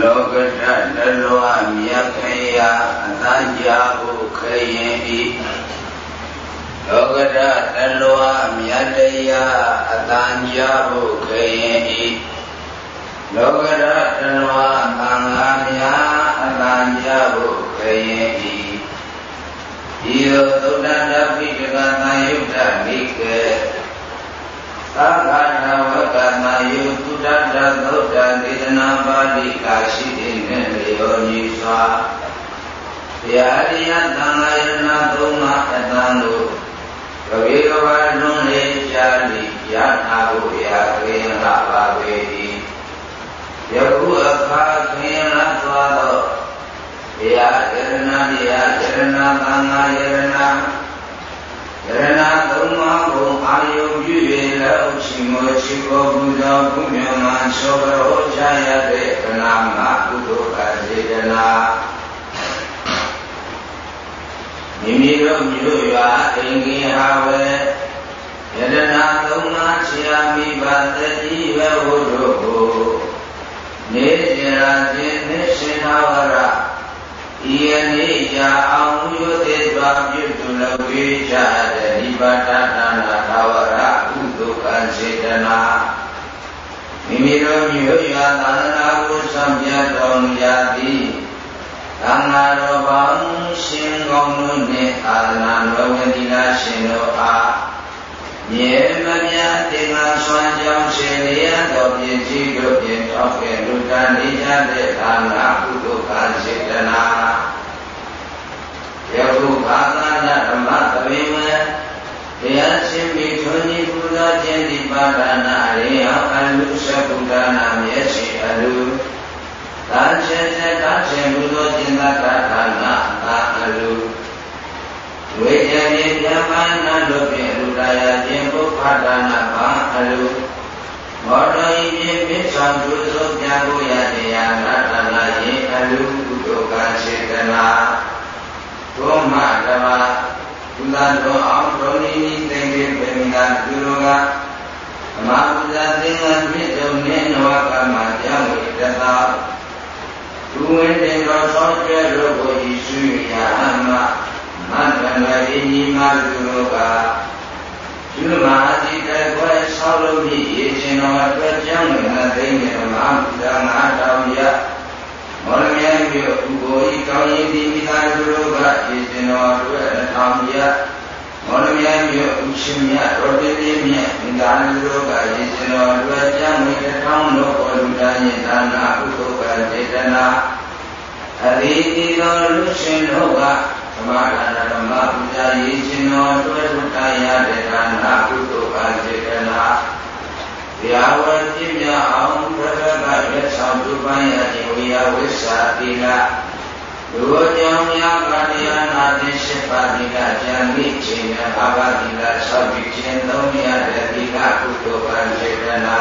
လောကတတလောမြတ်ခယအတန်ကြာဖို့ခရင်ဤလောကတတလောမြတ်တရားအတန်ကြာဖို့ခရင်ဤလောကတတလောသံဃာများအတန်ကြာဖို့ခရင်ဤဤသောသုဒ္ဓတပိတကသံယုတ်တမိကေ သံဃာနဝကနာယုသုဒ္ဓတသုဒ္ဓဒေသနာပါဠိကာရှိတဲ့နဲ့လျောညီစွာတရားတရားသံဃာယနာသုံးပါးအတန်တို့ကဝေကဝါလွန်လေရှားလိရနာဖို့ရာခေင်လာပါပေ၏ယခုအခါခေင်လာသွားသောတရားယရဏတရားယရဏသံဃာယရဏယ ရဏသုံးပါးကိုအာယုပြု၍လောက်ချီမောချီကိုပူဇော်ပြုမြတ်မှာချောရောချရတဲ့ကနာမကုသိုလ်ကစေတနာမိမိတို့မြို့ရွာအိမ်ကြီးဟာဝဲယရဏသုံးပါးချာမိဘတတိဝဝုတို့ကိုနေကြရာခြင်းနဲ့ရှင်သာဝရ ဤယနေ့ရာအောင်ယုသေးစွာပြုသူလုပ်ပေးကြတဲ့နိဗ္ဗာန်ဒါနာသာဝရကုသိုလ်ကံစေတနာမိမိတို့မြို့ရွာသာသနာကိုဆောင်ပြတော်မူရသည်သံဃာတော်ပေါင်းရှင်ကောင်းတို့နှင့်သာသနာတော်ဝတိလာရှင်တို့အား မြေမမြတ်တင်္ဂဆွမ်းကြောင်းရှင်လျက်တော်ပြည့်စည်တို့ဖြင့်တောက်ကဲလူတန်နေကြတဲ့သာနာကုသိုလ်ကံစေတနာယခုဘာသာနာဓမ္မသဘင်ဝေတရားရှင်မိထွန်းကြီးပူဇော်ခြင်းဒီပါဒနာရေယအလူသကုဒနာမျက်ရှိအလူသာချေစေသာချေပူဇော်ခြင်းသာသာနာသာအလူ ဝိဇ္ဇာမြေပြမနာတို့ဖြင့်လူတရားခြင်းဘုဖဒါနာဘာအလူမောတော်ဤမြေမြစ်ဆောင်သူသောပြကိုရတရားနာတနာယင်အလူကုသိုလ်ကစေတနာသောမတဘာဘုရားတော်အောင်တော်နီနီသိင်္ဂေပေမိနာသူတော်ကအမဘုရားသင်္ကန်းပြည့်စုံနေနဝကမကြောင့်ဝိတသာသူဝင်တင်တော်သောကျဲတို့ကိုဤစုရဟမ မတ္တဝရိညီမသူတို့ကကျွမာတိတကွယ်ဆောက်လို့ပြီးရေရှင်တော်အတွက်ကြောင့်လည်းသိနေတော်မှာဘုရားငါတော်ရမောရမြတ်မြို့ဥကိုဤကောင်းရင်ဒီမိသားစုတို့ကရေရှင်တော်အတွက်အထောင်ရမောရမြတ်မြို့ဥရှင်မြတ်တော်တည်တည်မြတ်မိသားစုတို့ကရေရှင်တော်အတွက်ကြောင့်လည်းတစ်ထောင်လို့ပေါ်လူတိုင်းရဲ့ဒါနာဥပုကစေတနာအရိတိတော်လူရှင်တို့က မဒါနဓမ္မပူဇာရေးခြင်းတော်တွေ့ထုတရားတဲ့ဒါနာကုသိုလ်ပါစေတနာဗျာဝတိမြအောင်ဘဂဗတ်လက်ဆောင်ပြုပန်းရခြင်းဝိယဝိစာတိလလူကြောင့်များကတရားနာခြင်းရှိပါတိကဉာဏ်မိခြင်းနဲ့ဘာဝတိလဆောက်ပြီးခြင်းသုံးရတဲ့ဒီကကုသိုလ်ပါစေတနာ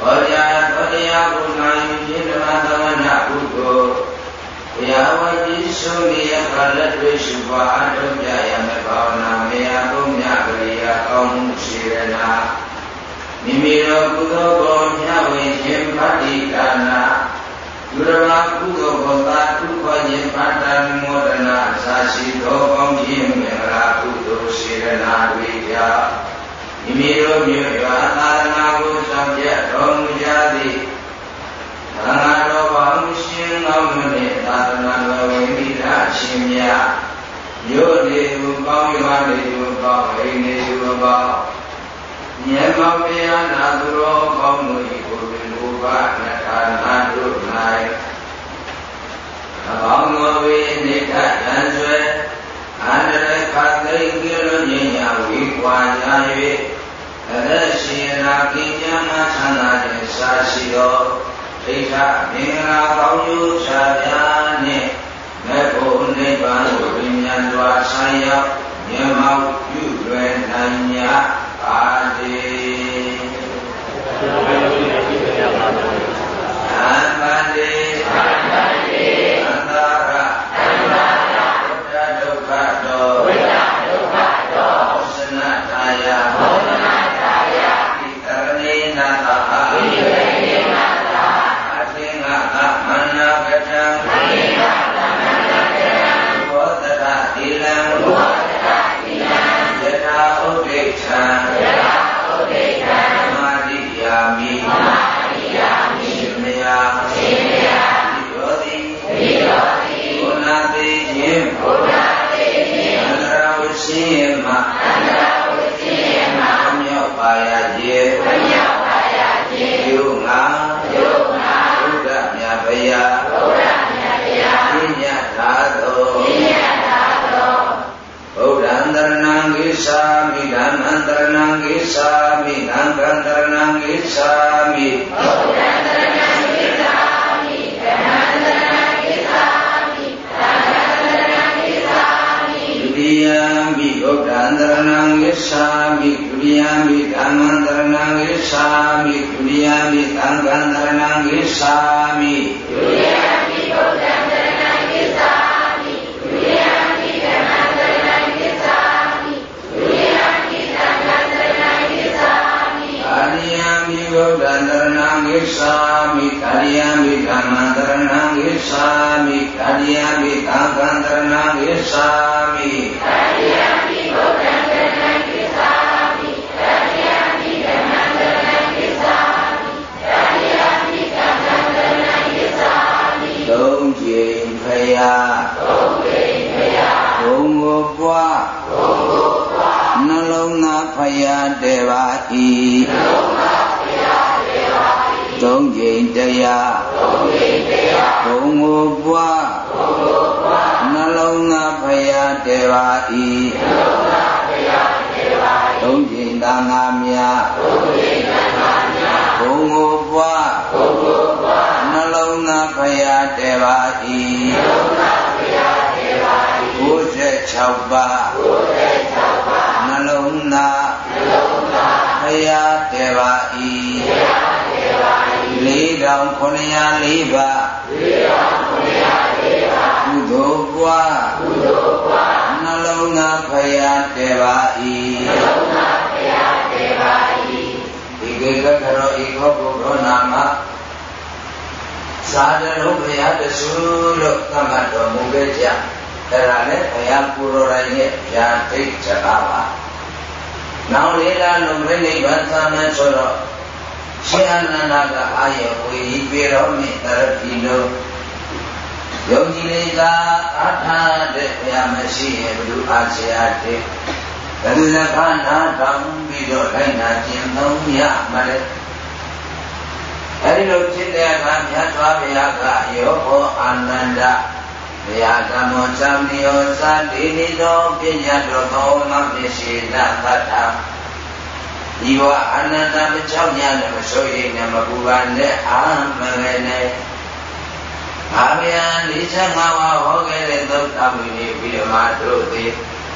ဟောကြားတော်တရားကိုနိုင်ခြင်းဓမ္မသမဏကုသိုလ် ဘုရားဝတိဆုံးရခလက်တွေ့ရှိပါအထုံးကြရမယ်ဘာဝနာမေယဘုံမြကလေးအကောင်းမှုရှိရနာမိမိတို့ကုသိုလ်ကိုမြဝေခြင်းပတ္တိကာနာဒုရမကုသိုလ်ကိုသာထုခေါ်ခြင်းပတ္တမောဒနာသာရှိသောကောင်းခြင်းမင်္ဂလာကုသိုလ်ရှိရနာတွေကြောင့်မိမိတို့မြို့ရွာသာသနာကိုဆောင်ပြတော်မူကြသည်သံဃာတော်ပေါင်းရှင်ကောင်းမှုနှင့် သာသနာတော်ဝိမိတာရှင်များမြို့နေသူပေါင်းရွာနေသူပေါင်းအိမ်နေသူပေါင်းမြတ်မောင်တရားနာသူတော်ကောင်းတို့၏ကိုယ်လူဘနထာနာတို့၌အပေါင်းတော်ဝိနေတတန်ဆွဲအန္တရခသိကိလိုညညာဝိကွာကြ၍အသက်ရှင်ရာကိဉ္စမသန္တာနှင့်စာရှိသော ဒိဋ္ဌမင်္ဂလာကောင်းကျိုးချာပြားနှင့်မေဖို့နိဗ္ဗာန်ကိုပြញ្ញံစွာဆိုင်ရောက်မြတ်မောက်ပြုလွယ်နိုင်ကြပါစေ။အာမတေ ဏံဂိသာမိဒုတိယံမိဘုဒ္ဓံတရဏံဂိသာမိဒုတိယံမိဓမ္မံတရဏံဂိသာမိဒုတိယံမိသံဃံတရဏံဂိသာမိဒုတိယံမိဘုဒ္ဓံ ယံမိဘုဒ္ဓံတရဏံဂိသာမိကာရိယံမိဓမ္မံတရဏံဂိသာမိကာရိယံမိသံဃံတရဏံဂိသာမိကာရိယံမိဘုဒ္ဓံတရဏံဂိသာမိကာရိယံမိဓမ္မံတရဏံဂိသာမိကာရိယံမိသံဃံတရဏံဂိသာမိသုံးကြိမ်ဖယားသုံးကြိမ်ဖယားဘုံကိုပွားဘုံကိုပွားနှလုံးသားဖယားတဲ့ပါဤနှလုံးသားဖယားတဲ့ပါဤ သုံးကြိမ်တရားသုံးကြိမ်တရားဘုံကိုပွားဘုံကိုပွားနှလုံးသားဖယားတဲ့ပါဤနှလုံးသားဖယားတဲ့ပါဤသုံးကြိမ်သာငါမြတ်သုံးကြိမ်သာငါမြတ်ဘုံကိုပွားဘုံကိုပွားနှလုံးသားဖယားတဲ့ပါဤနှလုံးသားဖယားတဲ့ပါဤ96ပါး96ပါးနှလုံးသားနှလုံးသားဖယားတဲ့ပါဤဖယားတဲ့ပါဤ 4904ပါ4904ပါကုသိုလ်ပွားကုသိုလ်ပွားနှလုံးသားဖယားတဲ့ပါဤနှလုံးသားဖယားတဲ့ပါဤဒီကေကကရောဤခောဘုရောနာမသာတလုံးဘုရားတဆူလို့သတ်မှတ်တော်မူခဲ့ကြအဲ့ဒါနဲ့ဘုရားကိုယ်တော်တိုင်ရဲ့ဗျာဒိတ်စကားပါနောက်လေးလာလုံးပြိဋိဘံသာမန်ဆိုတော့ ရှင်အနန္ဒကအာယဝေဤပြေတော်မြင့်တရတိလို့ယုံကြည်လေးသာအာထာတဲ့ဘုရားမရှိရဲ့ဘုရားဆရာတဲ့ဘယ်သူစကားနာတောင်းပြီးတော့လိုက်နာခြင်းသုံးရမှာလေအဲဒီလိုဖြစ်တဲ့အခါမြတ်စွာဘုရားကယောဟောအာနန္ဒဘုရားကမောသံနိယောသတိနိသောပညာတော်ကောင်းမှမရှိနာသတ္တ ဒီဝအာနန္ဒမချောက်ညာနဲ့မဆိုးရင်နဲ့မပူပါနဲ့အာမငယ်နဲ့ဘာဗျာ45ဝါဟောခဲ့တဲ့သုတ်တမီနေပြီးတော့မှတို့သည်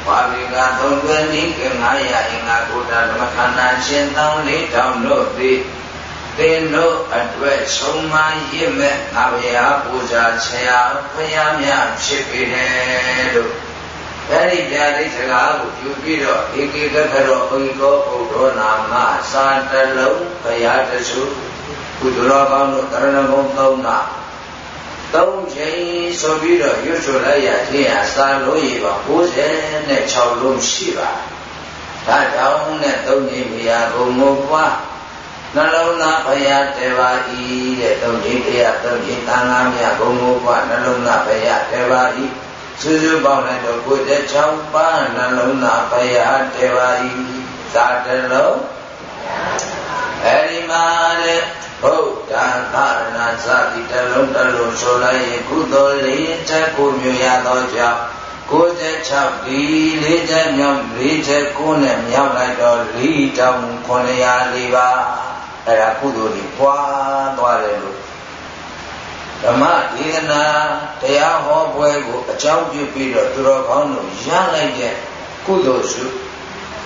ဘာဝိကသုံးသွင်းဤက900အင်္ဂါကုတ္တဓမ္မခန္ဓာရှင်တောင်းလေးတောင်းတို့သည်သင်တို့အတွက်ဆုံးမရစ်မဲ့ငါဗျာပူဇာဆရာဖယားများဖြစ်ပေတယ်လို့ အဲဒီပြာတိစကားကိုယူပြီးတော့ဧကေကခရောဘုံသောဘုဒ္ဓနာမစာတလုံးဘုရားတဆုကုသတော်ကောင်းတို့တရဏဂုံသုံးနာသုံးချိန်ဆိုပြီးတော့ရွတ်ဆိုလိုက်ရခြင်းဟာစာလို့ရပါ96လုံးရှိပါဒါကြောင့်နဲ့သုံးချိန်ဘုရားဘုံကိုပွားနှလုံးသားဘုရားတေပါဤတဲ့သုံးချိန်တရားသုံးချိန်တန်ခါမြတ်ဘုံကိုပွားနှလုံးသားဘုရားတေပါဤ စုစုပေါင်းလိုက်တော့96ပါးနှလုံးသားဘုရားတေပါဤသာတလုံးအဲဒီမှာတဲ့ဘုဒ္ဓံသာရဏသတိတလုံးတလုံးဆိုလိုက်ရင်ကုသိုလ်လေးချက်ကိုမြွေရသောကြောင့်96ဒီ၄ချက်မြောက်၄ချက်ကိုနဲ့မြောက်လိုက်တော့၄တောင်904ပါအဲ့ဒါကုသိုလ်ကြီးပွားသွားတယ်လို့ ဓမ္မဒေသနာတရားဟောပွဲကိုအကြောင်းပြုပြီးတော့သူတော်ကောင်းတို့ရလိုက်တဲ့ကုသိုလ်စု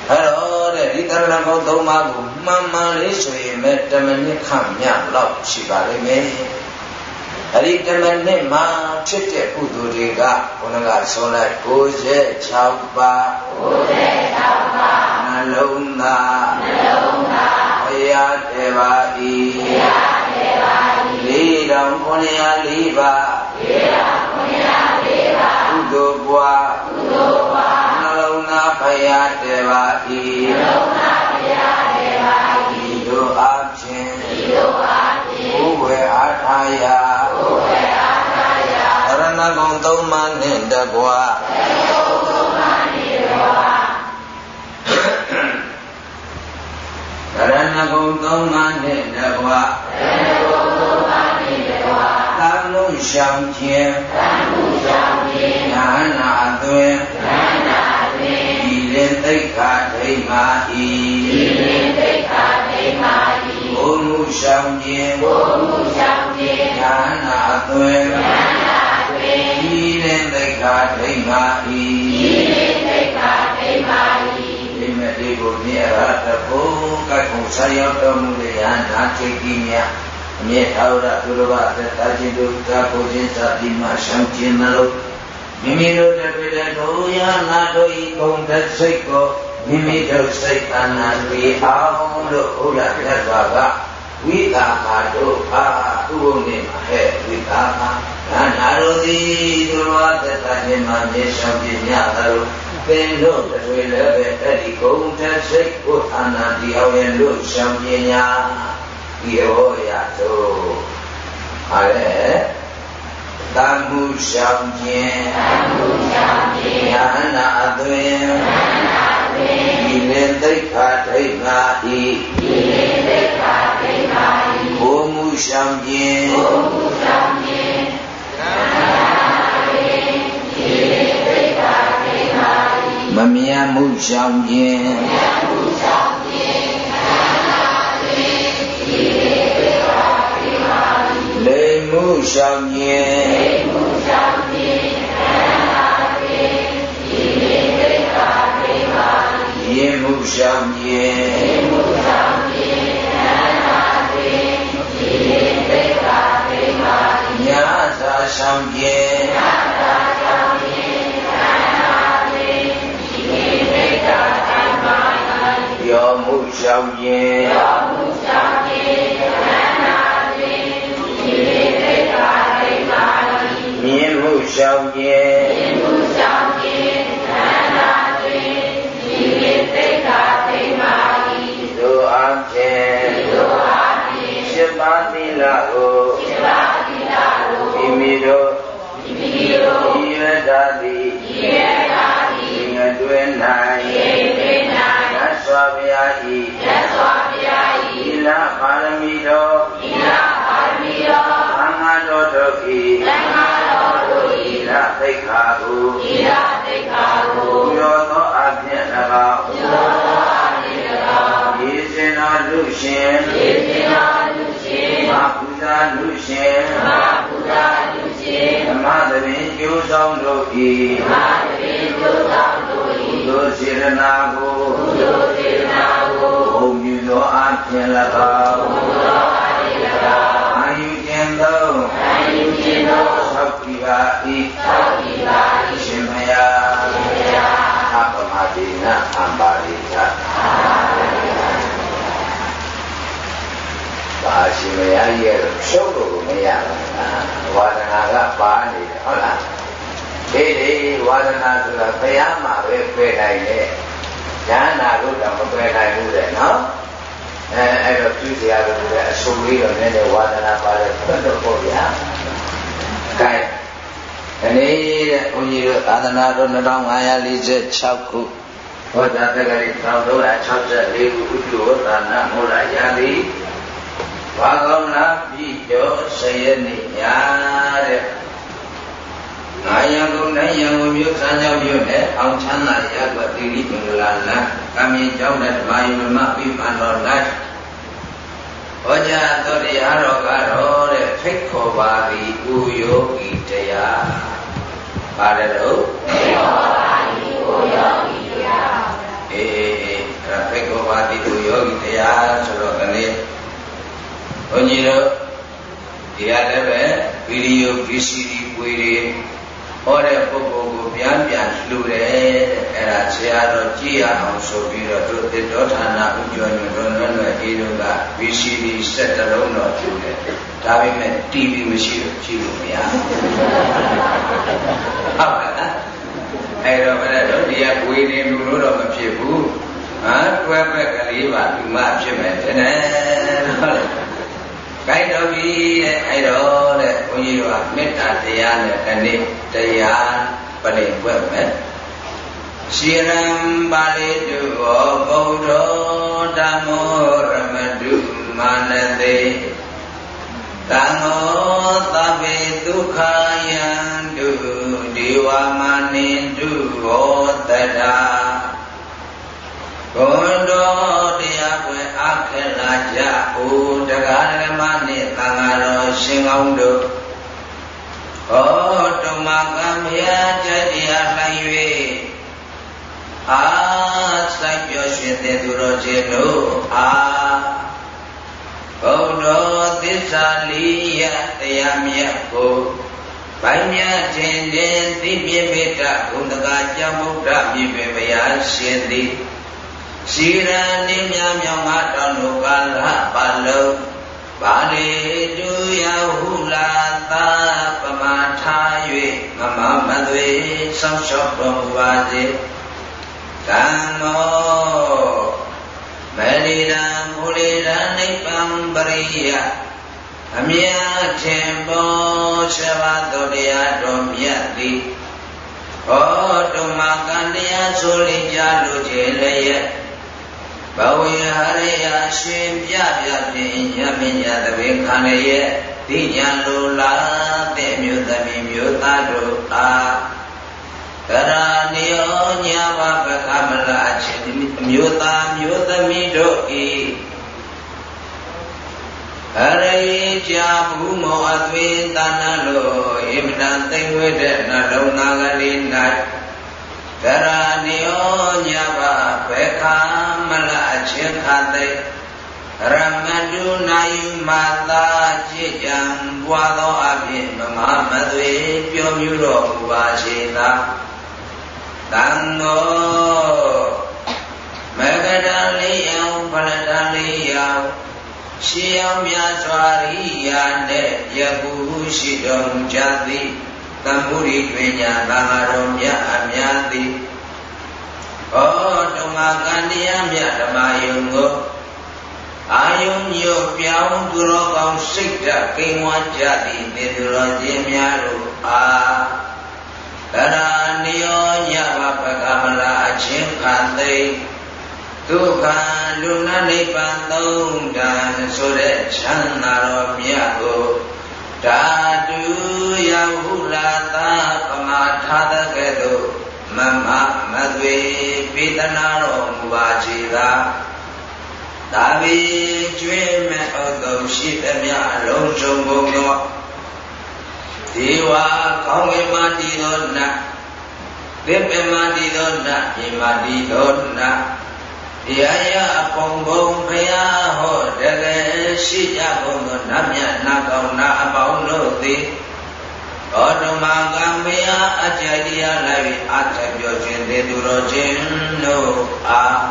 အဲ့တော့တဲ့ဒီတရဏဂုံသုံးပါးကိုမှန်မှန်လေးဆိုရင်ပဲတမနစ်ခန့်မြလောက်ရှိပါလိမ့်မယ်အဲ့ဒီတမနစ်မှာဖြစ်တဲ့ကုသိုလ်တွေကဘုရားကဆိုလိုက်96ပါး96ပါးနှလုံးသားနှလုံးသားဘုရားတည်ပါ၏ဘုရားတည်ပါ၏လေး တော်904ပါးလေးတော်904ပါးကုသိုလ်ပွားကုသိုလ်ပွားနှလုံးသားဘုရားတည်ပါ၏နှလုံးသားဘုရားတည်ပါ၏တို့အချင်းတို့အချင်းဘုဝေအားထားရာဘုဝေအားထားရာရဏဂုံသုံးပါးနှင့်တကွာရဏဂုံသုံးပါးနှင့်တကွာရဏဂုံ ရှောင်ခြင်းသံလုံးရှောင်ခြင်းဉာဏ်နာအသွင်ဉာဏ်နာအသွင်ဒီလင်တသိက္ခာဒိမာဤဤလင်သိက္ခာဒိမာဤဘုံမှုရှောင်ခြင်းဘုံမှုရှောင်ခြင်းဉာဏ်နာသွင်ဉာဏ်နာသွင်ဤလင်သိက္ခာဒိမာဤဤလင်သိက္ခာဒိမာဤဒီမဲ့ဒီကိုမြဲရတဘောကကုဆရာတော်မူလေယနာချိကိမြတ်အ မြဲထာဝရသူတော်ဘာသက်တာခြင်းတို့သာကိုခြင်းသာဒီမှာရှောင်ခြင်းမလို့မိမိတို့တပိတတို့ယနာတို့ဤဂုံသက်စိတ်ကိုမိမိတို့စိတ်အနာတိအောင်လို့ဥရမြတ်စွာကဝိတာကာတို့အာသူ့ဘုံနေမှာဟဲ့ဝိတာကာနာနာတို့သည်သူတော်ဘာသက်တာခြင်းမှာမြေရှောင်ခြင်းညသလိုပင်တို့တွေလည်းပဲအဲ့ဒီဂုံသက်စိတ်ကိုအနာတိအောင်ရဲ့လို့ရှောင်ခြင်းညာ ဒီဟောရတို့ဟာလေတန်မှုရှောင်ခြင်းတန်မှုရှောင်ခြင်းဉာဏ်နာအသွင်ဉာဏ်နာအသွင်ဒီလေသိက္ခာဒိဋ္ဌာဤဒီလေသိက္ခာဒိဋ္ဌာဤဘုံမှုရှောင်ခြင်းဘုံမှုရှောင်ခြင်းဉာဏ်နာအသွင်ဒီလေသိက္ခာဒိဋ္ဌာဤမမြတ်မှုရှောင်ခြင်းမမြတ်မှုရှောင်ခြင်း မ်မှုရှောင်ခြင်းရင်မှုရှောင်ခြင်းမှုရှောင်ခြင်းဉာဏ်သာတွင်ဒီရင်သိက္ခာသိမာညာသာရှောင်ခြင်းညာသာရှောင်ခြင်းဉာဏ်သာတွင်ဒီရင်သိက္ခာသိမာယောမှုရှောင်ခြင်းယောမှုရှောင် ရှောင်ခြင်းမြင်မှုရှောင်ခြင်းဉာဏ်သာတွင်သိက္ခာသိမာဤတို့အချင်းတို့အချင်းရှင်ပါသီလကိုရှင်ပါသီလကိုမိမိတို့မိမိတို့ဤရတာသည်ဤရတာသည်ငါတွင်၌ဤတွင်၌သတ်စွာဘုရားဤသတ်စွာဘုရားဤသီလပါရမီတော်သီလပါရမီတော်သံဃာတော်တို့ဤသံဃာတော်တို့ ဤသီလသိက္ခာကိုသီလသိက္ခာကိုရောသောအဖြင့်၎င်းရောသောအဖြင့်၎င်းဤစင်တော်လူရှင်ဤစင်တော်လူရှင်မပူဇာလူရှင်မပူဇာလူရှင်ဓမ္မသဘင်ကျိုးဆောင်တို့ဤဓမ္မသဘင်ကျိုးဆောင်တို့ဤသို့စေရနာကိုသို့စေရနာကိုဘုံပြုသောအဖြင့်၎င်းဘုံသောအဖြင့်၎င်းအာယုခြင်းသောအာ ယုခြင်းသောသောက်ဒီပါဤသောက်ဒီပါဤရှင်မယရှင်မယအပမတိနအံပါရိသပါရှင်မယရဲ့ဖြုတ်လို့မရဘူးဝါဒနာကပါနေတယ်ဟုတ်လားဒီဒီဝါဒနာဆိုတာဘုရားမှာပဲပြည့်နိုင်တယ်ဉာဏ်နာလို့တော့မပြည့်နိုင်ဘူးတဲ့နော်အဲအဲ့တော့ပြုစရာလို့လည်းအဆိုလေးတော့နည်းနည်းဝါဒနာပါတယ်ဘယ်တော့ပေါ့ဗျာ ကဲဒီနေ့တဲ့ဘုန်းကြီးတို့သာသနာတော်2546ခုဟောတာတက္ကရီ1364ခုဥဒ္ဓဝသာနာမောရယာတိဘာကောင်းလားပြီးကျော်ဆယ်ရက်နေ့ညာတဲ့ငါယံကုန်နိုင်ယံကုန်မြို့စံကြောင်းမြို့နဲ့အောင်ချမ်းသာရကွတိရိမင်္ဂလာလမ်းကမြင်ကျောင်းတဲ့ဓမ္မယုံမပြီးမှတော်လိုက် ဟောကြားတော်တရားတော်ကတော့တဲ့ဖိတ်ခေါ်ပါသည်ဥယောဂီတရားပါတယ်တော့ဖိတ်ခေါ်ပါသည်ဥယောဂီတရားအေးအေးအေးအဲ့ဖိတ်ခေါ်ပါသည်ဥယောဂီတရားဆိုတော့ကလေးဘုန်းကြီးတို့ဒီရလည်းပဲဗီဒီယို VCD ပွေတွေ ဟောတဲ့ပုဂ္ဂိုလ်ကိုပြန်ပြန်လှူတယ်အဲ့ဒါဆရာတော်ကြည့်ရအောင်ဆိုပြီးတော့တို့တေတောဌာနဥကျော်ညွန်းလွန်းလွန်းအေးတို့က VCD စက်တလုံးတော့ကျူတယ်ဒါပေမဲ့ TV မရှိတော့ကြည့်လို့မရဘူးဟုတ်ကဲ့လားအဲ့တော့ဘယ်တော့ဒီကဝေနေလူလို့တော့မဖြစ်ဘူးဟာတွဲဘက်ကလေးပါဒီမှဖြစ်မယ်တဲ့ဟုတ်လား ကိုက်တော်ပြီတဲ့အဲ့တော့တဲ့ဘုန်းကြီးတို့ကမေတ္တာတရားနဲ့ဒီနေ့တရားပလင်ွက်မယ်ရှင်ရံပါဠိတုဟောဗုဒ္ဓဓမ္မောရမတုမာနတိတံဟောသဗ္ဗေဒုက္ခယံတုဒေဝမနိတုဟောတတာဘုံတော်တရားပွဲ အခက်လာကြအိုတရားဓမ္မနှင့်သံဃာတော်ရှင်ကောင်းတို့ဟောတုံမကံမြတ်တရားလိုက်၍အာစိုက်ပြောရှင်တဲ့သူတော်ချင်းတို့အာဘုံတော်သစ္စာလေးရတရားမြတ်ကိုဗိုင်းမြတ်ခြင်းတင်သိပြိမေတ္တဘုံတကာကြောင့်ဗုဒ္ဓမြည်ပင်ဘုရားရှင်သည် ရှိရန်နေမြမြောင်မတော်လူကာလပါလုံးပါဠိတူယဟုလာသာပမာထား၍မမမသွေဆောင်းလျှောက်တော်မူပါစေကံမောမရိရံမူလိရနိဗ္ဗံပရိယအမြတ်ထင်ပေါ်ရှဘာတော်တရားတော်မြတ်သည်ဟောတုမကံတရားဆိုလိကြလို့ခြင်းလည်း ဘဝေဟရိယရှင်ပြပြဖြင့်ညမညသဘေခန္ဓရဲ့တိညာလိုလားတဲ့မြို့သမီးမြို့သားတို့အားကရာနိယောညာဝပကမလာချင်းမြို့သားမြို့သမီးတို့ဤအရိကြာဘူးမောအသွေးတဏ္ဍလိုဣမတံသိမ့်ဝဲတဲ့နှလုံးသားကလေး၌ ကရာနိယောညာဝပကမလာချင်းခတဲ့ရမတုနာယုမာသာจิตကြံပွားသောအဖြစ်မမမသွေပြောမြူတော်မူပါစေသာတံဃောမကတလေးယံဖလတလေးယံရှေးအောင်မြတ်စွာရိယာနဲ့ယခုရှိတော်မူကြသည် တံမှုရိတွင်ညာသာတော်မြတ်အမြတ်သည်ဩဓမ္မကန္တရားမြတ်ဓမ္မယုံကိုအာယုံညို့ပြောင်းသူတော်ကောင်းစိတ်ဓာတ်ကိန်းဝါကြသည်နေသူတော်ချင်းများတို့အားတရာနိယောညဘပကမလာအချင်းခံသိဒုက္ခလူနာနိဗ္ဗာန်သုံးတန်ဆိုတဲ့ချမ်းသာတော်မြတ်ကို ဓာတုယဟုလာတာပမာထားတဲ့ကဲ့သို့မမမသွေပိတနာတော်မူပါစေသာသာဝေကျွေးမဲ့ဩတုရှိသမျှအလုံးစုံကုန်သောဒေဝကောင်းကင်မာတိသောနတ်သစ်ပင်မာတိသောနတ်မြေမာတိသောနတ် တရားရပုံပုံဖရာဟောတကယ်ရှိကြကုန်သောနတ်မြတ်နာကောင်းနာအပေါင်းတို့သည်သောတမကံမယအကြိုက်တရားလိုက်အထပြောခြင်းသေသူတော်ချင်းတို့အား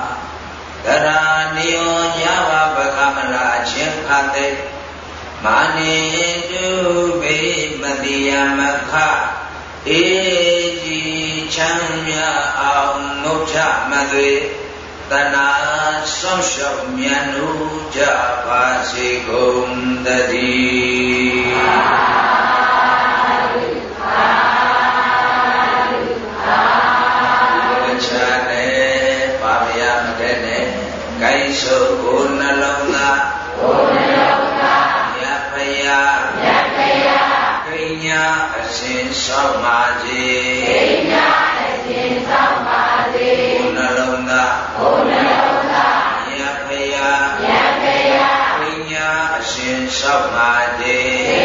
ကရာနိယောညဝပကမလာချင်းခတဲ့မာနိတုဘေမတိယမခအေကြည်ချမ်းမြအောင်ငုတ်ချမသွေ တနာဆောင်ရှောက်မြတ်နုကြပါစေကုန်တည်းကိုင်းစုပ်ကိုနှလုံးသားကိုနှလုံးသားမြတ်ဖယားမြတ်ဖယားကိညာအစဉ်ဆောင်ပါစေကိညာ ညာအစဉ်ဆောင်ပါစေကိညာ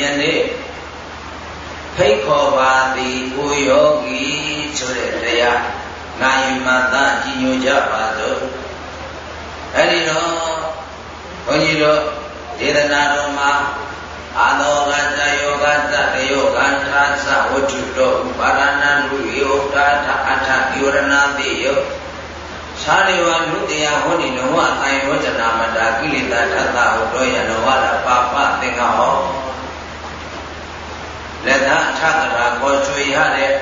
ယနေ့ဖိတ်ခေါ်ပါသည်ကိုယောဂီဆိုတဲ့တရားနာယမသကြီးညိုကြပါစို့အဲ့ဒီတော့ဘုန်းကြီးတို့ဒေသနာတော်မှာအာသောကသယောဂသတယောဂန္ထာသဝတ္ထုတော်ဥပါဒနာလူယောတာထအထယောရဏတိယောသာရိဝနုတယဟောတိနောဝအယဝဇနာမတာကိလေသာထသဟောတောယနောဝရပါပသင်္ဃဟော လက်သာအထကရာကိုချွေရတဲ့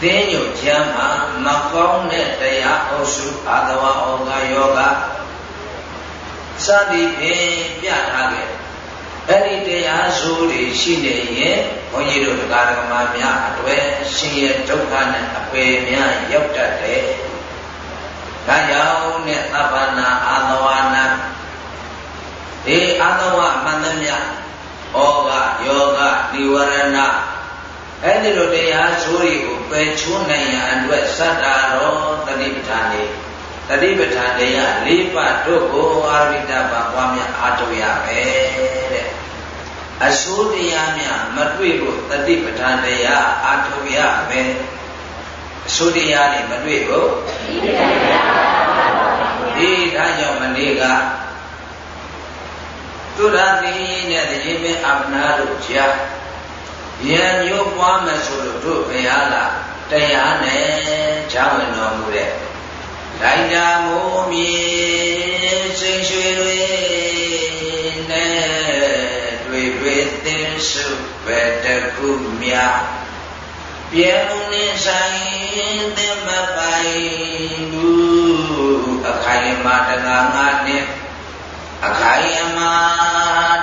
တင်းညိုချမ်းမှာမကောင်းတဲ့တရားအုပ်စုအာသဝဩဃယောဂစသည်ဖြင့်ပြထားခဲ့အဲ့ဒီတရားဆိုးတွေရှိနေရင်ဘုန်းကြီးတို့တရားဓမ္မများအတွေ့ရှင်ရဲ့ဒုက္ခနဲ့အပေများရောက်တတ်တယ်။ဒါကြောင့်နဲ့သဗ္ဗနာအာသဝနာဒီအာသဝမန္တမြ ဩဃယောဂនិဝရဏအဲ့ဒီလိုတရားဆိုးတွေကိုပယ်ချိုးနိုင်ရန်အတွက်စတ္တာရောတတိပဋ္ဌာန်နေတတိပဋ္ဌာန်တရား၄ပါးတို့ကိုအာရိတပါပွားများအားထုတ်ရမယ်တဲ့အဆိုးတရားများမတွေ့ဖို့တတိပဋ္ဌာန်တရားအာထုတ်ရမယ်အဆိုးတရားတွေမတွေ့ဖို့ဒီဒါကြောင့်မနေ့က သုဒ္ဓတိနဲ့တကြီးမင်းအပနာတို့ကြားရံမျိုးပွားမယ်ဆိုလို့တို့ဘုရားကတရားနဲ့ချားဝင်တော်မူတဲ့လိုက်တာမိုးမြေစိတ်ရွှေတွေနဲ့တွေ့တွေ့သင်စုပဲတခုမြပြေမှုနေဆိုင်သင်မပိုင်ဘူးအခိုင်အမာတကားငါနဲ့ အခိုင်အမာ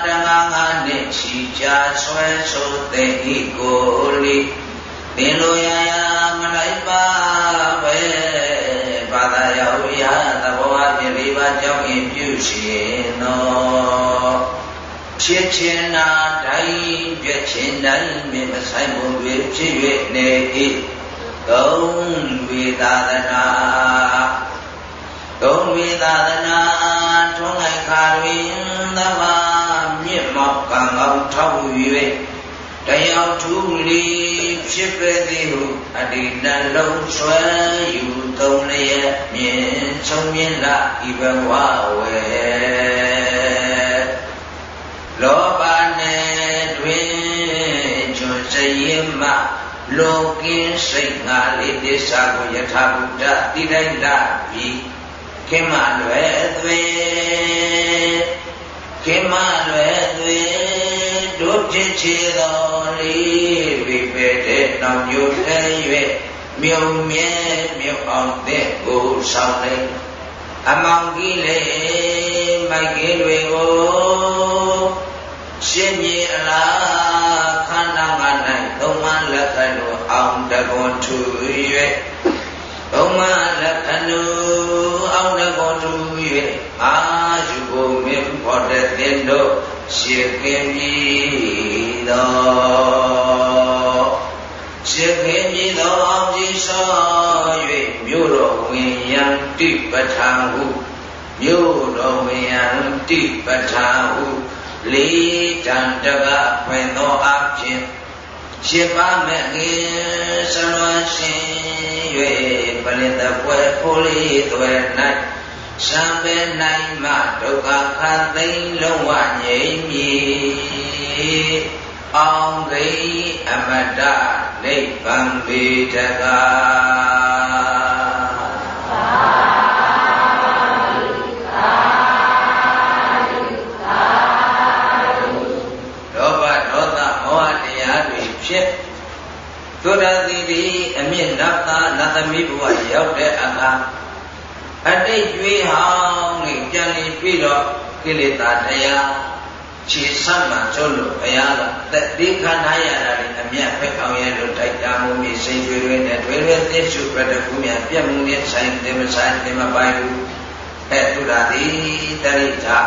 တကားငါနဲ့ချီချဆွဲဆိုတဲ့ဤကိုလိသင်လိုရရမလိုက်ပါပဲဘာသာရောက်ရသဘောအပြင်လေးပါကြောင့်ရင်ပြုရှင်သောဖြစ်ခြင်းနာတိုင်းပြည့်ခြင်းတိုင်းမြင်မဆိုင်မှုတွေဖြစ်၍နေ၏သုံးဝေသာသနာ သုံးဝေသာသနာထုံးလိုက်ခါတွင်သဘာမြင့်မောက်ကံကောင်းထောက်၍တယောက်ထူးလီဖြစ်ပေသည်ဟုအတိတန်လုံးဆွဲယူသုံးလျက်မြင်ဆုံးမြင်လာဤဘဝဝေလောဘနဲ့တွင်ကျွစရင်မှလောကင်းစိတ်ငါလေးတစ္ဆာကိုယထာဘုဒ္ဓတိတိုင်းလာပြီး ခင်မလွယ်သွေခင်မလွယ်သွေတို့ဖြစ်ချေတော်လေးဝိပေတဲ့တောင်မျိုးထဲ၍မြုံမြဲမြုံအောင်တဲ့ကိုဆောင်နေအမောင်ကြီးလေမိုက်ကြီးတွေကိုရှင်းမြေအလားခန္ဓာငါ၌သုံးမလက်ခဏအောင်တကွန်ထူ၍ သုံးမလက်ခဏအောင်တကွန်ထူ၍အာယုဘုံမင်းဖို့တဲ့တင်တို့ရှင်းကင်းပြီးသောရှင်းကင်းပြီးသောအောင်ကြီးစော၍မြို့တော်ဝင်ရန်တိပဋ္ဌာန်ဟုမြို့တော်ဝင်ရန်တိပဋ္ဌာန်ဟုလေးတန်တကဖွင့်သောအဖြစ် ရှင်းပါမဲ့ခင်ဆလွန်ရှင်၍ပလင်တပွဲဖိုးလေးသွဲ၌စံပဲနိုင်မှဒုက္ခခသိမ်းလုံးဝငြိမ်းမည်အောင်ဂိအမတနိဗ္ဗာန်ပေတကား သုဒ္ဓတိတိအမြင့်နတ်သားနတ်သမီးဘဝရောက်တဲ့အခါအတိတ်ကျွေးဟောင်းလေးပြန်လည်ပြီးတော့ကိလေသာတရားခြေဆမ်းမှကျုံးလို့ဘုရားကသက်သေးခန္ဓာရတာလေအမြတ်ဖက်အောင်ရဲ့လို့တိုက်တာမှုမြေစိတ်တွေတွေနဲ့တွေတွေသိစုပြတကူများပြတ်မှုနဲ့ဆိုင်တယ်မဆိုင်တယ်မပိုင်ဘူးအဲသုဒ္ဓတိတရိတာ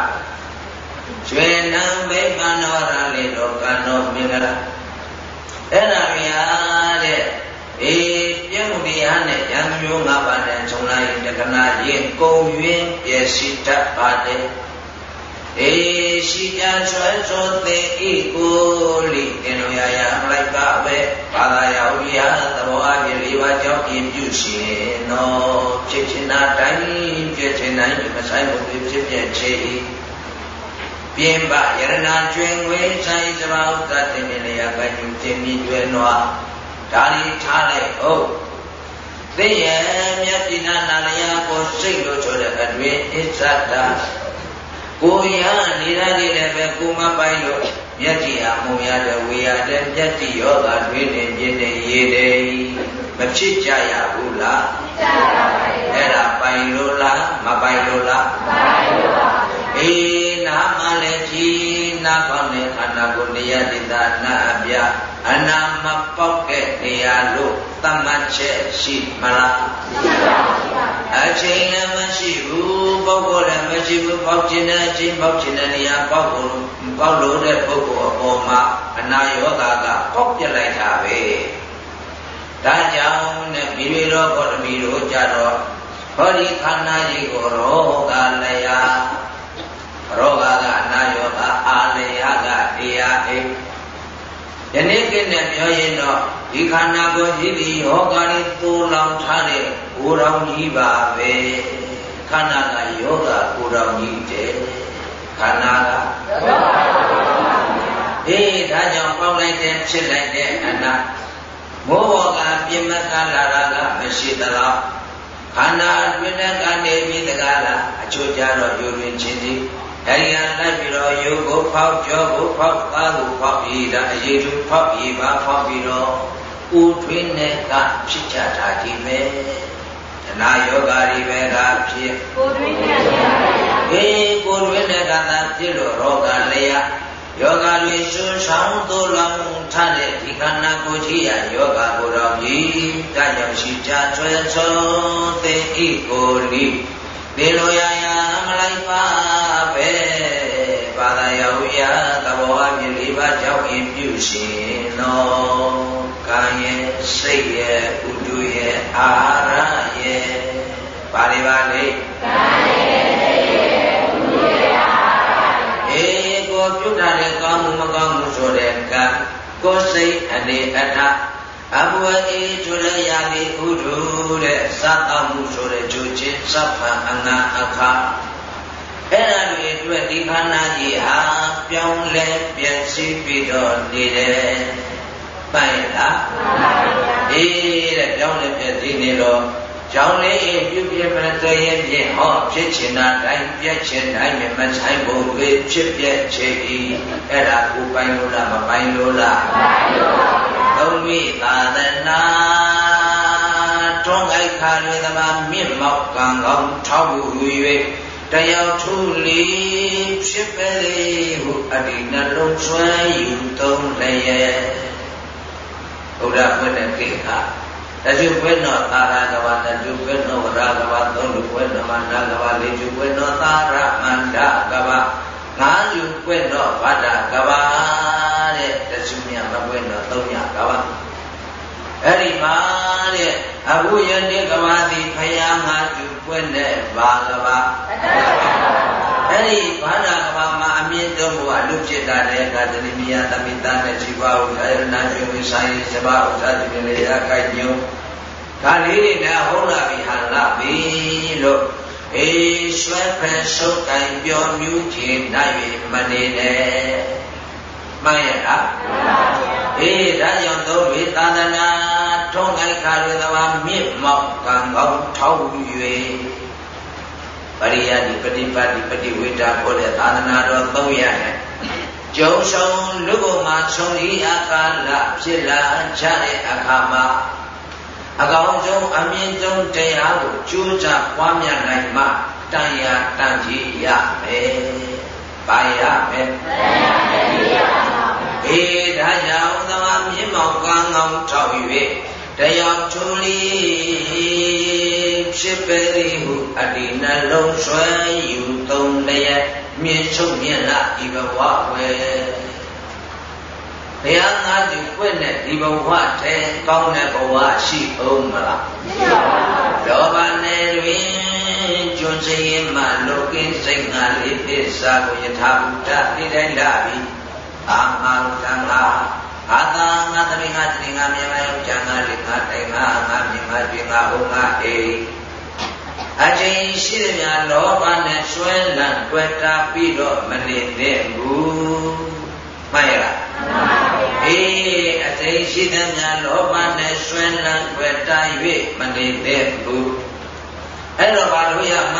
ကျွေနံမေပန္နောရလေးတော့ကံတော်မင်္ဂလာ အဲ့ဒါများတဲ့အေးပြည့်မှုတရားနဲ့ယံမျိုးငါးပါးနဲ့ခြုံလိုက်တက္ကနာရင်ကုံယွင်းပြည့်ရှိတတ်ပါတယ်အေရှိကြဆွဲဆိုသိဤကိုလိတင်လို့ရရမလိုက်ပါပဲဘာသာရောက်ရသဘောအပြင်လေးပါးကြောင့်ပြပြုရှင်နော်ဖြစ်ချင်တာတိုင်းဖြစ်ချင်တိုင်းမဆိုင်ဘူးဖြစ်ပြချေ ပြင်းပယရနာကျွင်ဝေဆိုင်စဘာဥဒ္ဒတင်မြင်လျာကညူတင်မြင့်ကျွဲနွားဒါလီထားလိုက်ဟုတ်သိရဲ့မြတ်တိနာနာလျာကိုစိတ်လို့ဆိုတဲ့အတွင်အစ္ဆတာကိုရနေရနေလည်းပဲကိုမပိုင်လို့မျက်ကြည်အားမှုရတဲ့ဝေရတဲ့မျက်ကြည်ယောဂတွင်နေပြင်းနေရေးတယ်မဖြစ်ကြရဘူးလားဖြစ်ကြပါပါအဲ့ဒါပိုင်လို့လားမပိုင်လို့လားပိုင်လို့ပါအေး နာမလည်းကြည်နာကောင်းတဲ့ခန္ဓာကိုယ်နေရတိတာနာအပြအနာမပေါက်တဲ့နေရာလို့သတ်မှတ်ချက်ရှိမလားရှိပါပါအချိန်လည်းမရှိဘူးပုဂ္ဂိုလ်လည်းမရှိဘူးပေါက်ခြင်းတဲ့အချိန်ပေါက်ခြင်းတဲ့နေရာပေါက်လို့ပေါက်လို့တဲ့ပုဂ္ဂိုလ်အပေါ်မှာအနာယောဂကပေါက်ပြလိုက်တာပဲဒါကြောင့်နဲ့မိမိတို့ဘောဓမီတို့ကြတော့ဟောဒီခန္ဓာကြီးကိုရောဂလျာ ရောဂကအနာယောဂအာလယကတရားအိယနေ့ကနဲ့ပြောရင်တော့ဒီခန္ဓာကိုယ်ကြီးဒီယောဂါလေးသိုးလောင်ထားတဲ့ကိုယ်တော်ကြီးပါပဲခန္ဓာကယောဂကိုယ်တော်ကြီးတဲ့ခန္ဓာကအေးဒါကြောင့်ပေါက်လိုက်တဲ့ဖြစ်လိုက်တဲ့အနာမောဟကပြမကလာတာကမရှိသလားခန္ဓာအတွင်းကနေပြီးတကားလားအချို့ကြတော့ယူရင်းချင်း စီအဲဒီကလိုက်ပြီးတော့ယုတ်ကိုဖောက်ကြောကိုဖောက်သားကိုဖောက်ပြီးဒါအရေးသူဖောက်ပြီးပါဖောက်ပြီးတော့ဦးထွင်းနဲ့ကဖြစ်ကြတာဒီပဲတဏှာယောဂါတွေပဲကဖြစ်ကိုထွင်းနဲ့ကအေးကိုထွင်းနဲ့ကသာဖြစ်လို့ရောဂါလျာယောဂါတွေဆွဆောင်သို့လောင်ထတဲ့ဒီခန္ဓာကိုယ်ကြီးရယောဂါကိုယ်တော်ကြီးတကြောင့်ရှိကြဆွဲဆုံးသိဤကိုလိ ဒီလိုရရမလိုက်ပါပဲဘာသာရောက်ရသဘောအမြင်လေးပါးကြောင့်ရင်ပြုရှင်တော်ကာယစိတ်ရဲ့ဥဒုရဲ့အာရရဲ့ပါလေပါလေကာယစိတ်ရဲ့ဥဒုရဲ့အာရအေးကိုပြုတာတဲ့ကောင်းမှုမကောင်းမှုဆိုတဲ့ကကိုယ်စိတ်အနေအထား အဘဝအေဆိုရရပြီဥဒုတဲ့စတောမှုဆိုတဲ့ကြိုချင်းစပ်ဖန်အငါအခါအဲ့ဒါတွေအတွက်ဒီခန္ဓာကြီးဟာပြောင်းလဲပြည့်စည်ပြီးတော့နေတယ်ပိုင်လားအေးတဲ့ပြောင်းလဲပြည့်စည်နေတော့ ကြောင်းလေးအိပြုပြမတရင်ဖြင့်ဟောဖြစ်ချင်တာတိုင်းပြက်ချင်တိုင်းမဆိုင်ဖို့တွေဖြစ်ပြက်ချေဤအဲ့ဒါကိုပိုင်လို့လားမပိုင်လို့လားပိုင်လို့ပါသုံးဝိသာသနာတွန်းအိုက်ခါတွေသမာမြင့်မောက်ကံကောင်းထောက်ယူ၍တယောက်ထုလီဖြစ်ပေလေဟုအဒီနှလုံးဆွဲယူသုံးလျက်ဘုရားဖွင့်တဲ့ကိခ တကျုပ်ပွဲတော်သာရကဘာတကျုပ်ပွဲတော်ဝရကဘာသုံးလူပွဲတော်မန္တကဘာလေးကျုပ်ပွဲတော်သာရမန္တကဘာငါးလူပွဲတော်ဗဒ္ဒကဘာတဲ့တကျုပ်မြတ်မပွဲတော်သုံးညကဘာအဲ့ဒီမှာတဲ့အခုယနေ့ကဘာတိဖယားငါကျုပ်ပွဲနဲ့ဘာကဘာ အဲ့ဒီဘာနာကဘာမှာအမြင့်ဆုံးဘုရားလူဖြစ်တာတဲ့ကတလိမိယသမိတနဲ့ជីဝဥဒ္ဒရဏကျွေဆိုင်စဘာဥဒ္ဒတိမြေရာကိုက်ညုံဒါလေးတွေနဲ့ဟုတ်လာပြီဟာလာပြီလို့အေးရွှဲဖက်ဆုပ်တိုင်ပြောမြူးခြင်းနိုင်၍မနေနဲ့မှန်ရလားမှန်ပါဗျာအေးဒါကြောင့်သုံး၍သာသနာထုံးခိုက်ခါတွေသဘာမြင့်မောက်ကံကောင်းထောက်၍ ပရိယတိပฏิပတ်တိပฏิဝေဒခေါ်တဲ့သာသနာတော်300နဲ့ကျုံဆုံးလူဘုံမှာဆုံးဤအခါလဖြစ်လာကြတဲ့အခါမှာအကောင်ဆုံးအမြင့်ဆုံးတရားကိုကြိုးစားပွားများနိုင်မှတန်ရာတန်ကြီးရမယ်။ပါရမယ်။ပါရမယ်။အေးဒါကြောင့်သမာမြင့်မောင်ကံကောင်းထောက်၍ တရားချိုးလီဖြစ်ပေသည်ဟုအတိနှလုံးဆွဲယူသုံးလျက်မြင့်ချုပ်မြင့်လာဤဘဝဝဲဘုရားငါးကျူပွင့်တဲ့ဒီဘဝထဲကောင်းတဲ့ဘဝရှိအောင်မလားမရှိပါဘူးလောဘနဲ့တွင်ကျွန်းစရင်မှလောကင်းစိတ်ငါလေးသစ္စာကိုယထာဘုဒ္ဓသိတိုင်းလာပြီအာမံသံဃာ အာသာငါသမီးငါတည်ငါမြင်မယောက်ျားငါလေးငါတိုင်ငါငါမြင်ငါတွေ့ငါဟုတ်ငါအေးအချိန်ရှိသမျှလောဘနဲ့ဆွဲလန်းတွေ့တာပြီးတော့မနေသေးဘူးမှန်ရလားမှန်ပါဗျာအေးအချိန်ရှိသမျှလောဘနဲ့ဆွဲလန်းတွေ့တာ၍မနေသေးဘူးအဲ့တော့ဘာလို့ရမှန်းလဲ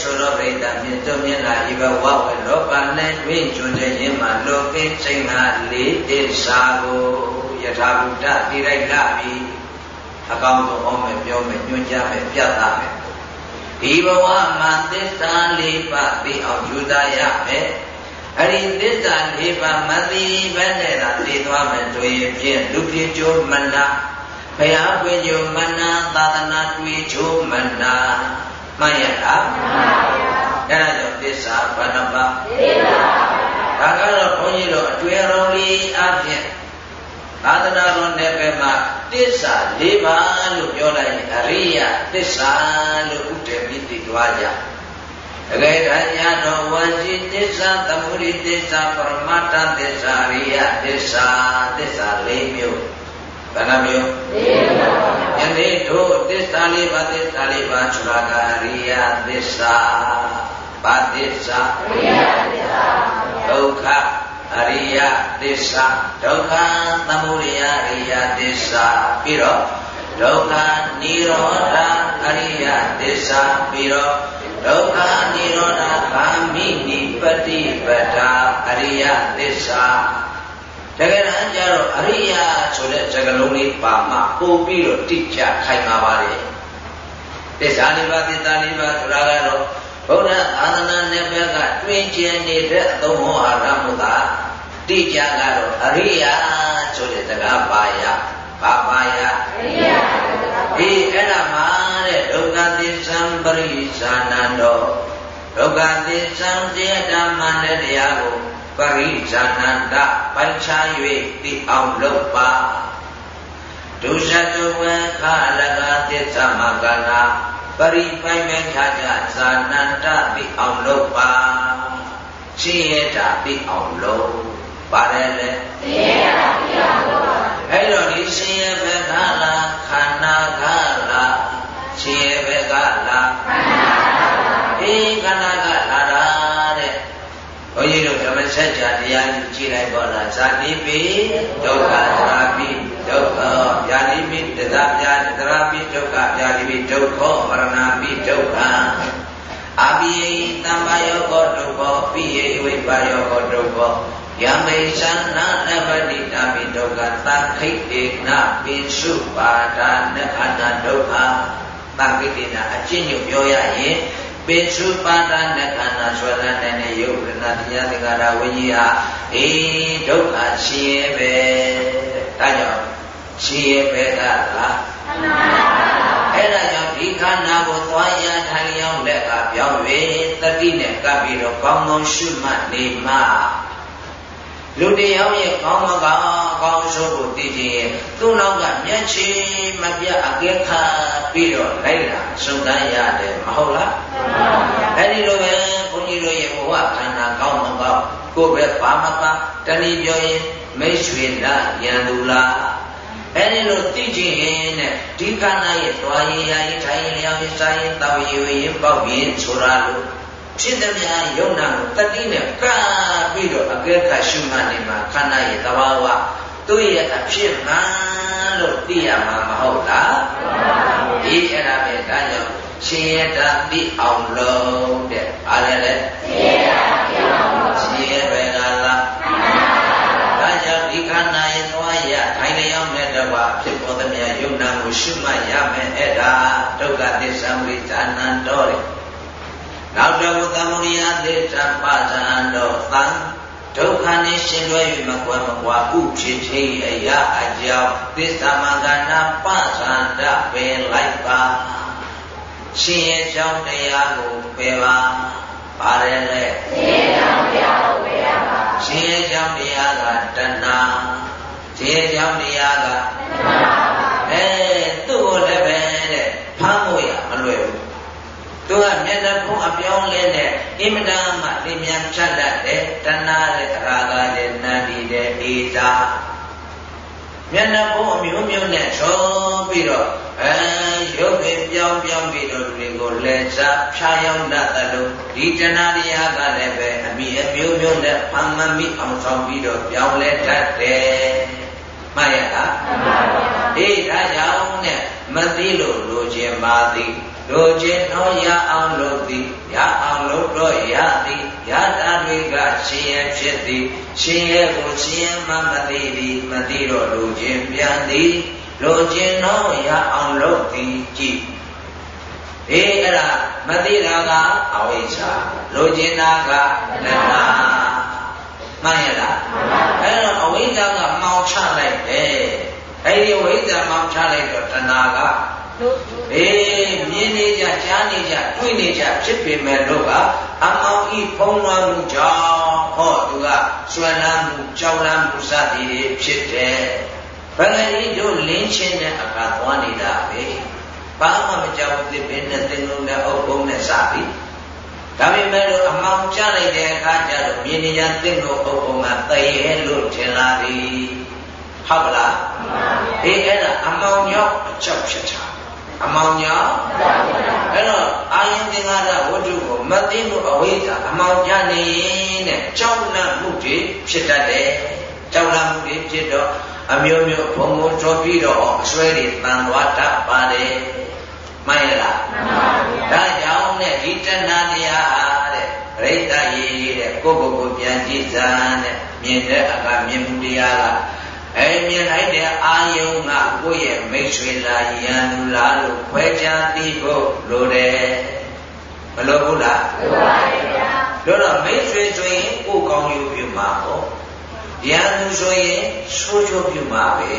ဆိုတော့ဗိဒ္ဓမြင့်တုံမြင့်လာဤဘဝဝေလောကနဲ့တွင်ကျွတဲ့ခြင်းမှာလောကိစိတ်ငါလေးတစ္ဆာကိုယထာဘုဒ္ဓတည်လိုက်လာပြီအကောင်းဆုံးအောင်မယ်ပြောမယ်ညွှန်ကြားမယ်ပြသမယ်ဒီဘဝမှာသစ္စာလေးပါးသိအောင်ယူသားရမယ်အဲ့ဒီသစ္စာလေးပါးမသိဘဲနဲ့သာသိသွားမယ်ဆိုရင်ဖြင့်လူပြေကျိုးမနာဘုရားပွင့်ကျိုးမနာသာသနာတွေ့ချိုးမနာ မှန်ရလားမှန်ပါဗျာအဲ့ဒါကြောင့်သစ္စာဘာနှပါသစ္စာဒါကတော့ဘုန်းကြီးတို့အတွေ့အကြုံလေးအပြင်သာသနာတော်နယ်ပယ်မှာသစ္စာ၄ပါးလို့ပြောလိုက်ရင်အရိယသစ္စာလို့ဥတ္တမိတိတွားကြအကယ်တရားတော်ဝါစီသစ္စာသမုဒိသစ္စာပရမတ္တသစ္စာအရိယသစ္စာသစ္စာ၄မျိုး ဘယ်နှမျိုး၄မျိုးယနေ့တို့သစ္စာလေးပါသစ္စာလေးပါဆိုတာကအရိယသစ္စာဘာသစ္စာအရိယသစ္စာဒုက္ခအရိယသစ္စာဒုက္ခသမုဒယအရိယသစ္စာပြီးတော့ဒုက္ခនិရောဓအရိယသစ္စာပြီးတော့ဒုက္ခនិရောဓဂာမိနိပฏิပဒါအရိယသစ္စာ တကယ်တမ်းကျတော့အရိယာဆိုတဲ့စကားလုံးလေးပါမှပို့ပြီးတော့တိကျခိုင်ပါပါလေသစ္စာလေးပါးသစ္စာလေးပါးဆိုတာကတော့ဘုရားသာသနာနယ်ဘက်ကတွင်ကျင်နေတဲ့အသုံးဟောအာရမှုကတိကျကတော့အရိယာဆိုတဲ့စကားပါရပါပါရအရိယာဒီအဲ့ဒါမှတဲ့ဒုက္ခသစ္စာပရိသနာတောဒုက္ခသစ္စာစေတမန္တတရားကို ပရိဇာနန္တပိုင်ခြား၍သိအောင်လုပ်ပါဒုစတုဝေခလကသစ္စာမကနာပရိပိုင်မဲ့ခြားကြဇာနန္တသိအောင်လုပ်ပါရှင်းရတာသိအောင်လုပ်ပါတယ်လေရှင်းရတာသိအောင်လုပ်ပါအဲ့တော့ဒီရှင်းရဘက်ကလားခန္ဓာကလားရှင်းရဘက်ကလားခန္ဓာအေးခန္ဓာကလာတာဘု န်းကြီးတို့ဓမ္မစကြာတရားကြီးကြည်လိုက်ပါလားဇာတိပိဒုက္ခသရာပိဒုက္ခဗျာတိပိတသဗျာသရာပိဒုက္ခဗျာတိပိဒုက္ခမရဏပိဒုက္ခအပိယတမ္ပယောကောဒုက္ခပိယေဝိပါယောကောဒုက္ခယမေသနာနပတိတာပိဒုက္ခသခိတေနပိစုပါဒနခန္ဓာဒုက္ခသခိတေနအကျဉ်းညွပြောရရင် ပိစုပါဒနခန္ဓာဆွဲလန်းတဲ့ယုတ်ရဏတရားသင်္ကာရဝိညာဉ်အေးဒုက္ခရှိရဲ့ပဲဒါကြောင့်ရှိရဲ့ပဲကလားအဲ့ဒါကြောင့်ဒီခန္ဓာကိုသွားရထိုင်ရောက်လက်ကပြောင်း၍တတိနဲ့ကပ်ပြီးတော့ကောင်းကောင်းရှုမှတ်နေမှ လူတယောက်ရဲ့ကောင်းမကောင်းကောင်းဆိုးကိုသိခြင်းရဲ့သူ့နောက်ကမျက်ခြေမပြတ်အကဲခတ်ပြီးတော့လိုက်လာစုံစမ်းရတယ်မဟုတ်လားအဲ့ဒီလိုပဲဘုန်းကြီးတို့ရဲ့ဘဝခန္ဓာကောင်းမကောင်းကိုယ်ပဲဘာမပါတဏှိပြောရင်မိတ်ဆွေလားယံသူလားအဲ့ဒီလိုသိခြင်းရင်နဲ့ဒီခန္ဓာရဲ့တွားရင်ရာရင်ထိုင်ရင်လျောင်းရင်စားရင်တောက်ရင်ရင်ပေါက်ရင်ဆိုတာလို့ ဖြစ်သည်များယုံနာကိုတတိနဲ့ကပ်ပြီးတော့အကဲခတ်ရှုမှတ်နေမှာခန္ဓာရဲ့သဘာဝသူ့ရဲ့အဖြစ်မှန်လို့သိရမှာမဟုတ်လားဒီအဲ့ဒါပဲဒါကြောင့်ရှင်ရတာသိအောင်လို့တဲ့အားလည်းလေရှင်ရတာသိအောင်လို့ရှင်ရပဲကလားဒါကြောင့်ဒီခန္ဓာရဲ့သွားရထိုင်လျောင်းတဲ့တဘာဖြစ်ပေါ်သမျှယုံနာကိုရှုမှတ်ရမယ်အဲ့ဒါဒုက္ခသစ္စာဝိဇာဏံတော်တယ် နောက်တော့သမုဒိယသစ္စာပဇံတော်သံဒုက္ခနှင့်ရှင်လွဲ၍မကွယ်မကွာဥဖြစ်ခြင်းအရာအကြောင်းသစ္စာမင်္ဂနာပဇံတပင်လိုက်ပါရှင်ရဲ့ကြောင့်တရားကိုပယ်ပါပါတယ်လေရှင်ရဲ့ကြောင့်တရားကိုပယ်ရပါရှင်ရဲ့ကြောင့်တရားကတဏှာခြေကြောင်းတရားကအဲသူ့ကိုလည်းပဲတဲ့ဖမ်းဖို့ရမလွယ်ဘူး သူကမျက်နှာဖုံးအပြောင်းလဲနဲ့အင်မတန်မှလင်းမြန်ဖြတ်တတ်တယ်တဏှာတဲ့ရာဂတဲ့နန္ဒီတဲ့အေးသာမျက်နှာဖုံးအမျိုးမျိုးနဲ့ချောပြီးတော့အဲရုပ်ပင်ပြောင်းပြောင်းပြီးတော့လူတွေကိုလက်စားဖြာယောင်းတတ်တယ်လို့ဒီတဏှာတရားကလည်းပဲအမိအမျိုးမျိုးနဲ့ဖန်မှန်ပြီးအောင်ဆောင်ပြီးတော့ပြောင်းလဲတတ်တယ်မှတ်ရလားမှန်ပါပါအေးဒါကြောင့်နဲ့မသိလို့လိုခြင်းပါသည် လိုခြင်းတော့ရအောင်လို့သည်ရအောင်လို့တော့ရသည်ရတာတွေကရှင်ရဲ့ဖြစ်သည်ရှင်ရဲ့ကိုရှင်ရဲ့မှမသိသည်မသိတော့လိုခြင်းပြန်သည်လိုခြင်းတော့ရအောင်လို့သည်ကြည့်အေးအဲ့ဒါမသိတာကအဝိဇ္ဇာလိုခြင်းတာကတဏှာမှန်ရလားအဲ့တော့အဝိဇ္ဇာကမှောင်ချလိုက်တယ်အဲ့ဒီဝိဇ္ဇာမှောင်ချလိုက်တော့တဏှာက အေးမြင်နေကြကြားနေကြတွေ့နေကြဖြစ်ပေမဲ့လို့ကအမောင်ဤဖုံးလွှမ်းမှုကြောင့်ဟောသူကဆွမ်းလန်းမှုကြောက်လန်းမှုစသည်တွေဖြစ်တယ်ဘယ်လိုဤတို့လင်းချင်းတဲ့အခါသွားနေတာပဲဘာမှမကြောက်သစ်ပင်နဲ့သင်္ကုန်းနဲ့အုပ်ကုန်းနဲ့စပြီးဒါပေမဲ့လို့အမောင်ကျလိုက်တဲ့အခါကျတော့မြင်နေရသင်္ကုန်းအုပ်ကုန်းကတည်ရဲ့လို့ထင်လာပြီဟုတ်ပါလားအေးအဲ့ဒါအမောင်ကြောင့်အကြောက်ဖြစ်တာ အမောင်ကြောင့်အဲ့တော့အာယုသင်္ကာရဝတ္ထုကိုမသိလို့အဝိဇ္ဇာအမောင်ကြနေရင်တဲ့ကြောက်လန့်မှုတွေဖြစ်တတ်တယ်ကြောက်လန့်မှုတွေဖြစ်တော့အမျိုးမျိုးဘုံဘုံကြောပြီးတော့အစွဲတွေတန်သွားတတ်ပါတယ်မှန်ရလားမှန်ပါဗျာဒါကြောင့်နဲ့ဒီတဏှာတရားတဲ့ပရိသတ်ရေးရေးတဲ့ကိုယ့်ကိုယ်ကိုပြန်ကြည့်စမ်းတဲ့မြင်တဲ့အကမြင်မှုတရားက အဲမြင်လိုက်တဲ့အာယုံကကိုယ့်ရဲ့မိတ်ဆွေလားယံလူလားလို့ခွဲခြားသိဖို့လိုတယ်မလိုဘူးလားလိုပါဗျာတို့တော့မိတ်ဆွေဆိုရင်ကိုယ်ကောင်းယူပြမှာပေါ့ယံလူဆိုရင်ဆိုးချိုးပြမှာပဲ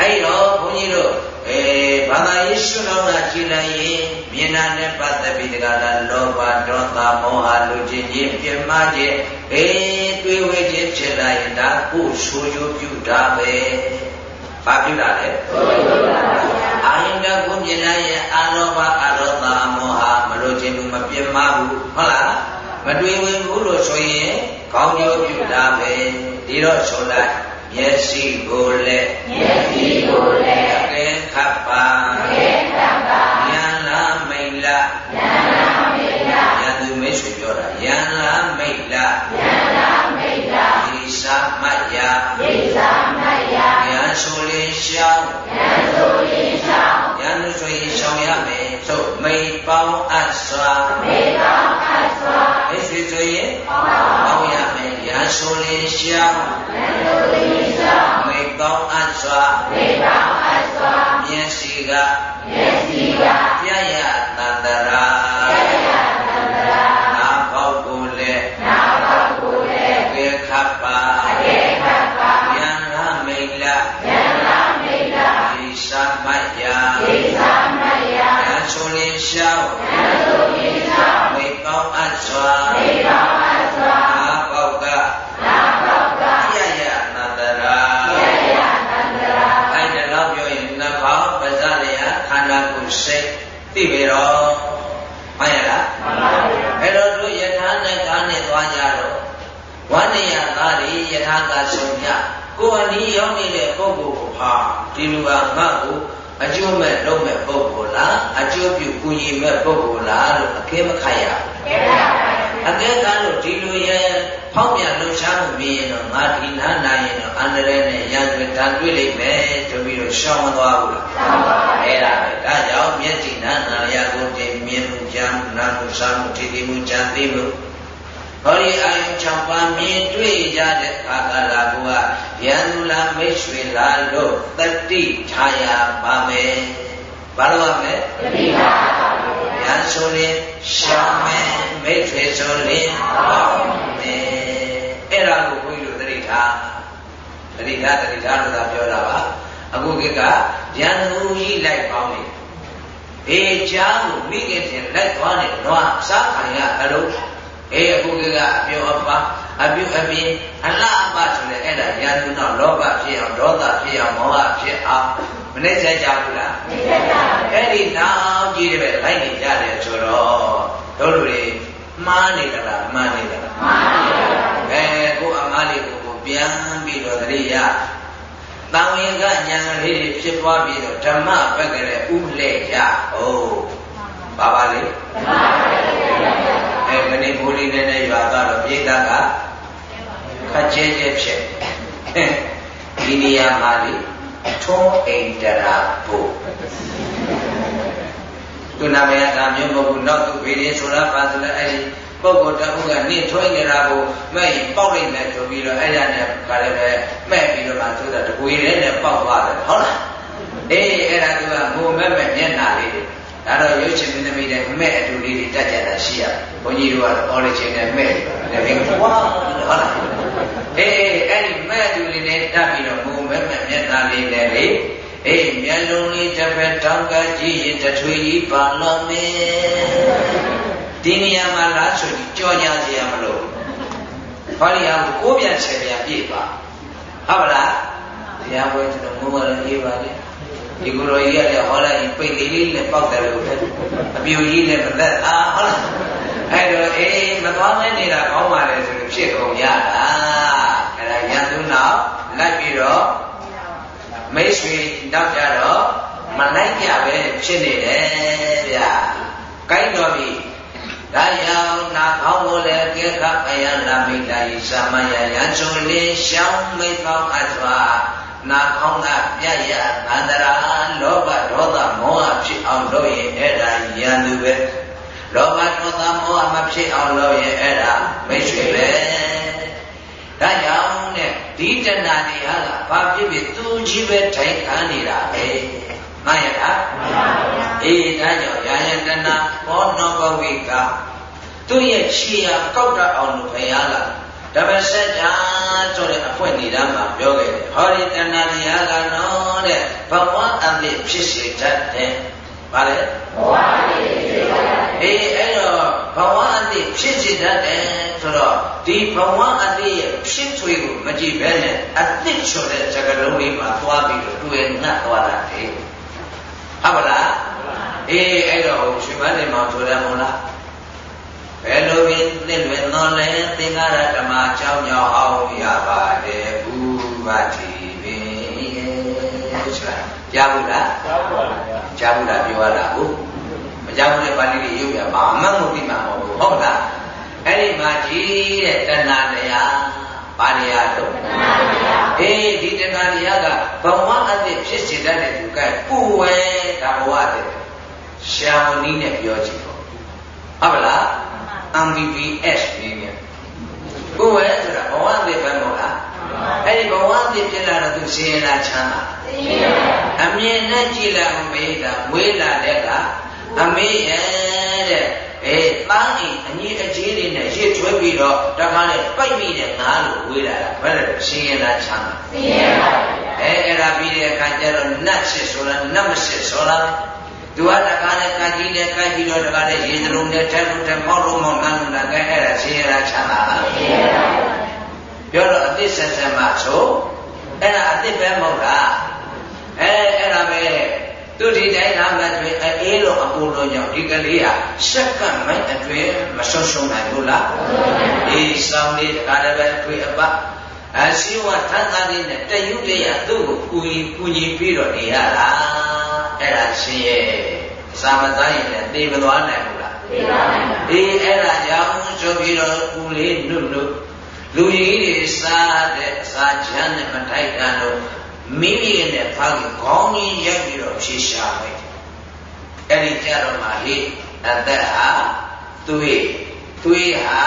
အဲ့တော့ဘုန်းကြီးတို့အဲဘာသာရေးရှုလို့တာကြည်လိုက်ရင်မြင်တာနဲ့ပတ်သက်ပြီးတကလားလောဘဒေါသမောဟလူချင်းချင်းပြမခြင်းအေးတွေးဝဲခြင်းဖြစ်လာရင်ဒါကိုဆိုးကျိုးပြုတာပဲဘာပြုတာလဲအာယင်ကကိုမြင်လိုက်ရင်အလောဘအရောသမောဟမလို့ခြင်းဘူးမပြမဘူးဟုတ်လားမတွေးဝင်ဘူးလို့ဆိုရင်ကောင်းကျိုးပြုတာပဲဒီတော့ဆိုလိုက် မျက်စိကိုလည်းမျက်စိကိုလည်းအကဲခပ်ပါအကဲခပ်ပါယံလာမိတ်လာယံလာမိတ်လာယံသူမိတ်ဆွေပြောတာယံလာမိတ်လာယံလာမိတ်လာဒီစာမတ်ယာဒီစာမတ်ယာယံဆိုလေးရှောင်းယံဆိုလေးရှောင်းယံသူဆိုရင်ရှောင်းရမယ်သို့မိတ်ပေါင်းအပ်စွာမိတ်ပေါင်းအပ်စွာမိတ်ဆွေဆိုရင်ပေါင်း ရမယ်ယံဆိုလေးရှောင်းယံဆိုလေးမိကောင်းအပ်စွာမိကောင်းအပ်စွာမျက်စိကမျက်စိကပြရတန္တရာပြရ တွေယထာကဆုံးကြကိုယ်အနည်းရောက်နေတဲ့ပုဂ္ဂိုလ်ကိုဟာဒီလူကငါ့ကိုအကျိုးမဲ့လုပ်မဲ့ပုဂ္ဂိုလ်လားအကျိုးပြုကူညီမဲ့ပုဂ္ဂိုလ်လားလို့အကဲမခတ်ရဘူးအကဲကလို့ဒီလူရဲ့ဖောက်ပြန်လှုပ်ရှားမှုမြင်ရင်တော့ငါဒီနာနိုင်ရင်တော့အန္တရာယ်နဲ့ရန်တွေတန်တွေ့လိမ့်မယ်ဆိုပြီးတော့ရှောင်မသွားဘူးလားရှောင်ပါဘူးအဲ့ဒါပဲဒါကြောင့်မျက်စိနာနာရကိုတည်မြင်မှုကြံနာမှုစားမှုထိတိမှုကြံသိမှု ဟောဒီအာယု၆ပါးမြင်တွေ့ကြတဲ့အခါကလာကရန်သူလားမိတ်ဆွေလားလို့တတိထားရပါမယ်ဘာလို့ရမလဲတတိထားပါမယ်ရန်ဆိုရင်ရှောင်းမယ်မိတ်ဆွေဆိုရင်ဟောမယ်အဲ့ဒါကိုဘုန်းကြီးတို့တတိထားတတိထားတတိထားလို့သာပြောတာပါအခုကကရန်သူကြီးလိုက်ပေါင်းနေဘေးချားကိုမိခင်တင်လိုက်သွားတယ်တော့စားခံရအလုံး အေးအခုကအပြောအပါအပြုအပြင်းအလားအပဆိုတဲ့အဲ့ဒါဉာဏ်သူနောက်လောဘဖြစ်အောင်ဒေါသဖြစ်အောင်မောဟဖြစ်အောင်မနှိမ့်ဆက်ကြဘူးလားနှိမ့်ဆက်ကြပါအဲ့ဒီနောက်ကြီးတွေပဲလိုက်နေကြတယ်ဆိုတော့တို့လူတွေမှားနေကြလားမှားနေကြလားမှားနေပါဘူးအဲကိုအမားလေးကိုကိုပြန်ပြီးတော့တရိယာတန်ဝင်ကညာလေးတွေဖြစ်သွားပြီးတော့ဓမ္မဘက်ကလေးဥလဲကြဟုတ်ပါပါလေဓမ္မဘက်ကလေး အဲမနေ့မိုးလေးနဲ့ရွာသွားတော့ပြေးတာကခက်ကျဲကျဲဖြစ်ဒီနေရာမှာလေထုံးအိန္ဒရာဘုသူနာမည်ကမျိုးမဟုတ်ဘူးနောက်သူဗီဒီဆိုတာပါဆိုလဲအဲ့ဒီပုဂ္ဂိုလ်တခုကနေထွင်းနေတာကိုမဲ့ရင်ပေါက်လိုက်မယ်ဆိုပြီးတော့အဲ့ရနဲ့ခါလည်းပဲမဲ့ပြီးတော့မှသူကတကွေလေးနဲ့ပေါက်သွားတယ်ဟုတ်လားအေးအဲ့ဒါသူကငိုမဲ့မဲ့မျက်နှာလေးတွေ ဒါတော့ရုပ်ရှင်မင်းသမီးတွေမဲ့အတူလေးတွေတက်ကြတာရှိရဘုန်းကြီးတို့ကတော့ origin နဲ့မဲ့တယ်ဘယ်လိုဝါဟုတ်လားအေးအဲ့ဒီမဲ့အတူလေးနဲ့တက်ပြီးတော့ငိုမဲ့မဲ့မျက်နှာလေးနဲ့လေအေးမျက်လုံးလေးတစ်ဖက်တောင်းကကြည့်ရင်တထွေကြီးပါလို့မင်းဒီနေရာမှာလားဆိုပြီးကြောညာစရာမလိုဟောဒီဟာကိုကိုးပြန်ဆယ်ပြန်ပြည့်ပါဟုတ်ပါလားတရားပွဲကျွန်တော်ဘုရားလည်းအေးပါလေ ဒီကိုယ်တော်ကြီးကလည်းဟောလိုက်ရင်ပိတ်လေးလေးနဲ့ပေါက်တယ်လို့အပြူကြီးနဲ့မသက်အာဟုတ်လားအဲ့တော့အေးမသွားမဲနေတာကောင်းပါလေဆိုလို့ဖြစ်ကုန်ရတာအဲ့ဒါညာသူနောက်လိုက်ပြီးတော့မိတ်ဆွေနောက်ကြတော့မလိုက်ကြပဲဖြစ်နေတယ်ဗျာကိုင်းတော်ပြီဒါကြောင့်နာခေါင်းကိုလည်းကေခပယလာမိတာဤသမယယံဆိုလင်းရှောင်းမိပေါင်းအပ်စွာ နာခေါင်းကပြရသန္တရာလောဘဒေါသမောဟဖြစ်အောင်လုပ်ရင်အဲ့ဒါယံသူပဲလောဘဒေါသမောဟမဖြစ်အောင်လုပ်ရင်အဲ့ဒါမိတ်ဆွေပဲဒါကြောင့်နဲ့ဒီတဏှာတွေဟာကဘာဖြစ်ဖြစ်သူကြီးပဲထိုင်ခံနေတာပဲမှန်ရလားမှန်ပါဗျာအေးဒါကြောင့်ယာယတနာဘောနောဘဝိကသူ့ရဲ့ခြေရာကောက်တတ်အောင်လို့ဘုရားက ဓမ္မစကြာဆိုတဲ့အဖွင့်နေတာမှာပြောခဲ့တယ်ဟောဒီတဏှာတရားကနော်တဲ့ဘဝအပြည့်ဖြစ်စေတတ်တယ်ဗါလေဘဝအပြည့်ဖြစ်စေတတ်တယ်အေးအဲ့တော့ဘဝအပြည့်ဖြစ်စေတတ်တယ်ဆိုတော့ဒီဘဝအပြည့်ရဲ့ဖြစ်ထွေးကိုမကြည့်ဘဲနဲ့အသစ်ဆိုတဲ့စကားလုံးလေးမှာသွားပြီးတော့တွေ့ငတ်သွားတာလေဟုတ်ပါလားအေးအဲ့တော့ရွှေမန်းနေမှာဆိုတယ်မို့လား ဘယ်လိုဖြင့်သင်လွင်တော်လဲသင်္ကာရဓမ္မအကြောင်းကြောင့်အောင်ရပါတယ်ဘူဝတိပင်ဆိုတာကြားဘူးလားကြားပါပါကြားဘူးလားပြောရတာဟုတ်မကြားဘူးတဲ့ပါဠိတွေရုပ်ရပါအမှန်ကိုသိမှာမဟုတ်ဘူးဟုတ်လားအဲ့ဒီမှာကြီးတဲ့တဏှာတရားပါရရတော့အေးဒီတဏှာတရားကဘဝအသစ်ဖြစ်စေတတ်တဲ့သူကပူဝဲဒါဘဝအသစ်ရှောင်းနည်းနဲ့ပြောကြည့်ပေါ့ဟုတ်ပါလား MBBS နေနေကိုယ်ဝဲဆိုတာဘဝအသစ်ပဲမဟုတ်လားအဲ့ဒီဘဝအသစ်ဖြစ်လာတော့သူဆင်းရဲလားချမ်းသာအမြင်နဲ့ကြည့်လိုက်အောင်မေးတာမွေးလာတဲ့ကအမေရဲ့တဲ့အဲသားအိမ်အကြီးအကြီးလေးနဲ့ရစ်ထွေးပြီးတော့တခါနဲ့ပိုက်မိတဲ့ငါးလို့ဝေးလာတာဘယ်လိုဆင်းရဲလားချမ်းသာဆင်းရဲပါဗျာအဲအဲ့ဒါပြီးတဲ့အခါကျတော့နတ်စစ်ဆိုတာနတ်မစစ်ဆိုတာ သူကတကားနဲ့ကကြီးနဲ့ကကြီးတော့တကားနဲ့ရေစလုံးနဲ့ထဲလို့ထဲပေါက်လို့မောင်းနှမ်းလို့ကဲအဲ့ဒါဆင်းရဲလားချမ်းသာလားဆင်းရဲပါပြောတော့အသစ်ဆက်ဆက်မှဆိုအဲ့ဒါအသစ်ပဲမဟုတ်လားအဲအဲ့ဒါပဲသူဒီတိုင်းသားမဲ့တွင်အေးလို့အပူလို့ကြောင့်ဒီကလေးဟာစက္ကန့်မဲ့အတွင်းမဆုံးရှုံးနိုင်ဘူးလားဒီဆောင်လေးတကားလည်းပဲတွေ့အပ အရှိဝထန်သာလေးနဲ့တယုတရသူ့ကိုကူညီကူညီပြီးတော့နေရတာအဲ့ဒါရှင်ရဲ့သာမသားရင်လည်းသိမသွားနိုင်ဘူးလားသိပါနိုင်ပါအေးအဲ့ဒါကြောင့်ဆိုပြီးတော့ဦးလေးနုနုလူကြီးတွေစားတဲ့အစာချမ်းနဲ့မထိုက်တာလို့မိမိနဲ့ဖားကြီးခေါင်းကြီးရိုက်ပြီးတော့ဖြေရှာလိုက်အဲ့ဒီကြတော့မှဟိအသက်ဟာသွေးသွေးဟာ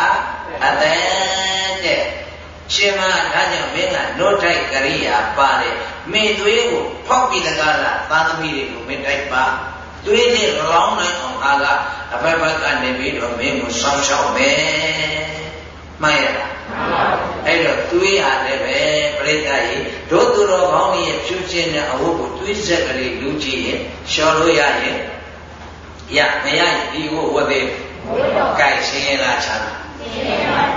အသက်တဲ့ ရှင်မဒါကြောင့်မင်းကနို့တိုက်ကရိယာပါတယ်မင်းသွေးကိုဖောက်ပြီးတကားလားသာသမီတွေကိုမင်းတိုက်ပါသွေးနဲ့လောင်းနိုင်အောင်အားကအဘက်ဘက်ကနေပြီးတော့မင်းကိုဆောင်းရှောက်မယ်မှန်ရလားအဲ့တော့သွေးဟာလည်းပဲပြိဿရေဒုသူတော်ကောင်းရဲ့ဖြူချင်းတဲ့အဝတ်ကိုသွေးဆက်ကလေးလူကြည့်ရင်လျှော်လို့ရရင်ရမရရင်ဒီဝတ်ဝတ်သေးကြိုက်ရှင်းရလားချမ်းသာ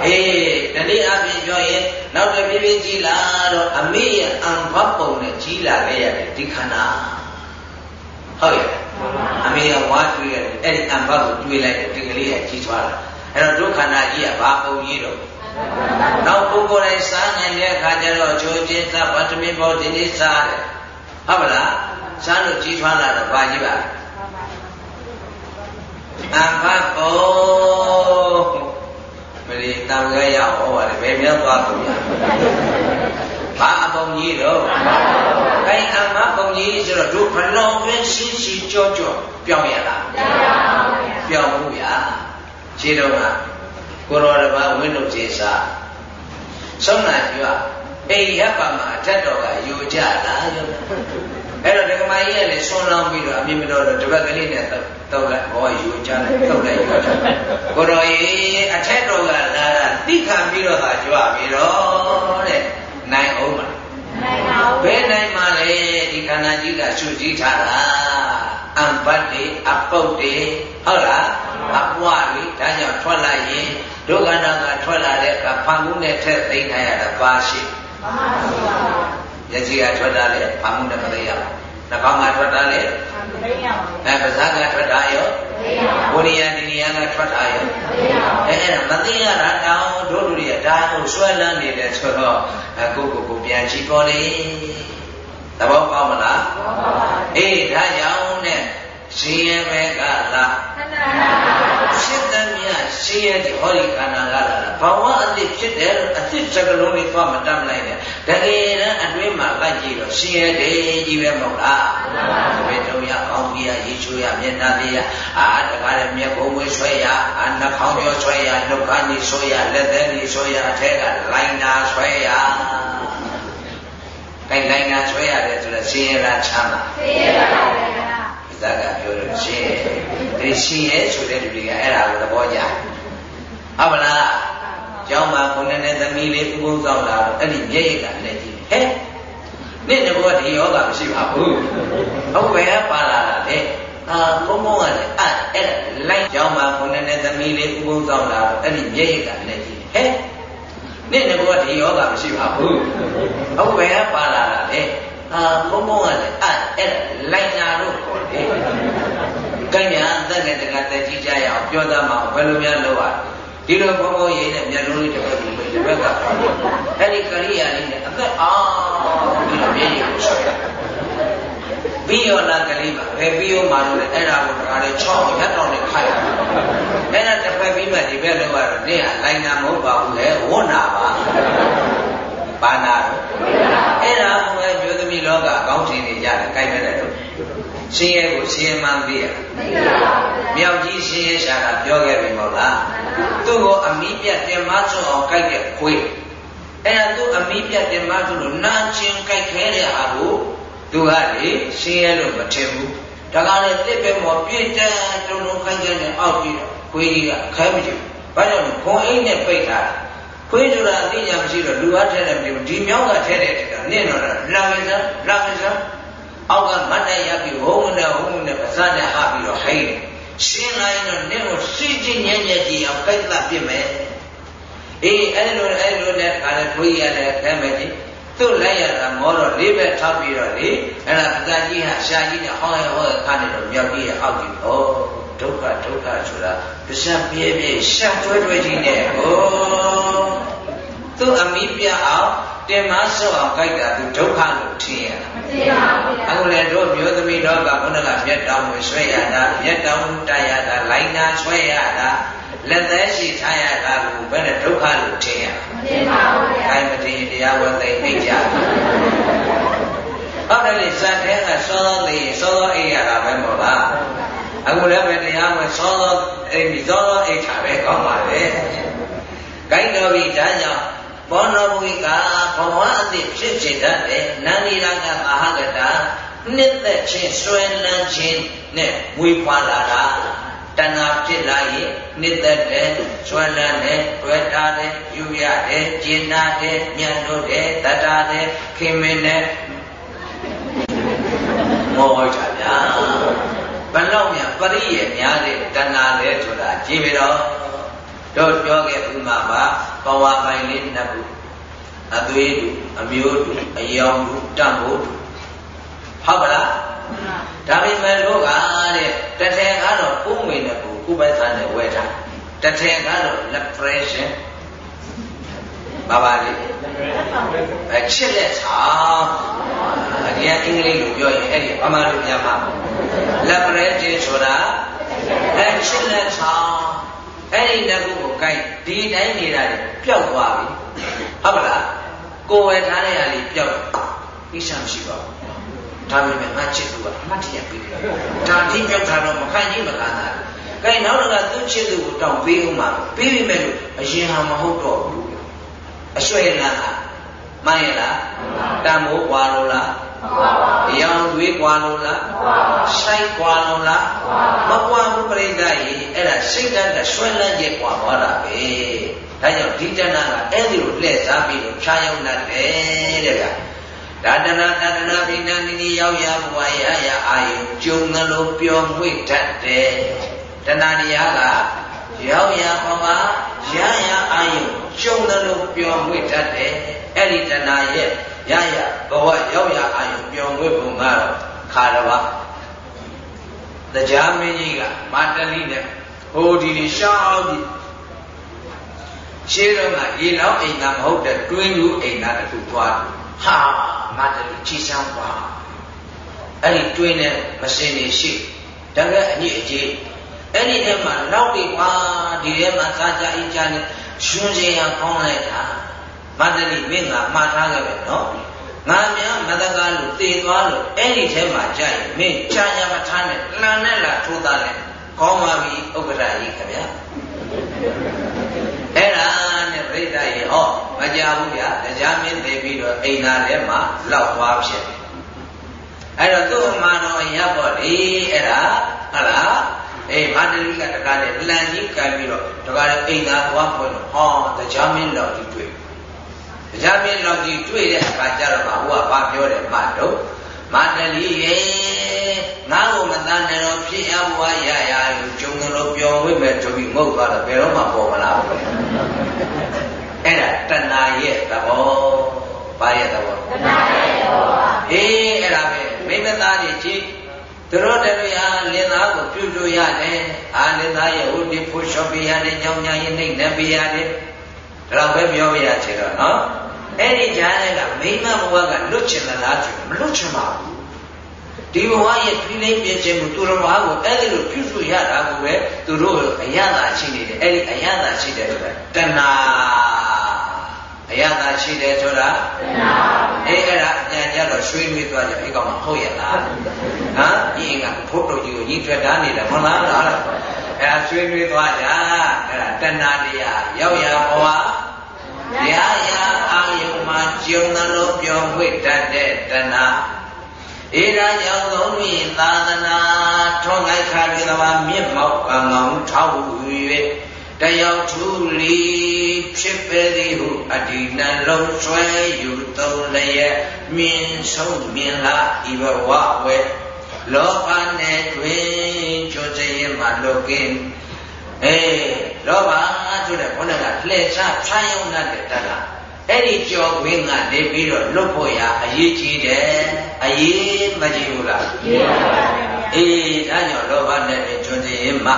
အေးတနည်းအားဖြင့်ပြောရင်နောက်တစ်ပြေးပြေးကြီးလာတော့အမေရဲ့အံဘပုံနဲ့ကြီးလာခဲ့ရတယ်ဒီခန္ဓာဟုတ်ရဲ့အမေကဝါတွေ့ရတယ်အဲ့ဒီအံဘကိုတွေးလိုက်တယ်ဒီကလေးကကြီးထွားလာအဲ့တော့ဒုက္ခန္ဓာကြီးကဘာပုံကြီးတော့နောက်ပုဂ္ဂိုလ်တိုင်းစားနိုင်တဲ့အခါကျတော့ချိုးချင်းသဗ္ဗတမိဘောဒီနေ့စားတယ်ဟုတ်ပါလားစားလို့ကြီးထွားလာတော့ဘာကြီးပါအံဘပုံ မလီတန်ခဲရဟောပါတယ်ဘယ်မြောက်သွားကုန်ရဘာအပုံကြီးတော့ခိုင်အမပုံကြီးဆိုတော့ဒုခလုံးပဲရှင်းရှင်းကြောကြောပြောင်းရလားပြောင်းဘူးဗျာခြေတော်ကကိုရောတပါဝိနုကျေစာဆုံးနာပြောအိရပ်ပါမှာအထက်တော်ကယူကြလားရော အဲ့တော့ဒကမကြီးကလည်းဆွန်းလောင်းပြီးတော့အမြင်မတော်တော့တပတ်ကလေးနဲ့တော့လိုက်ဘောယူကြတယ်တော့လိုက်ယူကြကိုတော်ကြီးအထက်တော်ကလာတာသိခံပြီးတော့သာကြွပြီးတော့တဲ့နိုင်အောင်မလားနိုင်ပါဘူးဘယ်နိုင်မှလဲဒီခန္ဓာကြီးကရှုကြည့်ထားတာအံပတ်တွေအပုတ်တွေဟုတ်လားအပွားတွေဒါကြောင့်ထွက်လာရင်ဒုက္ခနာကထွက်လာတဲ့အခါဖန်မှုနဲ့ထက်သိမ့်ထားရတာပါရှိပါရှိပါ မျက်စိကထွက်တာလေဖန်မှုနဲ့မသိရဘူးနှာခေါင်းကထွက်တာလေအဲပါးစပ်ကထွက်တာရောဝိရိယဒီနိယကထွက်တာရောအဲအဲ့ဒါမသိရတာတောင်းတို့လူတွေကဒါကိုဆွဲလန်းနေတယ်ဆိုတော့ကိုကိုကိုပြန်ကြည့်ပေါ်လေသဘောပေါက်မလားအေးဒါကြောင့်နဲ့ရှင်ရဲ့ဘက်ကလားဖြစ်သမျှရှင် ရဲ့ဒီဟောဒီခန္ဓာကလာတာဘဝအသစ်ဖြစ်တယ်အသစ်စကလုံးလေးသွားမတတ်လိုက်နဲ့တကယ်တမ်းအတွင်းမှာလိုက်ကြည့်တော့ရှင်ရဲ့တည်းကြီးပဲမဟုတ်လားဘယ်တော့ရအောင်ကြီးရရေချိုးရမျက်နှာလေးရအာတကားလည်းမျက်ကုံးမွေးဆွဲရအာနှာခေါင်းပြောဆွဲရနှုတ်ခမ်းကြီးဆွဲရလက်သေးကြီးဆွဲရအထက်ကလိုင်းနာဆွဲရကိုင်လိုင်းနာဆွဲရတယ်ဆိုတော့ရှင်ရလားချမ်းသာရှင်ရပါဗျာဇက်ကပြောလို့ရှင်ရဲ့ ဒီရှင်ရဲ့ဆိုတဲ့လူတွေကအဲ့ဒါကိုသဘောကျဟုတ်ပါလားကျောင်းမှာခုနှစ်နဲ့သမီးလေးဥပုံဆောင်လာတော့အဲ့ဒီမျက်ရည်ကလည်းကြည့်ဟဲ့နေ့တဘောဒီယောဂမရှိပါဘူးဟုတ်ပဲပါလာတာလေအာဘုံဘုံကလည်းအဲ့အဲ့လိုက်ကျောင်းမှာခုနှစ်နဲ့သမီးလေးဥပုံဆောင်လာတော့အဲ့ဒီမျက်ရည်ကလည်းကြည့်ဟဲ့နေ့တဘောဒီယောဂမရှိပါဘူးဟုတ်ပဲပါလာတာလေအာဘုံဘုံကလည်းအဲ့အဲ့လိုက်နာလို့ခေါ်တယ်။ ကိုင်းညာအသက်နဲ့တကတက်ကြီးကြရအောင်ပြောသားမအောင်ဘယ်လိုများလုပ်ရဒီလိုဘုံဘုံရေးနဲ့မျက်လုံးလေးတစ်ဖက်ပြီးပဲတစ်ဖက်ကအဲ့ဒီကရိယာလေးနဲ့အသက်အောင်ပြီးတော့ပြည့်ရကိုဆွဲတာ။ပြီးရောလားကလေးပါဘယ်ပြီးရောမှလို့လဲအဲ့ဒါကိုတခါလေချောင်းရက်တော်နဲ့ခိုက်တာ။အဲ့ဒါတစ်ဖက်ပြီးမှဒီဘက်လောက်ရတော့နေ့ကလိုင်းနာမဟုတ်ပါဘူးလေဝတ်နာပါ။ပါနာတော့အဲ့ဒါကပဲမျိုးသမီးလောကအကောင်းထင်နေကြတယ်ကြိုက်မဲ့တဲ့တို့ ရှင်ရဲ့ကိုရှင်မှန်သိရမြောက်ကြီးရှင်ရဲ့ရှာတာပြောခဲ့ပြီမဟုတ်လားသူ့ကိုအမိပြတ်တင်မဆွအောင်ကြိုက်တဲ့ခွေးအဲ့ဒါသူ့အမိပြတ်တင်မဆွလို့နာချင်းကြိုက်ခဲတဲ့ဟာကိုသူကလေရှင်ရဲ့လို့မထင်ဘူးဒါကလည်းတစ်ပဲမောပြည့်တဲ့တုံတုံခိုင်းတဲ့အောက်ပြီးတော့ခွေးကြီးကခဲမကြည့်ဘူးဘာကြောင့်လဲခွန်အိတ်နဲ့ပိတ်ထားတယ်ခွေးဆိုတာအသိဉာဏ်မရှိတော့လူအားထဲနဲ့မပြောဒီမြောင်းကထဲတဲ့တကနင့်တော့လာမစမ်းလာမစမ်း အောက်ကမတ်တက်ရပြီးဝုန်းနဲ့ဝုန်းနဲ့ပါးစပ်နဲ့ဟာပြီးတော့ဟိတယ်ရှင်းလိုက်တော့နင့်ကိုစိတ်ချင်းညံ့ညံ့ကြည့်အောင်ပိတ်သပြစ်မယ်အေးအဲ့လိုအဲ့လိုနဲ့ခါလဲခွေးရတယ်ခဲမယ်ကြီးသူ့လိုက်ရတာမောတော့လေးပဲထောက်ပြီးတော့လေအဲ့ဒါပဇာကြီးဟာရှာကြီးနဲ့ဟောရဟောရခါနေတော့မြောက်ကြီးရဲ့အောက်ကြီးဩဒုက္ခဒုက္ခဆိုတာပစံပြည့်ပြည့်ရှာတွဲတွဲကြီးနဲ့ဟော သူ့အမိပြအောင်တင်မဆော့အောင်ကြိုက်တာသူဒုက္ခလို့ထင်ရတာမထင်ပါဘူးအခုလည်းတို့မျိုးသမီးတော့ကဘုန်းကမျက်တောင်းဝင်ဆွဲရတာမျက်တောင်းတိုက်ရတာလိုင်းနာဆွဲရတာလက်သက်ရှိထားရတာကိုဘယ်နဲ့ဒုက္ခလို့ထင်ရမထင်ပါဘူးဗျာအဲမထင်တရားဝတ်သိသိကြဟုတ်တယ်လေဇတ်ထဲကစောသောသိစောသောအိရတာပဲမဟုတ်လားအခုလည်းပဲတရားဝတ်စောသောအိဒီစောသောအိထားပဲကောင်းပါလေဂိုင်းတော်ပြီဒါကြောင့် ဘောနောဝိကဘဝအသည့်ဖြစ်စေတတ်တယ်နန္ဒီရကမဟာကတာနှစ်သက်ခြင်းဆွဲလန်းခြင်းနဲ့ဝေဖွာလာတာတဏှာဖြစ်လာရင်နှစ်သက်တယ်ဆွဲလန်းတယ်တွေ့တာတယ်ယူရတယ်ကျင်နာတယ်ညံ့လို့တယ်တတတယ်ခင်မင်းတယ်မောချဗျာဘလောက်များပရိယေများတဲ့တဏှာလဲဆိုတာကြည့်ပြီးတော့ တို့ပြောခဲ့ဥမာပါပဝါပိုင်လေးနှစ်ခုအသွေးတူအမျိုးတူအယောင်တူတန်ဖို့တူဟုတ်ပါလားဒါပေမဲ့တို့ကတဲ့တထင်ကတော့ဥငွေနဲ့ကိုဥပ္ပသနဲ့ဝဲတာတထင်ကတော့ depression ဘာပါလဲအချစ်လက်ဆောင်အဒီကအင်္ဂလိပ်လိုပြောရင်အဲ့ဒီအမှန်လို့ပြန်ပါ depression ဆိုတာအချစ်လက်ဆောင် အဲ့ဒီနှစ်ခုကိုကြိုက်ဒီတိုင်းနေတာပျောက်သွားပြီဟုတ်ပါလားကိုယ်ဝယ်ထားတဲ့ဟာလေးပျောက်ပြီးစမ်းရှိပါဘူးဒါပေမဲ့ငါချစ်သူကအမှတ်တရပြီးတယ်ဒါထိပျောက်တာတော့မခံကြီးမခံတာကဲနောက်တော့သူချစ်သူကိုတောင်းပေးဦးမှာပေးပြီမဲ့လို့အရင်ဟာမဟုတ်တော့ဘူးအဆွဲလန်းတာမှန်ရလားတန်မိုးကွာလို့ လားရောင်သွေးကွာလို့လားဆိုင်ကွာလို့လားမကွာဘူးပြိဿကြီးအဲ့ဒါစိတ်ဓာတ်ကဆွဲလန်းချက်ကွာသွားတာပဲဒါကြောင့်ဒီတဏ္ဍကအဲ့ဒီလိုလှည့်စားပြီးတော့ဖြာရောက်တတ်တယ်တဲ့ဗျာဒါတနာတဏပိဏနိနိရောက်ရဘဝရရအာယုကျုံသလိုပျော်မွေ့တတ်တယ်တဏတရားကရောက်ရဘဝရရအာယုကျုံသလိုပျော်မွေ့တတ်တယ်အဲ့ဒီတဏရဲ့ ရရဘဝရောက်ရအာယုပျော်မွေ့ပုံကတော့ခါတော်ပါတရားမင်းကြီးကမာတလိနဲ့ဟိုဒီရှောင်းပြီးရှင်းတော့ကရေလောင်းအိမ်သာမဟုတ်တဲ့တွင်းလူအိမ်သာတစ်ခုသွားတယ်ဟာမာတလိကြည်စမ်းပါအဲ့ဒီတွင်းနဲ့မစင်နေရှိတကယ်အညစ်အကြေးအဲ့ဒီထဲမှာလောက်ပြီကွာဒီထဲမှာသာကြအိကြနဲ့ရှင်စင်ရကောင်းလိုက်တာ မာတလိမင်းကမှားထားခဲ့ပဲနော်ငါများမတကားလို့တည်သွားလို့အဲ့ဒီထဲမှာကြာရင်မင်းချာညာမထားနဲ့လှန်နဲ့လာထိုးသားလိုက်ကောင်းပါပြီဥက္ကဋ္ဌကြီးခင်ဗျာအဲ့ဒါနဲ့ပြိဿရေဟောမကြဘူးဗျာတရားမင်းသိပြီးတော့အိမ်သားထဲမှာလောက်သွားဖြစ်တယ်အဲ့တော့သူ့အမှန်တော်ရပေါ့လေအဲ့ဒါဟုတ်လားအေးမန္တလေးကတကားနဲ့လန်ကြီးကံပြီးတော့တကားနဲ့အိမ်သားသွားဖွင့်တော့ဟောတရားမင်းလောက်ကြီးတွေ့ တရားမင်းလောက်ကြီးတွေ့တဲ့အခါကျတော့ဟိုကဘာပြောတယ်မတော့မန္တလေးရေငါ့ကိုမတန်းနဲ့တော့ဖြစ်ရဘွားရရလို့ဂျုံလို့ပြောဝိမဲ့တပြီးငုတ်သွားတော့ဘယ်တော့မှပေါ်မလာဘူးအဲ့ဒါတဏှာရဲ့သဘောဘာရဲ့သဘောတဏှာရဲ့သဘောအေးအဲ့ဒါပဲမိမသားကြီးကြည့်သူတို့တည်းရလင်သားကိုပြုလို့ရတယ်အာလင်သားရဲ့ဟိုဒီဖို့ရှော့ပေးရတယ်ညောင်ညာရင်နှိမ့်နေပေးရတယ်ဒါတော့ပဲပြောပြရချင်တော့နော် အဲ့ဒီကြားထဲကမိမဘဝကလွတ်ချင်သလားဆိုမလွတ်ချင်ပါဘူးဒီဘဝရဲ့ဖိလိမ့်ပြခြင်းကိုသူတော်ဘာကိုအဲ့ဒီလိုပြုစုရတာကိုပဲသူတို့အယတာရှိနေတယ်အဲ့ဒီအယတာရှိတယ်ဆိုတာတဏှာအယတာရှိတယ်ဆိုတာတဏှာအေးအဲ့ဒါအညာကြတော့ရွှေနွေးသွားကြဒီကောင်မဟုတ်ရလားဟမ်ဒီအင်္ဂါဖို့တော်ကြီးကိုညီထွက်တာနေတယ်မဟုတ်လားလားအဲ့ဒါရွှေနွေးသွားကြအဲ့ဒါတဏှာတရားရောက်ရဘဝတ ရားရအာယုမှာကျုံသလိုပြောဝိတတ်တဲ့တဏှာဧရာကြောင့်သုံးမိသာသနာထောငိုက်ခါပြေသဘာမြင့်မောက်ကံကောင်းထောက်၍တယောက်ထူလီဖြစ်ပေသည်ဟုအဒီနလုံးဆွဲယူသုံးလျက်မြင်ဆုံးမြင်လာဤဘဝဝဲလောကနဲ့တွင်ကြိုစရင်မှလုကင်း အေးလောဘဆိုတဲ့ဘုန်းကလှည့်စားဖြားယုံတဲ့တတ်တာအဲ့ဒီကြော်ခွင်းကနေပြီးတော့လွတ်ဖို့ရအရေးကြီးတယ်အရေးမကြီးဘူးလားကြီးပါပါအေးဒါကြောင့်လောဘနဲ့ကျွန်းစင်မှ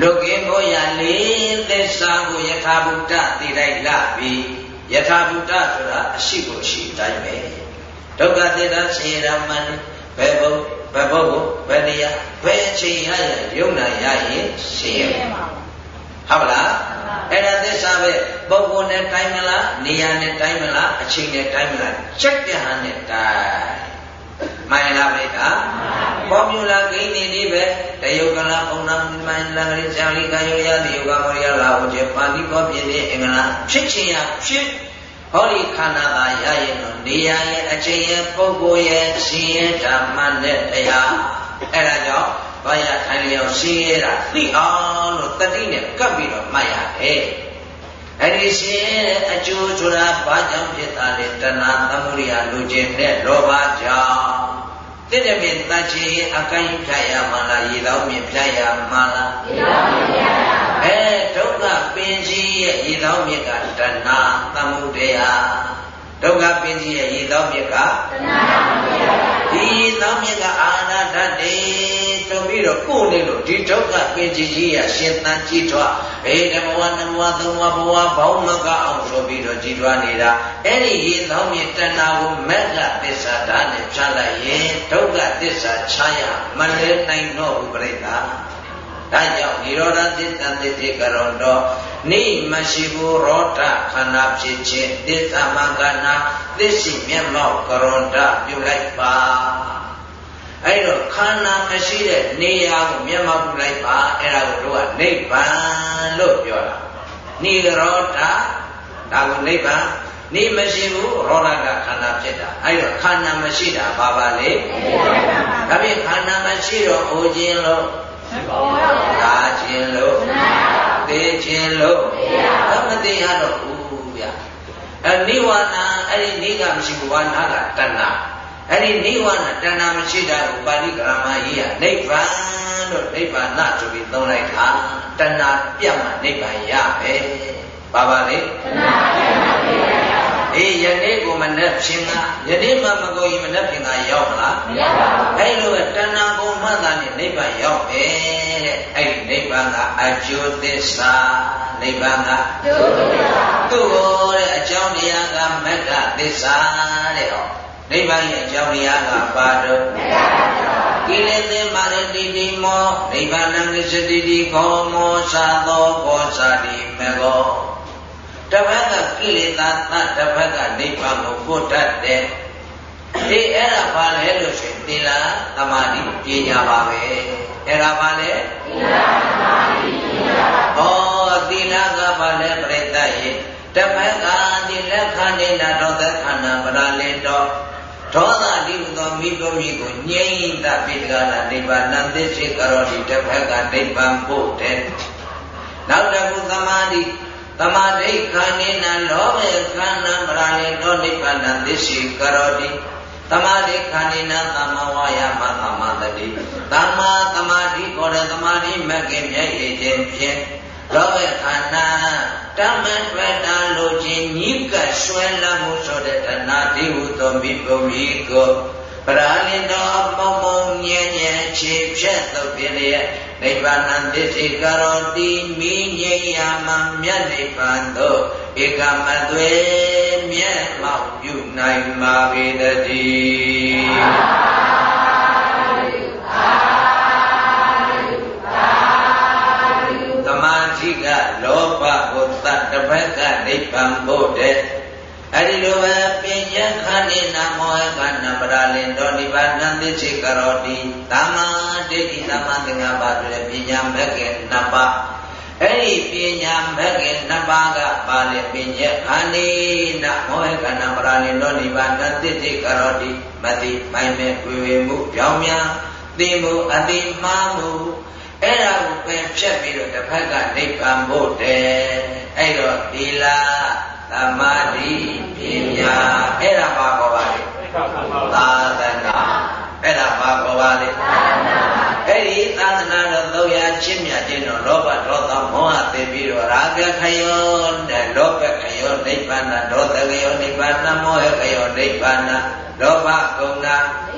လုကင်းဖို့ရလေးသစ္စာကိုယထာဘုဒ္ဓသိလိုက်လာပြီယထာဘုဒ္ဓဆိုတာအရှိကိုရှိတိုင်းပဲဒုက္ခသစ္စာဆင်းရဲမှန် ဘယ်ဘုဘယ်ဘုဘယ်နေရာဘယ်အချိန်ရရယုံနာရရင်ဆင်းရဲဟုတ်ပါလားအဲ့ဒါသစ္စာပဲပုဂ္ဂိုလ်နဲ့တိုင်းမလားနေရာနဲ့တိုင်းမလားအချိန်နဲ့တိုင်းမလားချက်ပြဟန်နဲ့တိုင်းမှန်လားဗျာဖော်မြူလာဂိနေဒီပဲတယုတ်ကလာပုံနာမှန်လာကြဇာလီကယောရတိယကမောရလာဟုတ်တယ်ပါဠိကောပြင်းနေအင်္ဂလာဖြစ်ချင်ရဖြစ် ဟောဒီခန္ဓာသာရရင်တော့နေရာရဲ့အချိန်ရဲ့ပုဂ္ဂိုလ်ရဲ့ရှင်ရဲ့ဓမ္မနဲ့တရားအဲ့ဒါကြောင့်ဘာရထိုင်လျောက်ရှင်းရတာသိအောင်လို့တတိနဲ့ကပ်ပြီးတော့မှတ်ရတယ်။အဲဒီရှင်းအကျိုးဆိုတာဘာကြောင့်ဖြစ်တာလဲတဏှာသမုဒိယလူကျင်တဲ့လောဘကြောင့်တိတမြင်တတ်ချင်အကိုင်းဖြတ်ရမှလားရေတော်မြင်ဖြတ်ရမှလားရေတော်မြင်ဖြတ်ရ အဲအဲဒုက္ခပင်ကြီးရဲ့ရေသောမြစ်ကတဏှာသမုဒယဒုက္ခပင်ကြီးရဲ့ရေသောမြစ်ကတဏှာသမုဒယဒီရေသောမြစ်ကအာနာတတ်တယ်ဆိုပြီးတော့ကိုယ်နေလို့ဒီဒုက္ခပင်ကြီးကြီးရရှင်သန်ကြည်ထွားဘေဓမဝနဘဝသုံးဘဝဘဝဘောင်းမကအောင်ဆိုပြီးတော့ကြည်ထွားနေတာအဲ့ဒီရေသောမြစ်တဏှာကိုမက်ကသစ္စာဓာတ်နဲ့ဖြတ်လိုက်ရင်ဒုက္ခသစ္စာချရမလဲနိုင်တော့ဘူးပြိတ္တာ ဒါကြောင့်និရောဓသစ္စာသစ္စေကရောတော့နေမရှိဘူးရောဓခန္ဓာဖြစ်ခြင်းသစ္စာမကနာသစ္စိမျက်မှောက်ကရောဓပြုလိုက်ပါအဲ့တော့ခန္ဓာမရှိတဲ့နေရာကိုမျက်မှောက်ပြုလိုက်ပါအဲ့ဒါကိုတို့ကနိဗ္ဗာန်လို့ပြောတာនិရောဓဒါကိုနိဗ္ဗာန်နေမရှိဘူးရောဓကခန္ဓာဖြစ်တာအဲ့တော့ခန္ဓာမရှိတာဘာပါလဲဒါဖြင့်ခန္ဓာမရှိတော့အိုခြင်းလို့ သာခြင်းလို့သိခြင်းလို့သမတိရတော့ဘူးဗျအဲနိဝါဏအဲ့ဒီနိကမရှိဘူးဝါနာကတဏ္ဍအဲ့ဒီနိဝါဏတဏ္ဍမရှိတာကိုပါဠိကရမကြီးကနိဗ္ဗာန်လို့နိဗ္ဗာန်ဆိုပြီးသုံးလိုက်တာတဏ္ဍပြတ်မှနိဗ္ဗာန်ရပဲဘာပါလဲတဏ္ဍပြတ်မှနိဗ္ဗာန်ရ အေးယနေ့ကိုမနဲ့ဖြင်ကယနေ့မှမကိုရင်မနဲ့ဖြင်ကရောက်မလားမရောက်ပါဘူးအဲ့လိုပဲတဏ္ဍာကိုမှတ်တာနဲ့နိဗ္ဗာန်ရောက်ပဲတဲ့အဲ့ဒီနိဗ္ဗာန်ကအကျိုးသစ္စာနိဗ္ဗာန်ကအကျိုးသစ္စာသူ့ကိုတဲ့အကြောင်းတရားကမက္ခသစ္စာတဲ့ဟောနိဗ္ဗာန်ရဲ့အကြောင်းတရားကပါတော့မက္ခသစ္စာကိလေသာမာရတိတိမောနိဗ္ဗာန်ငစ္စတိတိခောမောသာသောဘောဇာတိမေကော တစ်ဖက်ကကိလေသာသတစ်ဖက်ကနိဗ္ဗာန်ကိုပို့တတ်တယ်ဒီအဲ့ဒါဘာလဲလို့ဆိုရင်သီလသမာဓိပညာပါပဲအဲ့ဒါဘာလဲသီလသမာဓိပညာဟောသီလကဘာလဲပြိတ္တယေတမကတိလက်ခဏိနာတော်သခန္ဓာပရာလင်တော်ဒေါသတိဟုသောမိဘမိကိုငြိမ့်တပိတကနာနိဗ္ဗာန်သစ္စေကရောတိတစ်ဖက်ကနိဗ္ဗာန်ပို့တယ်နောက်တစ်ခုသမာဓိ သမာဓိခန္နေနလောဘေခန္နပရာလေတောနိဗ္ဗာန်သစ္စေကရောတိသမာဓိခန္နေနသမ္မာဝါယာမသမ္မာတတိသမ္မာသမာဓိခေါ်တဲ့သမာဓိမဂ္ဂင်မြတ်ရည်ခြင်းဖြင့်လောဘခန္ဓာတမ္မတွဲတာလိုခြင်းညိကဆွဲလမ်းမှုဆိုတဲ့တဏှာတိဟုသောမိဘမိကို ပရာလင်တော်ပုံပုံညံ့ညံ့ခြေဖြတ်သုတ်ပြလျက်နိဗ္ဗာန်သစ္စေကရောတိမိငြိယာမမြတ်နိဗ္ဗာန်သို့ဧကမသွေမြတ်မောက်ပြုနိုင်ပါပေတည်းမာဓိကလောဘကိုတတ်တစ်ဖက်ကနိဗ္ဗာန်ဖို့တဲ့အဲ့ဒီလိုပဲပညာ ခန္ဒီနာမောဟကနပရာလင်တော်နိဗ္ဗာန်သစ္စေကရောတိသမ္မာဒိဋ္ဌိသမ္မာသင်္ကပ္ပဆိုတဲ့ပညာမဲ့ခင်နှစ်ပါးအဲ့ဒီပညာမဲ့ခင်နှစ်ပါးကပါလေပညာခန္ဒီနာမောဟကနပရာလင်တော်နိဗ္ဗာန်သစ္စေကရောတိမတိမိုင်မဲ့တွေ့ဝေမှုပြောင်းများသိမှုအတိမှားမှုအဲ့ဒါကိုပယ်ဖြတ်ပြီးတော့တစ်ဖက်ကနိဗ္ဗာန်ဖို့တယ်အဲ့တော့သီလ သမာဓိပညာအဲ့ဒါပါခေါ်ပါလေသာသနာအဲ့ဒါပါခေါ်ပါလေသာသနာအဲ့ဒီသာသနာတော်သုံးရာချင်းမြတ်ခြင်းတော်လောဘဒေါသမောဟသိပြီးတော့ရာဂခယောနဲ့လောဘခယောနိဗ္ဗာန်ဒေါသခယောနိဗ္ဗာန်မောဟခယောနိဗ္ဗာန်လောဘကုဏ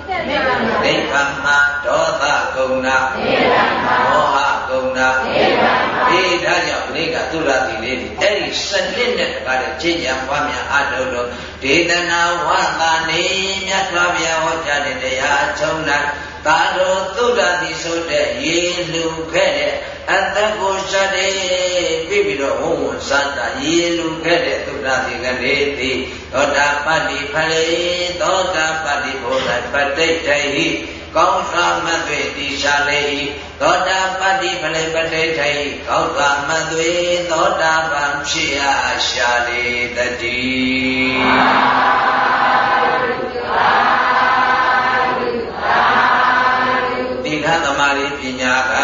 နိဗ္ဗာန်မှာဒေါသကုဏနိဗ္ဗာန်မှာမောဟကုဏနိဗ္ဗာန်မှာအေးဒါကြောင့်ဒီကသုရတိလေးဒီအဲ့ဒီစနစ်နဲ့တကားတဲ့ခြင်းညာပွားများအထုလို့ဒေသနာဝါသနေမြတ်စွာဘုရားဟောကြားတဲ့တရားချုံလို က်သာတော်သုဒ္ဓတိဆိုတဲ့ရေလူခဲ့တဲ့အတ္တကိုစတဲ့ပြီးပြီးတော့ဝုံဝံစတာရေလူခဲ့တဲ့သုဒ္ဓတိကလေးသည်သောတာပတ္တိဖလေသောတာပတ္တိဘုရားပဋိဋ္ဌိကောင်းစွာမသွေတိရှာလေ၏သောတာပတ္တိဖလေပဋိဋ္ဌိကောင်းစွာမသွေသောတာပန်ဖြစ်ရရှာလေတ ည်းခသမာဓိပညာက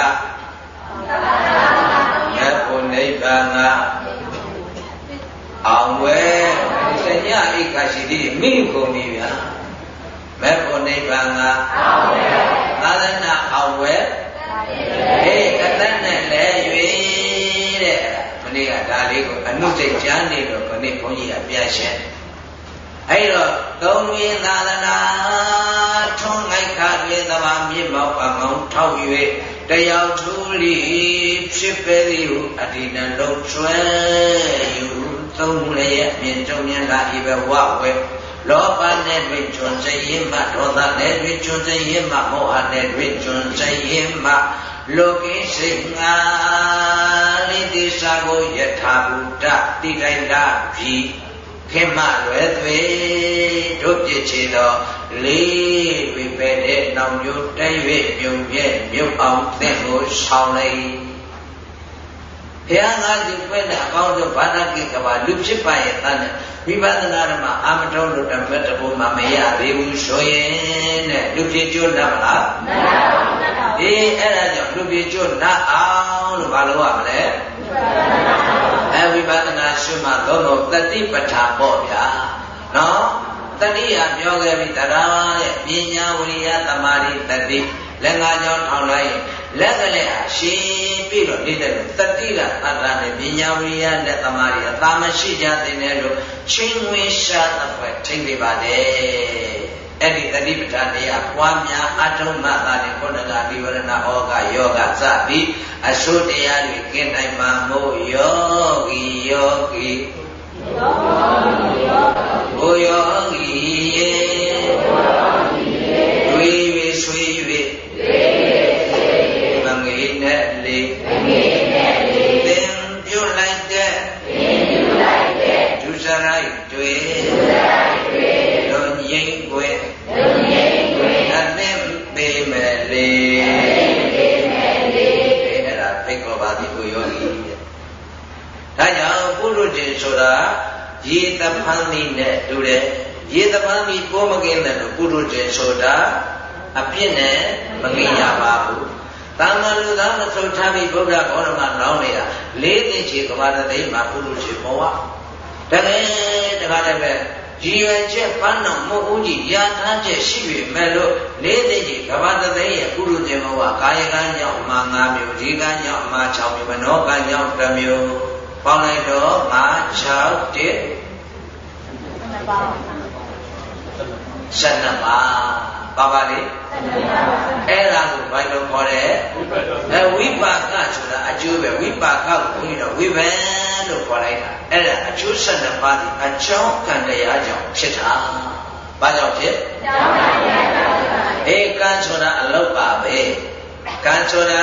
မြတ်ဘုနိဗ္ဗာန်ကအောင်ဝဲစညဧကရှိတိမိကုန်ပြီဗျာမဲ့ဘုနိဗ္ဗာန်ကအောင်ဝဲသာသနာအောင်ဝဲဟေးကတ္တနဲ့လဲ၍တဲ့လေးကိုအနုစိတ်ကြားနေတော့ခဏဘုန်းကြီးကပြန်ရှင်း အဲ့တော့သုံးရင်သာသနာထွန်းငိုက်ခါပြေသဘာမြင့်မောက်ပံကောင်းထောက်၍တယောက်ထူလီဖြစ်ပေသည်ဟုအဒီနလုံးကျွဲယူသုံးလျက်မြင့်ကြုံမြင်လာဤဘဝဝဲလောဘနဲ့တွေ့ကျွန်းစိရင်မှဒေါသနဲ့တွေ့ကျွန်းစိရင်မှမောဟနဲ့တွေ့ကျွန်းစိရင်မှလောကိစိတ်ငါလိတိစာကိုယထာဘုဒ္ဓတိတိုင်းလာပြီ ခင်မလွယ်သွေတို့ပြစ်ချေသောလေးဝိပဲတဲ့နောင်မျိုးတဲ၍မြုံပြဲမြုပ်အောင်သင်ကိုဆောင်လိုက်ဘုရားငါးဒီပွဲနဲ့အကောင်းဆုံးဘာသာကိကဘာလူဖြစ်ပါရဲ့တန်းနဲ့ဝိပဿနာဓမ္မအာမထုံးလို့ဓမ္မတဘုမမရသေးဘူးဆိုရင်တဲ့လူဖြစ်ကျွတ်နတ်မလားမရပါဘူးအေးအဲ့ဒါကြောင့်လူဖြစ်ကျွတ်နတ်အောင်လို့ဘာလို့ရမလဲ အဲဝိပဿနာရှုမှသုံးလို့တတိပဋ္ဌာပေါ့ဗျာနော်တတိယပြောခဲ့ပြီတရားတဲ့ပညာဝိရိယသမာဓိတတိလက်ငါးကြောင်းထောင်လိုက်လက်ကလေးဟာရှင်းပြီးတော့နေတဲ့လို့တတိကသတ္တနဲ့ပညာဝိရိယနဲ့သမာဓိအသာမရှိကြတဲ့နဲ့လို့ချင်းဝင်းရှာသဖွယ်ထိမ့်ပြပါတယ် အဲ့ဒီတတိပဋ္ဌာန်တရားပွားများအထုံးမှသာတဲ့ခုနကဒီဝရဏဩကယောဂစပြီးအဆုတရားတွေကင်းနိုင်မှာမို့ယောဂီယောဂီယောဂီယောဂီတွေ့၍ဆွေ၍မငေနဲ့လေသင်ပြုလိုက်တဲ့ဒုစရိုက်တွေတို့ ရေတဖန်းလေးနဲ့တူတယ်ရေတဖန်းပြီးပိုးမကင်းတယ်လို့ပုရုဇဉ်ဆိုတာအပြစ်နဲ့မကင်းရပါဘူးတာမန်လူသားမထုတ်ထားပြီးဗုဒ္ဓဘောရမလောင်းနေတာလေးသိချေကဘာတသိမှာပုရုဇဉ်ဘဝတကယ်တကားလည်းပဲရည်ရွယ်ချက်ပန်းတော်မဟုတ်ဘူးကြီးရာထားချက်ရှိပြီမဲ့လို့လေးသိချေကဘာတသိရဲ့ပုရုဇဉ်ဘဝကာယကံကြောင့်မှာ၅မျိုးဒီကံကြောင့်မှာ6မျိုးမနောကံကြောင့်1မျိုး ပေါင်းလိုက်တော့5 6 1 12ပါး12ပါးပါပါလေအဲ့ဒါကိုဘာလို့ခေါ်လဲအဲဝိပါကဆိုတာအကျိုးပဲဝိပါကကိုဘုန်းကြီးတို့ဝိပန်လို့ခေါ်လိုက်တာအဲ့ဒါအကျိုး၁၂ပါးဒီအကြောင်းကံတရားကြောင့်ဖြစ်တာဘာကြောင့်ဖြစ်အကြောင်းကံတရားကြောင့်အေးကံဆိုတာအလုတ်ပါပဲ ကံဆိုတာ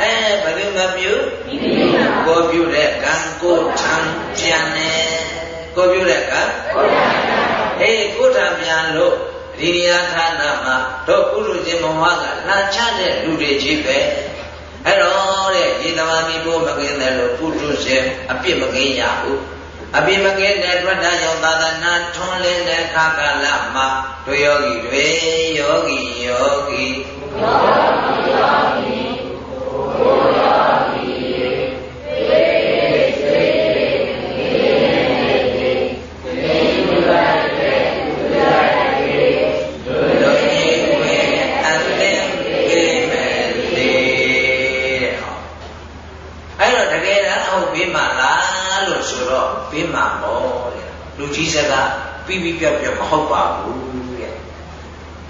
အဲဘယ်သူမပြုကိုပြုတဲ့ကံကိုထံပြန်တယ်ကိုပြုတဲ့ကံအေးကိုထံပြန်လို့ဒီနေရာဌာနမှာတို့ကုလူချင်းဘဝကလာချတဲ့လူတွေကြီးပဲအဲ့တော့တဲ့ရေသမားမိဖို့မကင်းတယ်လို့ပုထုဇဉ်အပြစ်မကင်းရဘူးအပြစ်မကင်းတဲ့အတွက်ဒါကြောင့်သာသနာထွန်းလင်းတဲ့ခါကာလမှာတို့ယောဂီတွေယောဂီယောဂီယောဂီယောဂီဘုယောဂီ ပေးမှာပေါ့တဲ့လူကြီးစကားပြီးပြီးပြောက်ပြောက်မဟုတ်ပါဘူးတဲ့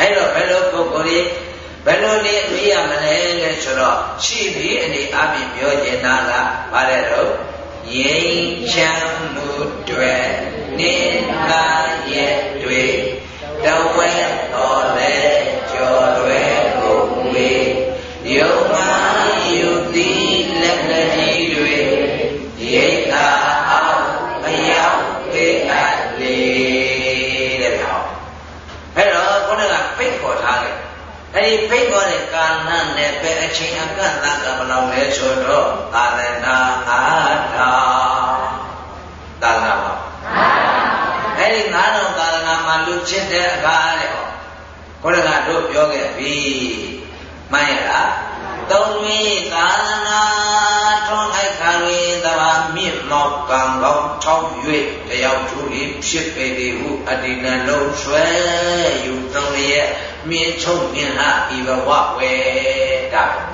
အဲ့တော့ဘယ်လိုပုဂ္ဂိုလ်တွေ ဘယ်လိုနေမေးရမလဲလဲဆိုတော့ရှိပြီးအနေအပြင်ပြောကျင်တာကဘာလဲတော့ငြိမ်းချမ်းမှုတွေနေလာရဲ့တွေတဝဲတော်လဲကြော်လွယ်ကိုဝေယုံမာ နဲ့ပဲအချိန်အကန့်အသတ်ကဘယ်လောက်လဲဆိုတော့သာသနာအားထာသာသနာပါအဲ့ဒီ9000သာသနာမှာလူချစ်တဲ့အခါတဲ့ဟောခုနကတို့ပြောခဲ့ပြီမှန်ရလားသုံးဝိသာနာထွန်းလိုက်ခါရင်း သဘာမြင့်မောက်ကံကောင်းထောက်၍တယောက်သူ၏ဖြစ်ပေသည်ဟုအတ္တိနလုံးဆွဲယူသုံးရဲ့မြင့်ချုပ်မြင့်ဟာဤဘဝဝေတာဒါ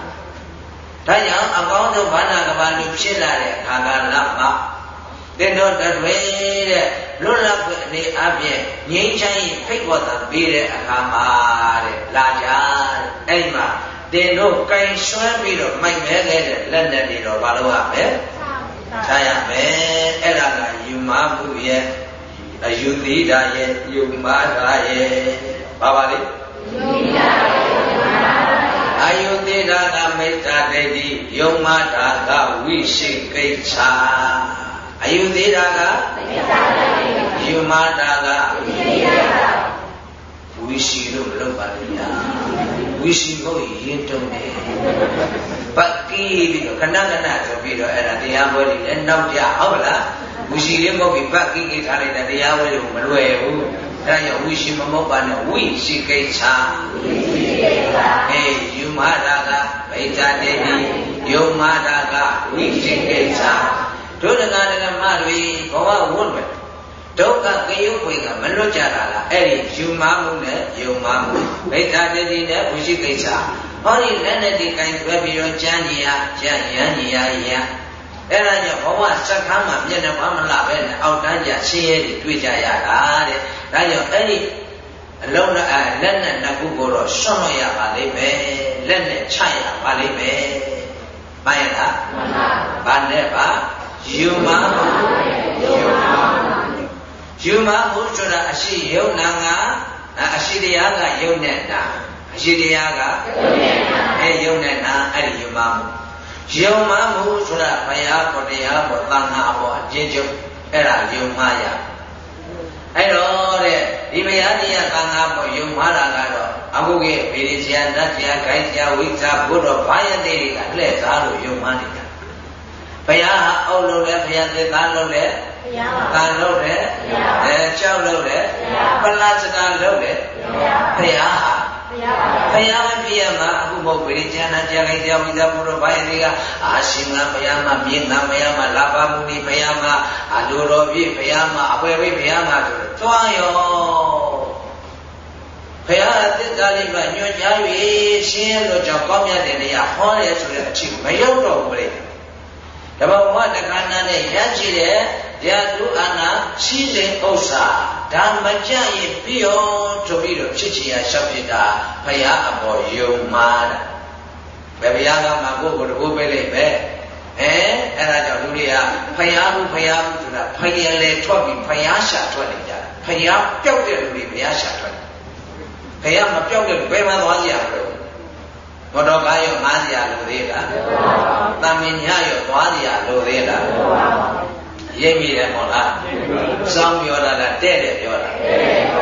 ဒါကြောင့်အကောင်းဆုံးဘာနာကဘာလူဖြစ်လာတဲ့အခါကလမှာတင်တော်တတွေတဲ့လွတ်လပ်ခွင့်အနေအပြင်ငြိမ်းချမ်းရေးဖိတ်ခေါ်တာပေးတဲ့အခါမှာတဲ့လာကြတဲ့အဲ့မှာ တင်တို့ကင်ဆွဲပြီးတော့မိုက်မဲခဲ့တဲ့လက်နဲ့တွေတော့ဘာလို့ရမလဲထားရမယ်အဲ့ဒါကယူမမှုရဲ့အယူသီတာရဲ့ယူမတာရဲ့ဘာပါလဲယူသီတာအယုသေတာကမိစ္ဆာဒိဋ္ဌိယုံမာတာကဝိရှိကိစ္ဆာအယုသေးတာကယူမာတာကဝိရှိလို့မလုပ်ပါဘူးညာ ဝိရှိကိုရင်တုံးတယ်ပတ်တီးပြီးတော့ခဏခဏဆိုပြီးတော့အဲ့ဒါတရားပွဲတွေလည်းနောက်ကြဟုတ်လားဝိရှိလေးမဟုတ်ပြီးပတ်ကိကိထားလိုက်တဲ့တရားပွဲတွေမလွယ်ဘူးအဲ့ဒါကြောင့်ဝိရှိမမဟုတ်ပါနဲ့ဝိရှိကိစ္စဝိရှိကိစ္စအေးယူမာတာကဗိဇာတေတိယုံမာတာကဝိရှိကိစ္စဒုဒနာဒကမတွေဘဝဝတ်မယ် ဒုက္ခကယုတ်ခွေကမလွတ်ကြတာလားအဲ့ဒီယူမမှုနဲ့ယုံမမှုဗိဓာတတိနဲ့ဝိရှိကိစ္စဟောဒီလက်နဲ့ဒီကင်ဆွဲပြီးတော့ကြမ်းကြီးရကြမ်းရမ်းကြီးရရအဲ့ဒါကြောင့်ဘဝစက္ခန်းမှာမျက်နှာမလှပဲနဲ့အောက်တန်းကြဆင်းရဲတွေတွေ့ကြရတာတဲ့ဒါကြောင့်အဲ့ဒီအလုံးနဲ့လက်နဲ့နှစ်ခုကိုတော့ဆွန့်လို့ရပါလိမ့်မယ်လက်နဲ့ချရပါလိမ့်မယ်မှန်ရလားမှန်ပါဘာနဲ့ပါယူမမှုယူမမှု ယူမမှုဆိုတာအရှိယုံနာငါအရှိတရားကယုံနေတာအရှိတရားကယုံနေတာအဲယုံနေတာအဲ့ဒီယူမမှုယုံမမှုဆိုတာဘုရားပေါ်တရားပေါ်သံဃာပေါ်အကျဉ်းချုပ်အဲ့ဒါယုံမရအဲ့တော့တဲ့ဒီဘုရားတရားသံဃာပေါ်ယုံမတာကတော့အခုကဗေဒဆရာနတ်ဆရာဂိုင်းဆရာဝိဇ္ဇာဘုရောဘာယတိတွေကလှည့်စားလို့ယုံမနေတာ ဘုရားဟာအုပ်လို့လဲဘုရားသစ်သားလို့လဲဘုရားပါလို့လဲအဲကြောက်လို့လဲပလတ်စကားလို့လဲဘုရားဟာဘုရားပါဘုရားပြည့်ရမှာအခုမဟုတ်ဘူးကျန်တာကြာခိုင်ကြောက်ပြီးသားဘုရားဘာရင်တွေကအာရှင်ကဘုရားမှာမြင့်နာဘုရားမှာလာပါမှုနေဘုရားမှာအလိုတော်ပြည့်ဘုရားမှာအပွဲပိဘုရားမှာဆိုတော့သွားရောဘုရားအသစ္စာလေးမှာညွှန်ကြား၍ရှင်းလို့ကြောင့်ကောင်းမြတ်တဲ့နေရာဟောရဲဆိုတဲ့အချိန်မရောက်တော့ဘူးလေ တဘောဝတခဏနဲ့ရရှိတဲ့ရာသူအာနာရှိစဉ်ဥစ္စာဒါမကြရင်ပြီးရောဆိုပြီးတော့ဖြစ်ချင်ရလျှောက်ပြတာဘုရားအပေါ်ယုံမာတာဘယ်ဘုရားကမှကိုယ့်ကိုယ်တကူပဲလိုက်ပဲအဲအဲ့ဒါကြောင့်လူတွေကဖယားဘူးဖယားဘူးဆိုတာဖယားလေထွက်ပြီးဖယားရှာထွက်နေကြတာဖယားပျောက်တဲ့လူတွေဖယားရှာထွက်တယ်ဖယားမပျောက်တဲ့လူဘယ်မှသွားကြရမလို့ ဘောတော်ကားရောငားစရာလိုသေးလားတမင်ညရောသွားစရာလိုသေးလားရိပ်မိတယ်မို့လားစောင်းပြောတာလားတဲ့တယ်ပြောတာ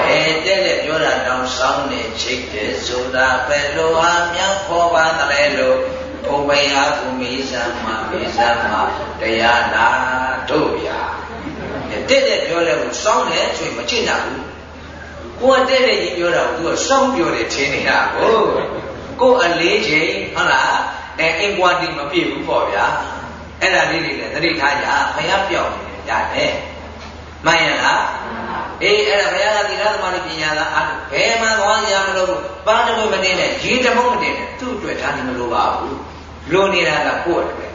အဲတဲ့တယ်ပြောတာတောင်စောင်းနေချိတ်တယ်ဆိုတာပဲလိုဟာမြောက်ခေါ်ပါတလဲလို့ဘုံဘယကုမိသမမိသမတရားနာတို့ဗျာတဲ့တဲ့ပြောလဲကိုစောင်းတယ်ဆိုရင်မချိတ်နိုင်ဘူးကိုကတဲ့တဲ့ကြီးပြောတာကိုသူကစောင်းပြောတယ်ထင်နေတာကို ကိုအလေးချိန်ဟုတ်လားအဲအင်ကွာတီမပြည့်ဘူးပေါ့ဗျာအဲ့ဒါလေးတွေလည်းသတိထားကြဘုရားပြောင်းနေတယ်ရတယ်မှန်ရလားအေးအဲ့ဒါဘုရားကသီလသမารိပညာသာအားဘယ်မှသွားရမလို့ပန်းတမွေမတင်နဲ့ရေတမုံမတင်နဲ့သူ့အတွက်ဒါဒီမလိုပါဘူးလိုနေတာကကိုယ့်အတွက်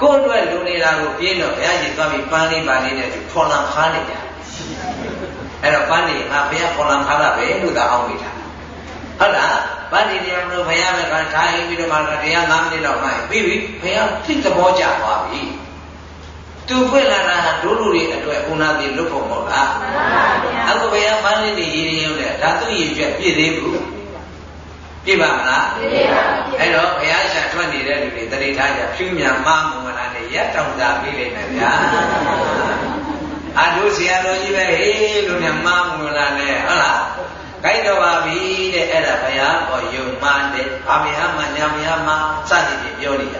ကိုယ့်အတွက်လိုနေတာကိုပြင်းတော့ဘုရားကြီးသွားပြီးပန်းလေးပါလေးနဲ့သူဖော်လံခါနေကြအဲ့တော့ပန်းလေးငါဘုရားဖော်လံခါတာပဲလို့သာအောင်းမိတာ ဟုတ်လားဗတ်ဒီတရားမလို့ဘုရားကထိုင်ပြီးတော့မှတရား၅မိနစ်လောက်မှပြီးပြီဘုရားသိသဘောကျသွားပြီသူဖွင့်လာတာဒုလူတွေအတွက်ဥနာတိလွတ်ဖို့မဟုတ်လားမှန်ပါဗျာအခုဘုရားပန်းလေးတွေရည်ရည်ရုံနဲ့ဒါသူ့ရည်ကျွတ်ပြည့်သေးဘူးပြည့်ပါမလားပြည့်ပါဘူးအဲ့တော့ဘုရားရှာထွက်နေတဲ့လူတွေတတိထားကြဖြူမြန်မမုံမလားနဲ့ရက်တောင်တာပြီးလိမ့်မယ်ဗျာအတို့ဆရာတော်ကြီးပဲဟေးလူနဲ့မမုံလားနဲ့ဟုတ်လား ကိုက်တော့ပါပြီတဲ့အဲ့ဒါဘုရားပေါ်ယုံမှန်တဲ့ဘာမယမညာမယမစသည်ဖြင့်ပြောနေကြ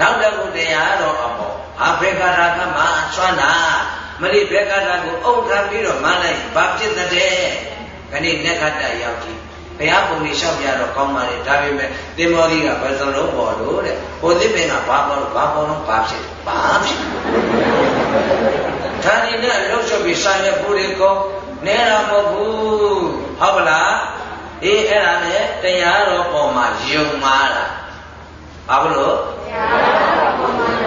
နောက်တစ်ခုတရားတော်အမောအဘေကရာကမဆွမ်းတာမလိဘေကရာကိုအုပ်ခံပြီးတော့မလိုက်ဘာဖြစ်တဲ့ခဏိနက္ခတ္တရောက်ကြည့်ဘုရားပုံလေးလျှောက်ပြတော့ကောင်းပါလေဒါပေမဲ့သင်္ဘောကြီးကဘယ်စလုံးပေါ်လို့တဲ့ဟိုသစ်ပင်ကဘာပေါ်လို့ဘာပေါ်လို့ဘာဖြစ်ဘာဖြစ်ဒါနေနဲ့လှုပ်ရှုပ်ပြီးဆိုင်ရပူတွေကောနဲတာမဟုတ်ဘူး ဟုတ်ပလားအေးအဲ့ဒါနဲ့တရားတော်ပေါ်မှာယုံမာတာဘာလို့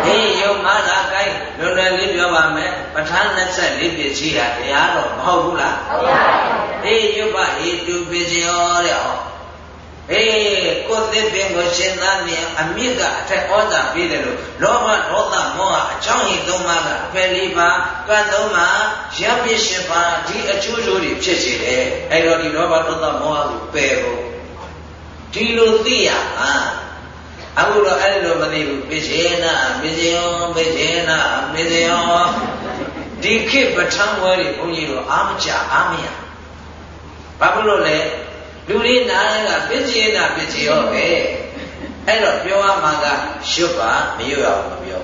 အေးယုံမသာကိုင်းလွယ်လွယ်လေးပြောပါမယ်ပဋ္ဌာန်း24ပစ္စည်းဟာတရားတော့မဟုတ်ဘူးလားဟုတ်ပါဘူးအေးယုပ္ပဟိတုပစ္စယောတဲ့ဟော အေးကိုယ်သစ်ပင်ကိုရှင်သားမြင်အမြင့်ကအထက်ဩဇာပေးတယ်လို့လောဘဒေါသမောဟအကြောင်းရင်းသုံးပါးကအပယ်လေးပါးကံသုံးပါးရပ်ပစ်ရှင်ပါးဒီအကျိုးကျိုးတွေဖြစ်စေတယ်အဲ့တော့ဒီလောဘဒေါသမောဟကိုပယ်ဖို့ဒီလိုသိရမှာအခုတော့အဲ့လိုမသိဘူးပိစေနာပိစေယောပိစေနာပိစေယောဒီခေတ်ပဋ္ဌာန်းဝဲတွေဘုန်းကြီးတို့အားမကြအားမရဘာဖြစ်လို့လဲ လူလေးနားကပစ္စည်းနာပစ္စည်းရောပဲအဲ့တော့ပြောရမှာကရွတ်ပါမရွတ်အောင်မပြော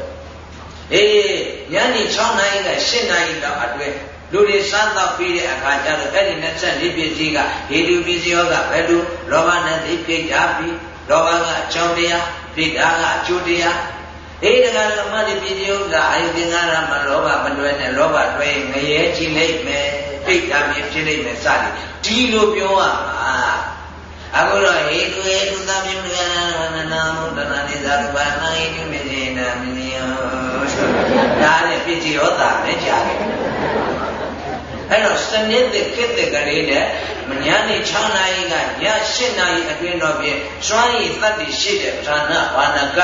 အေးညနေ6နာရီက7နာရီလောက်အတွင်းလူတွေစားတော့ပြီးတဲ့အခါကျတော့အဲ့ဒီ24ပစ္စည်းကဟေတုပစ္စည်းရောကဘယ်လိုလောဘနဲ့သိပြိတ္တာပြီးလောဘကအကြောင်းတရားပြိတ္တာကအကျိုးတရား အေးတကယ်လို့မတိပစ္စည်းဥစ္စာအာယုသင်္ကာရမလောဘမတွဲနဲ့လောဘတွဲငရဲကြည့်လိုက်မယ်ပြိတ္တာမြင်ဖြစ်လိုက်မယ်စသည်ဒီလိုပြောရမှာအခုတော့ဟေတုဟေတုသမြုကနာနာမုဒ္ဒနာနိသာရူပနာဟိတုမေဇေနာမနိယောဒါနဲ့ပြည့်ရောတာနဲ့ကြားတယ်အဲ့တော့စနစ်သစ်ခေတ်သစ်ကလေးနဲ့မညာနေ6နာရီကည8နာရီအတွင်းတော့ဖြင့်စွမ်းရည်တတ်တည်ရှိတဲ့ဌာနဘာနက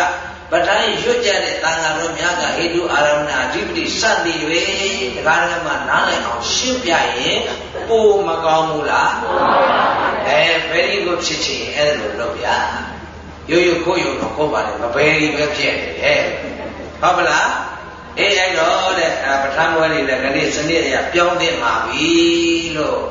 ပဋ္ဌာန်းရွတ်ကြတဲ့တန်ဃာတော်များကဟိတုအာရမဏအဓိပတိစသည်၍ဒီကားလည်းမှနားလည်အောင်ရှင်းပြရင်ပိုမကောင်းဘူးလားအဲ very good ဖြစ်ချင်အဲ့လိုလုပ်ပြရိုးရိုးခိုးရုံတော့ကိုယ်ပါလေမဘယ်ဒီပဲဖြစ်နေတယ်ဟုတ်ပလားအေးအဲ့တော့တဲ့ပဋ္ဌာန်းဘွယ်လေးလည်းခဏစနစ်အရပြောင်းသင့်ပါပြီလို့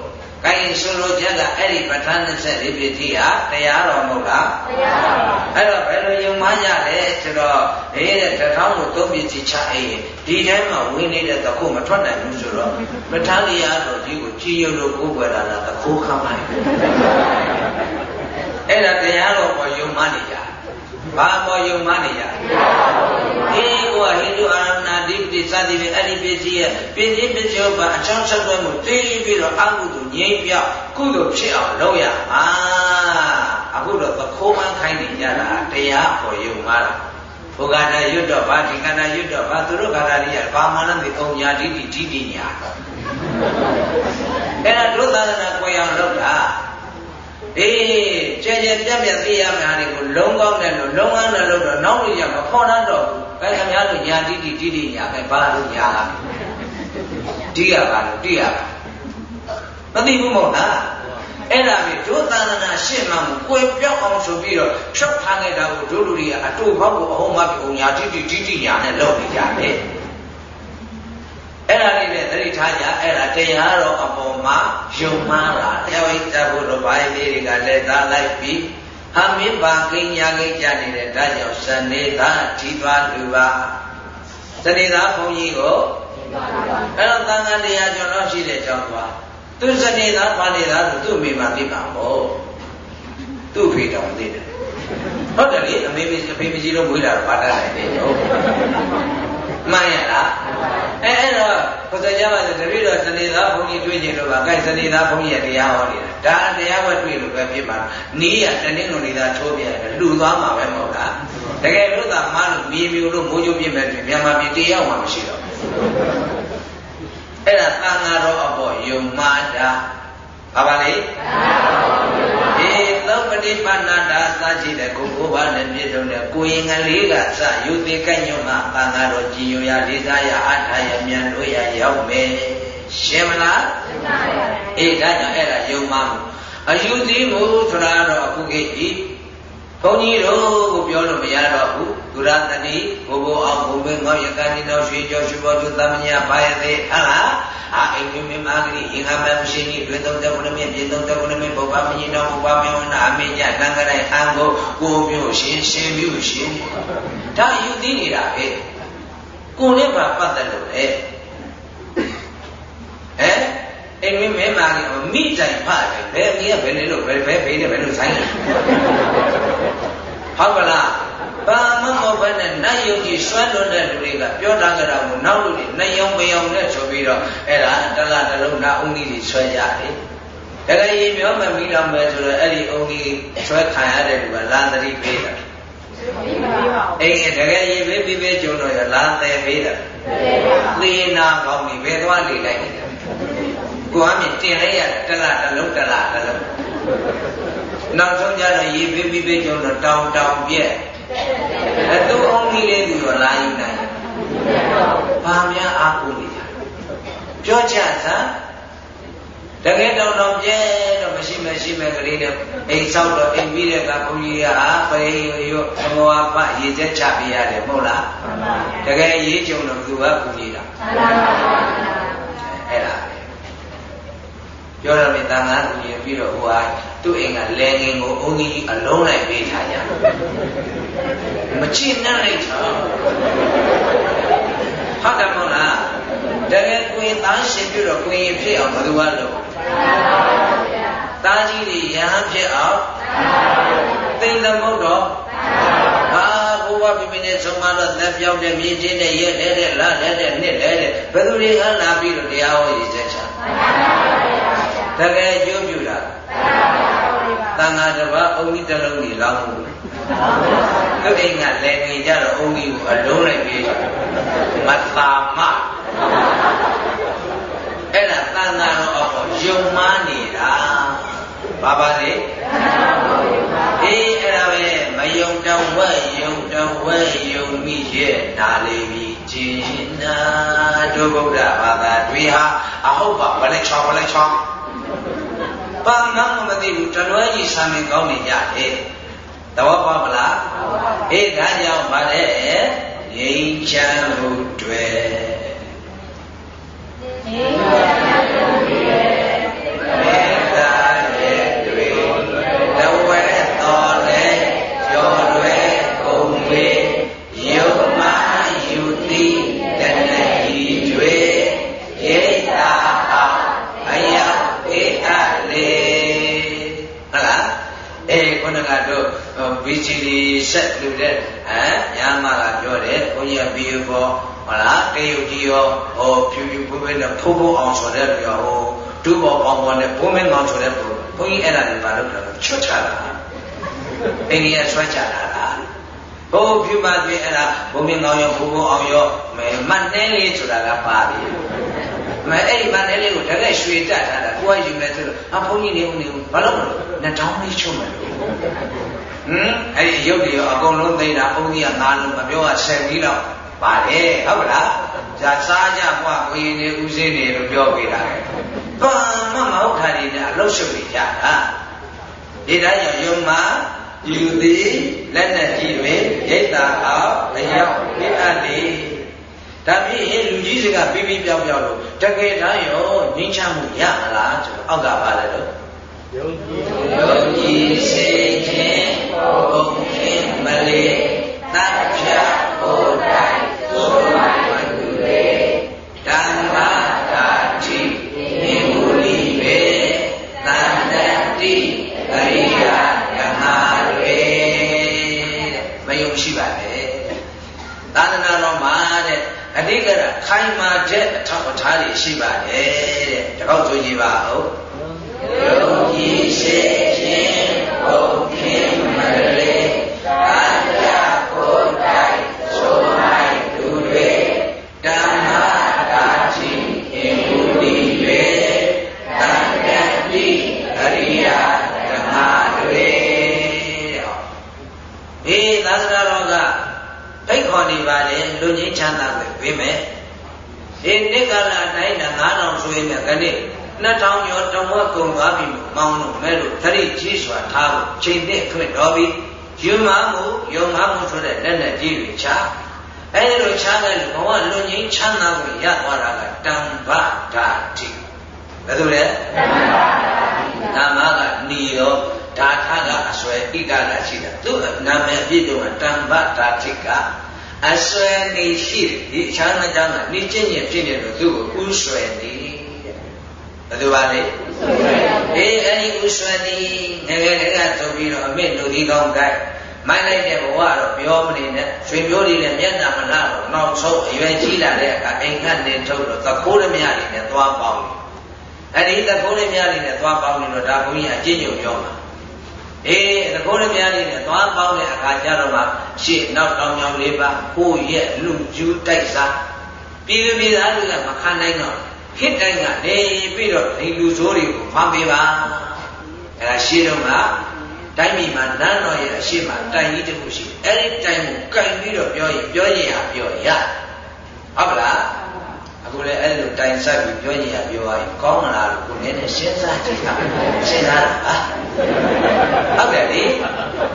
ကိုင်းဆိုလိုချက်ကအဲ့ဒီပဋ္ဌာန်း24ပြည့်တိဟာတရားတော်မဟုတ်လားတရားပါအဲ့တော့ဘယ်လိုယုံမှန်းရလဲဆိုတော့အေးတဲ့တထောင်းကိုသုံးပြည့်ချချအေးဒီထဲမှာဝင်နေတဲ့သခုမထွက်နိုင်ဘူးဆိုတော့ပဋ္ဌာန်းတရားတော်ကြီးကိုကြည်ရုံလို့ကိုယ်ွယ်လာတာသခုခမ်းလိုက်အဲ့ဒါတရားတော်ပေါ်ယုံမှန်းနေကြ ဘာပေါ်ယုံမှန်းနေကြအေးကိုဟိန္ဒူအာရမဏတိပတိစသည်ဖြင့်အဲ့ဒီပစ္စည်းရဲ့ပစ္စည်းပစ္စည်းဘာအချောင်းဆက်သွဲမှုသိပြီးတော့အကုသိုလ်ငြိမ်းပြောက်ကုသိုလ်ဖြစ်အောင်လုပ်ရမှာအခုတော့သခိုးမှန်းခိုင်းနေကြတာတရားပေါ်ယုံမှလားဘုဂါနာရွတ်တော့ဗာဒီကနာရွတ်တော့ဗာသူတို့ကနာလေးကဘာမှလည်းမသိအောင်ညာတိတိတိတိညာအဲ့ဒါဒုသနာကိုရအောင်လုပ်တာ အေးကြဲကြဲပြတ်ပြတ်သိရမယ်ဟာတွေကိုလုံးကောင်းတယ်လို့လုံးဝမ်းတယ်လို့တော့နောက်လို့ရမဖော်တတ်တော့ဘူး။အဲခင်ဗျားတို့ညာတိတိတိတိညာပဲဘာလို့ညာတိရပါလို့တိရပါမသိဘူးမို့လားအဲ့ဒါပြီးဒုသန္တနာရှင်းမှမကိုယ်ပြောက်အောင်ဆိုပြီးတော့ဖြောက်ထားခဲ့တာကိုဒုလူတွေကအတူဘောက်ကိုအဟုံးမပြုံညာတိတိတိတိညာနဲ့လုပ်နေကြတယ် အဲ့ဒါလေးနဲ့သတိထားကြအဲ့ဒါတရားတော်အပေါ်မှာယုံမှားတာတရားဝိတ္တဘုရားဘာလေးတွေကလက်သားလိုက်ပြီးဟာမင်းပါကိညာကိကြနေတဲ့ဒါကြောင့်စနေသာဒီသွားလူပါစနေသာဘုန်းကြီးကိုအဲ့တော့သံဃာတရားကျော်တော့ရှိတဲ့ကြောင့်သွားသူစနေသာဘာနေတာလို့သူ့မိမသိပါမို့သူ့ဖေတော်သိတယ်ဟုတ်တယ်လေအမေမေအဖေမကြီးလို့မွေးလာတော့ဘာတတ်နိုင်လဲဟုတ်မှန်ရလားအဲအဲ့ တော့ဘုရားကျမ်းမှာတတိတော်စနေသားဘုန်းကြီးတွေ့ကြလို့ပါကဲစနေသားဘုန်းကြီးတရားဟောနေတာဒါတရားဝတ်တွေ့လို့ပဲဖြစ်မှာနီးရတနင်္ဂနွေသားထိုးပြတယ်လူသွားမှာပဲမဟုတ်လားတကယ်လို့သာမလို့မြေမြူလို့မိုးကြိုးပြစ်မဲ့ပြင်မြန်မာပြည်တရားမှမရှိတော့အဲ့ဒါသံဃာတော်အပေါ်ယုံမာတာဘာပါလဲဒီ သုံးပฏิပန္နတာသာရှိတဲ့ကိုကိုပါနဲ့ပြည့်စုံတဲ့ကိုရင်ကလေးကစယူသေးကညွတ်မှာသံဃာတော်ကြည်ညိုရလေးစားရအထာရမြန်တို့ရရောက်မယ်ရှင်းမလားရှင်းပါပါအေးဒါကြောင့်အဲ့ဒါယုံမှမှုအယူသိမှုဆိုတာတော့အခုခေတ်ဤဘုန်းကြီးတို့ကိုပြောလို့မရတော့ဘူး ဒုရတတိဘိုးဘိုးအောင်ဘုံဘင်းငေါရကတိတော်ရွှေကျော်ရွှေဘောသူသမညာဘာယသေးဟလားအာအိမ်မင်းမာဂရိအင်္ဂမမရှိကြီးတွေ့သုံးတဲ့ဘုရားမြတ်ပြည်သုံးတဲ့ဘုရားမြတ်ဘုရားမင်းတော်ဘုရားမင်းဝနာအမေညတန်ကြတဲ့အာကိုကိုမျိုးရှင်ရှင်မျိုးရှင်ဒါယူသိနေတာပဲကိုနဲ့ပါပတ်သက်လို့လေဟဲ့အိမ်မင်းမဲမာဂရိမိတိုင်ဖတယ်ဘယ်မီးကဘယ်နေလို့ဘယ်ဘယ်ဘေးနဲ့ဘယ်လိုဆိုင်လဲ ဟုတ်ပါလားဘာမှမဟုတ်ဘဲနဲ့နတ်ယုံကြည်စွန့်လွတ်တဲ့လူတွေကပြောတာကြတာကိုနောက်လူတွေနှယုံပယုံနဲ့ဆိုပြီးတော့အဲ့ဒါတလတလုံးနာအုံကြီးတွေဆွဲကြတယ်။ဒါကြရင်မျောမမီးတော်မယ်ဆိုတော့အဲ့ဒီအုံကြီးဆွဲခံရတဲ့လူကလာသတိပေးတာအိမ်တကယ်ရေးပေးပြီးပေးကြုံတော့ရလာတယ်ပေးတာသေနာကောင်းပြီဘယ်သွားလေလိုက်နေတာကိုအမြင်တင်လိုက်ရတလားတလုံးတလားတလုံး နောက်ဆုံးကြတော့ရေးပေးပြီးပေးကြုံတော့တောင်တောင်ပြက်အတူအောင်ကြီးလေးသူတော့လာယူနိုင်ဘာများအားကိုးနေကြပြောချစမ်းတကယ်တောင်တောင်ပြဲတော့မရှိမရှိမဲ့ကလေးနဲ့အိမ်ဆောက်တော့အိမ်ပြီးတဲ့ကဘုန်းကြီးကအာပရိယောသမောအပရေချက်ချပေးရတယ်မဟုတ်လားတကယ်ရေးကြုံတော့သူကကူကြီးတာအဲ့ဒါပြော ရမယ်တန်ခါကူကြီးပြီးတော့ဟိုဟာသူ့အိမ်ကလဲငင်ကိုအုံးကြီးအလုံးလိုက်ပေးထားကြမချစ်နဲ့လိုက်ချောဟုတ်တယ်မဟုတ်လားတကယ်ကိုရင်သားရှင်ပြတော့ကိုရင်ဖြစ်အောင်ဘယ်သူကလုပ်သားကြီးတွေရဟန်းဖြစ်အောင်သိမ့်သမုတ်တော့ဟာဘုရားပြပြနဲ့ဆုံးမတော့သက်ပြောင်းတဲ့မြေချင်းတဲ့ရက်တဲ့တဲ့လာတဲ့တဲ့နှစ်တဲ့တဲ့ဘယ်သူတွေကလာပြီးတော့တရားဟောရည်ချက်ချ တကယ်ကျိုးပြတာတန်ဃာတစ်ပါးအုံကြီးတစ်လုံးကြီးလောင်းမှုသူအိမ်ကလည်းငင်ကြတော့အုံကြီးကိုအလုံးလိုက်ပြီးမသာမအဲ့ဒါတန်ဃာတော်အဖို့ယုံမှန်းနေတာဘာပါလဲအေးအဲ့ဒါပဲမယုံတော့ဝဲယုံတော့ဝဲယုံမိရဲ့နာလေးပြီးခြင်းနာတို့ဗုဒ္ဓဘာသာတွေဟာအဟုတ်ပါဘလက်ချောင်းဘလက်ချောင်း ဘာမှမသိဘူးတလွဲကြီးဆံမြင်ကောင်းနေကြတယ်တဝပါမလားအေးဒါကြောင့်ဗါတဲ့ငြိမ်းချမ်းမှုတွေငြိမ်းချမ်း ဘီချီဒီဆက်လို့တဲ့ဟမ်ညာမကပြောတယ်ဘုန်းကြီးပြီးဘောဟုတ်လားတရုတ်ကြီးရောဟောဖြူဖြူဖွေးဖွေးနဲ့ဖုံးဖုံးအောင်ဆိုတဲ့ပြောဟောတူဘောပေါင်းပေါင်းနဲ့ဘုံမင်းကောင်ဆိုတဲ့ဘုန်းကြီးအဲ့ဒါတွေပါလို့ပြောချွတ်ချတာအိန္ဒိယဆွဲချတာလားဟိုဖြူပါသေးအဲ့ဒါဘုံမင်းကောင်ရောဖုံးဖုံးအောင်ရောမတ်တဲလေးဆိုတာကပါပြီမအဲ့ဒီမတ်တဲလေးကိုတကယ်ရွှေတက်ထားတာကိုကယူမယ်ဆိုတော့အဘုန်းကြီးနေဦးနေဦးဘာလို့မလို့နှထောင်းလေးချုံမယ်လို့ ဟမ်အဲ့ဒီရုပ်တွေရောအကုန်လုံးသိတာအုံးကြီးကငါးလုံးမပြောက10ပြီးတော့ပါတယ်ဟုတ်ကလားဇာစားကြကွာကိုရင်နေဦးစင်းနေလို့ပြောပေးတာဘာမှမဟုတ်တာတွေနဲ့အလုရှုပ်နေကြတာဒီတိုင်းကြောင့်ယုံမှာယူသည်လက်နဲ့ကြည့်တွေရိတ်တာအောင်အရောက်ပြအပ်လေဒါဖြင့်လူကြီးစကပြီးပြီးပြောင်းပြောင်းလို့တကယ်တမ်းရောငြိမ်းချမ်းမှုရမလားဆိုတော့အောက်ကပါလဲတော့ယုံကြည်ယုံကြည်စေခြင်း ဘုံခင်မလေးတတ်ဖြတ်ဘုဒ္ဓသို့မှသူလေဓမ္မတာတိနိမူလိပေတန်တတိအရိယဓမ္မတွေမယုံရှိပါနဲ့သာသနာတော်မှာတဲ့အတိတ်ကခိုင်မာတဲ့အထောက်အထားတွေရှိပါတယ်တဲ့တကောက်ဆိုကြည့်ပါဦးယုံကြည်စေခြင်းဘုံ ချင်းချမ်းသာပဲပြင်မယ်ဒီနှစ်ကလာတိုင်းတာ9000ဆိုရင်လည်းခဏ2000ကျော်တဝက်ကုန်သွားပြီမောင်းလို့မဲ့လို့သတိကြီးစွာထားဖို့ချိန်နဲ့ခွင့်တော်ပြီယူမမှုယုံမမှုဆိုတဲ့လက်နဲ့ကြီးတွေချအဲဒီလိုချခဲ့လို့ဘဝလွန်ငင်းချမ်းသာကိုရသွားတာကတံဗဓာတိဘယ်လိုလဲတံဗဓာတိဓမ္မကနီရောဓာထကအစွဲဣဒကရှိတာသူ့နာမည်အပြည့်တော့တံဗဓာတိက အစွဲနေရှိဒီချမ်းသာကြောင့်ကနေချင်းချင်းဖြစ်နေလို့သူ့ကိုဥဆွဲနေဘယ်လိုပါလဲအေးအဲ့ဒီဥဆွဲနေငယ်ငယ်လေးကသုံးပြီးတော့အမေလူဒီကောင်းကြိုက်မိုင်းလိုက်တဲ့ဘဝတော့ပြောမနေနဲ့ရွှေမျိုးတွေနဲ့မျက်နှာမလှတော့နောက်ဆုံးအရွယ်ကြီးလာတဲ့အခါအိမ်ကနေထုတ်တော့သခိုးရမရတွေနဲ့သွားပေါင်းတယ်အဲ့ဒီသခိုးရမရတွေနဲ့သွားပေါင်းနေတော့ဒါဘုန်းကြီးအကျဉ်းချုပ်ပြောမှာ အေးသခိုးရမရတွေနဲ့သွားပေါင်းတဲ့အခါကျတော့မှရှေ့နောက်တောင်မြောင်လေးပါကိုရဲ့လူကျူးတိုက်စားပြည်သူပြည်သားတွေကမခံနိုင်တော့ခစ်တိုင်းကနေပြီးတော့ဒီလူဆိုးတွေကိုဖမ်းပေးပါအဲ့ဒါရှေ့တော့ကတိုင်းပြည်မှာနန်းတော်ရဲ့အရှိမတိုင်ကြီးတစ်ခုရှိအဲ့ဒီတိုင်ကိုကင်ပြီးတော့ပြောရင်ပြောရင်ဟာပြောရဟုတ်ကလား အခုလည်းအဲ့လိုတိုင်ဆက်ပြီးပြောရင်ဟာပြောရရင်ကောင်းမလားလို့ကိုယ်နဲ့စဉ်းစားကြည့်တာစဉ်းစားတာဟုတ်တယ်လေ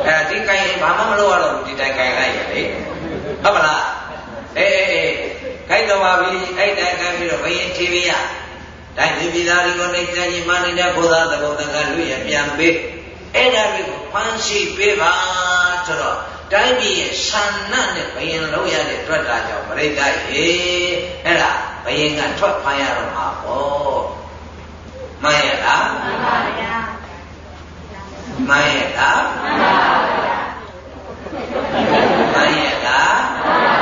အဲဒီကင်ဘာမှမလုပ်ရတော့ဒီတိုင်ကင်လိုက်ရလေဟုတ်ပါလားအေးအေးခိုက်တော်ပါပြီအဲ့တိုင်ကင်ပြီးတော့ဘယင်ထေရတိုင်းပြည်သားတွေကိုနေကြရင်မနေတဲ့ဘုရားသဘောတန်ကလူရပြန်ပေးအဲ့ဒါတွေကိုဖန်ရှိပေးပါဆိုတော့ တိုင်းပြည်ရဲ့ဆန္ဒနဲ့ဘယင်လုံးရတဲ့တွေ့တာကြောင့်ပြိဿရေအဲ့ဒါဘယင်ကထွက်ဖန်ရတော့မှာပေါ့မှန်ရလားမှန်ပါဗျာမှန်ရလားမှန်ပါဗျာမှန်ရလားမှန်ပါ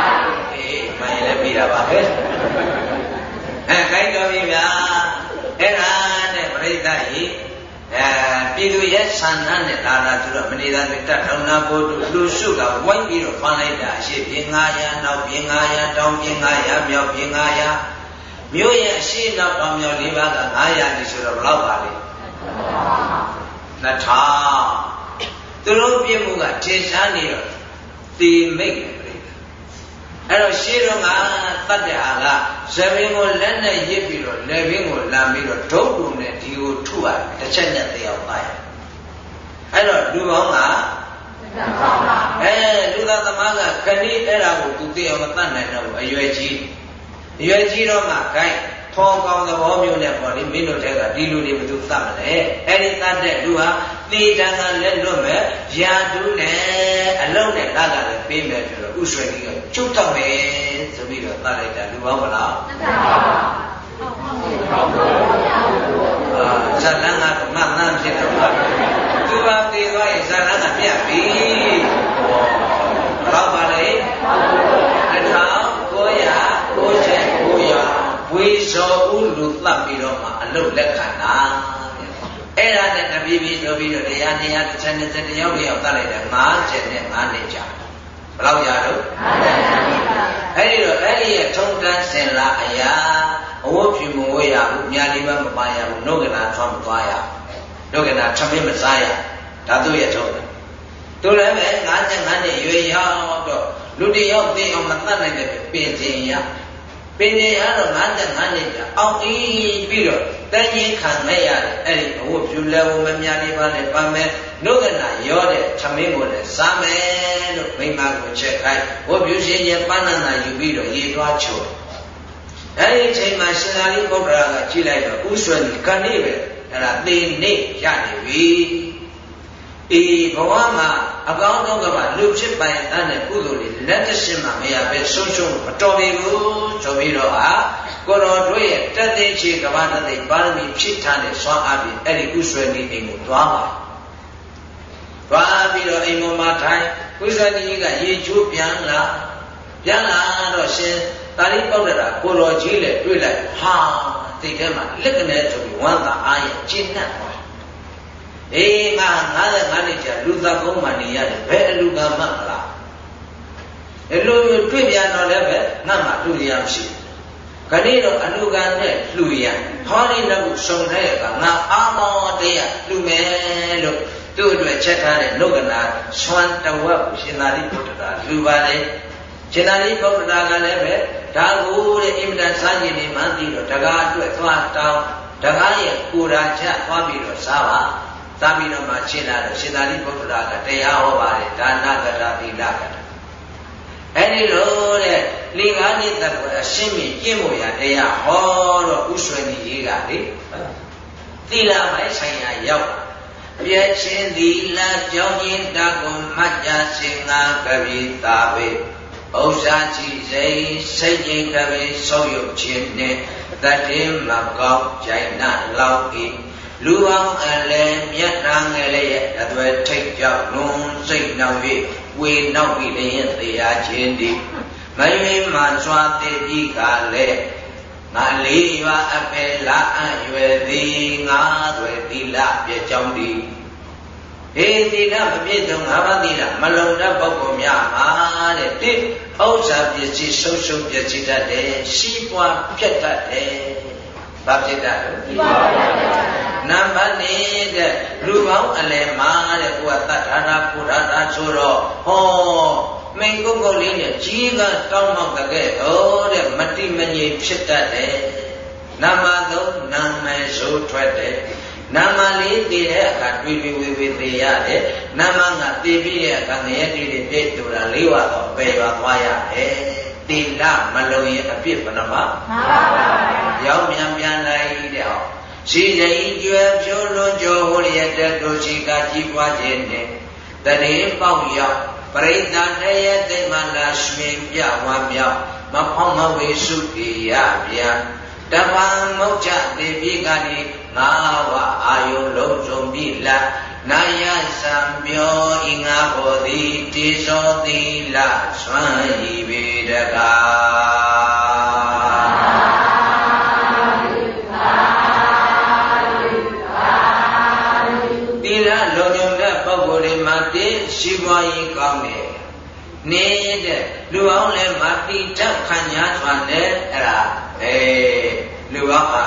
အေးမှန်ရလည်းပြီးတာပါပဲအဲခိုင်းတော်ပြီဗျာအဲ့ဒါနဲ့ပြိဿရေအဲ ပြည်သူရဲ့ဆန္ဒနဲ့လာလာဆိုတော့မနေတာတွေတတ်ထောင်နာဖို့လူစုကဝိုင်းပြီးတော့ဖန်လိုက်တာအရှိပြင်900နောက်ပြင်900တောင်ပြင်900မြောက်ပြင်900မြို့ရဲ့အရှိနောက်တောင်မြောက်၄ပါးက900ဒီဆိုတော့ဘယ်လောက်ပါလဲ2000သူတို့ပြမှုကထင်ရှားနေတော့သေမိတ်တယ်ပြိတ္တာ အဲ့တော့ရှေးတော့ကတတ်တဲ့ဟာကဇပင်ကိုလက်နဲ့ရစ်ပြီးတော့လက်ပင်ကိုလမ်းပြီးတော့ဒုတ်တုံနဲ့ဒီကိုထုရတစ်ချက်နဲ့တရားပါရအဲ့တော့လူပေါင်းကအဲလူသားသမားကခဏိအဲ့ဒါကိုသူသိအောင်မတတ်နိုင်တော့ဘူးအရွယ်ကြီးအရွယ်ကြီးတော့မှ gain ထောကောင်းသဘောမျိုးနဲ့ပေါ့လေမင်းတို့တဲကဒီလူတွေဘယ်သူသတ်မလဲအဲ့ဒီသတ်တဲ့လူဟာသေတံကလက်လွတ်မဲ့ယာတုနဲ့အလုံးနဲ့တတ်တာလည်းပေးမယ်ဆိုတော့ဥဆွေကြီးကကျုပ်တော့မယ်ဆိုပြီးတော့တတ်လိုက်တာလူပေါင်းမလားမှန်ပါပါဇာလန်းကတော့မှန်မှန်ဖြစ်တော့ပါသူပါသေးသွားရင်ဇာလန်းကပြတ်ပြီဘယ်တော့ပါလဲ ဝေဇောဥလူသတ်ပြီးတော့မှအလုတ်လက်ခံတာအဲ့ဒါနဲ့တပြေးပြေးဆိုပြီးတော့တရားတရားတစ်ချက်နဲ့တစ်ယောက်ယောက်တတ်လိုက်တယ်50နဲ့5နှစ်ကြာဘယ်လောက်ရတော့အဲ့ဒီတော့အဲ့ဒီရဲ့ထုံတန်းစင်လာအရာအဝတ်ဖြူမဝေးရဘူးမြာလီမမပါရဘူးနှုတ်ကနာဆွမ်းမသွားရနှုတ်ကနာထမင်းမစားရဒါသူ့ရဲ့ထုံတန်းသူလည်းပဲ55နှစ်ရွေရောက်တော့လူတယောက်သိအောင်မတတ်နိုင်တဲ့ပြင်စင်ရ ပင်နေရတော့55နှစ်ကြာအောင်အင်းပြီးတော့တန်ကြီးခံခဲ့ရတယ်အဲ့ဒီအဝတ်ဖြူလဲဝမများလေးပါနဲ့ပန်းမယ်နှုတ်ကနာရောတဲ့သမင်းကိုလည်းစားမယ်လို့မိမကိုချက်ခိုင်းဝတ်ဖြူရှင်ရဲ့ပန်းနန္ဒာယူပြီးတော့ရေသွားချို့အဲ့ဒီအချိန်မှာရှင်သာရိပုတ္တရာကကြည့်လိုက်တော့ဥဆွေကနေ့ပဲအဲ့ဒါသေနေရနေပြီ အေးဘဝမှာအကောင်းဆုံးကမှလူဖြစ်ပိုင်တဲ့နဲ့ကုသိုလ်တွေလက်တရှင်းမှမရပဲဆုံးရှုံးမတော်ပြီဘူးဆိုပြီးတော့ဟာကိုတော်တို့ရဲ့တသက်ချေကမ္ဘာတသိပါရမီဖြစ်ထားတဲ့ဆွမ်းအားဖြင့်အဲ့ဒီကုဆွေနေအိမ်ကိုသွားပါသွားပြီးတော့အိမ်ပေါ်မှာထိုင်ကုဆွေနေကြီးကရေချိုးပြန်လာပြန်လာတော့ရှင်တာရိပုတ္တရာကိုတော်ကြီးလည်းတွေ့လိုက်ဟာတိတ်ထဲမှာလက်ကနေထုတ်ပြီးဝမ်းသာအားရကျဉ်းနှံ့သွား အေးငါ55နှစ်ကြာလူသက်ကုန်းမှနေရတယ်ဘယ်အလူကမှမလားအလူမျိုးတွေ့ပြန်တော့လည်းပဲငါမှလူရမရှိခဏတော့အလူကံနဲ့လှူရဟောဒီနောက်စုံတဲ့ကငါအာမောတရားလှူမယ်လို့သူ့အတွက်ချက်ထားတဲ့နှုတ်ကနာဆွမ်းတဝက်ကိုရှင်သာရိပုတ္တရာလှူပါလေရှင်သာရိပုတ္တရာကလည်းပဲဒါကိုတဲ့အင်မတန်စားကြည့်နေမှသိတော့တကားအတွက်သွားတောင်းတကားရဲ့ကိုယ်ရာချက်သွားပြီးတော့စားပါ သာပြီးတော့မှရှင်းလာတော့ရှင်သာရိပုတ္တရာကတရားဟောပါတယ်ဒါနကတာသီလကတာအဲ့ဒီလိုတဲ့လင်္ကားနှစ်သက်ကိုအရှင်းမြင်ကျင့်ဖို့ရတရားဟောတော့ဥဆွေကြီးကြီးကလေသီလပိုင်းဆိုင်ရာရောက်ပြည့်ချင်းသီလကြောင်းချင်းတကုံမှတ်ကြစင်ငါကပိတာပေဥစ္စာချီစိတ်စိတ်ချင်းကပိဆုံးယုတ်ခြင်းနဲ့တတိမကောက်ကြိုင်နာလောက်ဤ လူပေါင်းအလဲမျက်နှာငယ်လေးရဲ့အသွဲထိတ်ကြောက်လွန်စိတ်နှောက်၍ဝေနောက်ပြီးလျင်တရားချင်းသည်မယွေမှစွာတည်ပြီးကလည်းငါလေးပါအပေလာအရွယ်သည်ငါသွေသီလပြကြောင်းသည်ဟေသီလမပြည့်စုံငါးပါးသီလမလုံတဲ့ပုဂ္ဂိုလ်များဟာတဲ့တိဥစ္စာပစ္စည်းဆုံးရှုံးပစ္စည်းတတ်တယ်ရှိပွားပြတ်တတ်တယ် ဘာဖြစ်တတ်လဲရှိပွားပြတ်တတ်နံပါတ်4တဲ့လူပေါင်းအလယ်မှာတဲ့ကိုကတတ်ထာတာပူရာတာဆိုတော့ဟောမင်းကုတ်ကုတ်လေးနဲ့ကြီးကတောင်းမောက်တကဲ့တော့တဲ့မတိမငြိဖြစ်တတ်တယ်နာမသုံးနာမည်ဆိုထွက်တယ်နာမလေးတည်တဲ့အခါတွေ့တွေ့ဝေဝေသိရတယ်နာမကတည်ပြီးတဲ့အခါငရဲတည်တဲ့ပြည့်တူတာလေးဝတော့ပယ်ရွာသွားရတယ် တိလမလုံရင်အပြစ်ဘယ်နှပါမှန်ပါပါရောက်မြန်ပြန်လိုက်တဲ့ဟောရှိရင်ကျွယ်ဖြိုးလွန်ကြောဟိုရတဲ့တို့ရှိကကြီးပွားခြင်းနဲ့တရေပေါက်ရောက်ပရိသတ်တရသိမလာရွှင်ပြဝမ်းမြောက်မဖောင်းမဝေစုတိယဗျာတပံမုတ်ချတေပိကတိငါဝအာယုလုံးစုံပြီလာ နာယသံပြောဤငါဘောတိတိသောသီလဆွမ်းဤပေတကာသီလလုံုံတဲ့ပုဂ္ဂိုလ်တွေမှာတည်ရှိပွားရေးကောင်းတယ်နေတဲ့လူအောင်လည်းမတိတတ်ခံညာစွာနဲ့အဲ့ဒါအဲလူအောင်ဟာ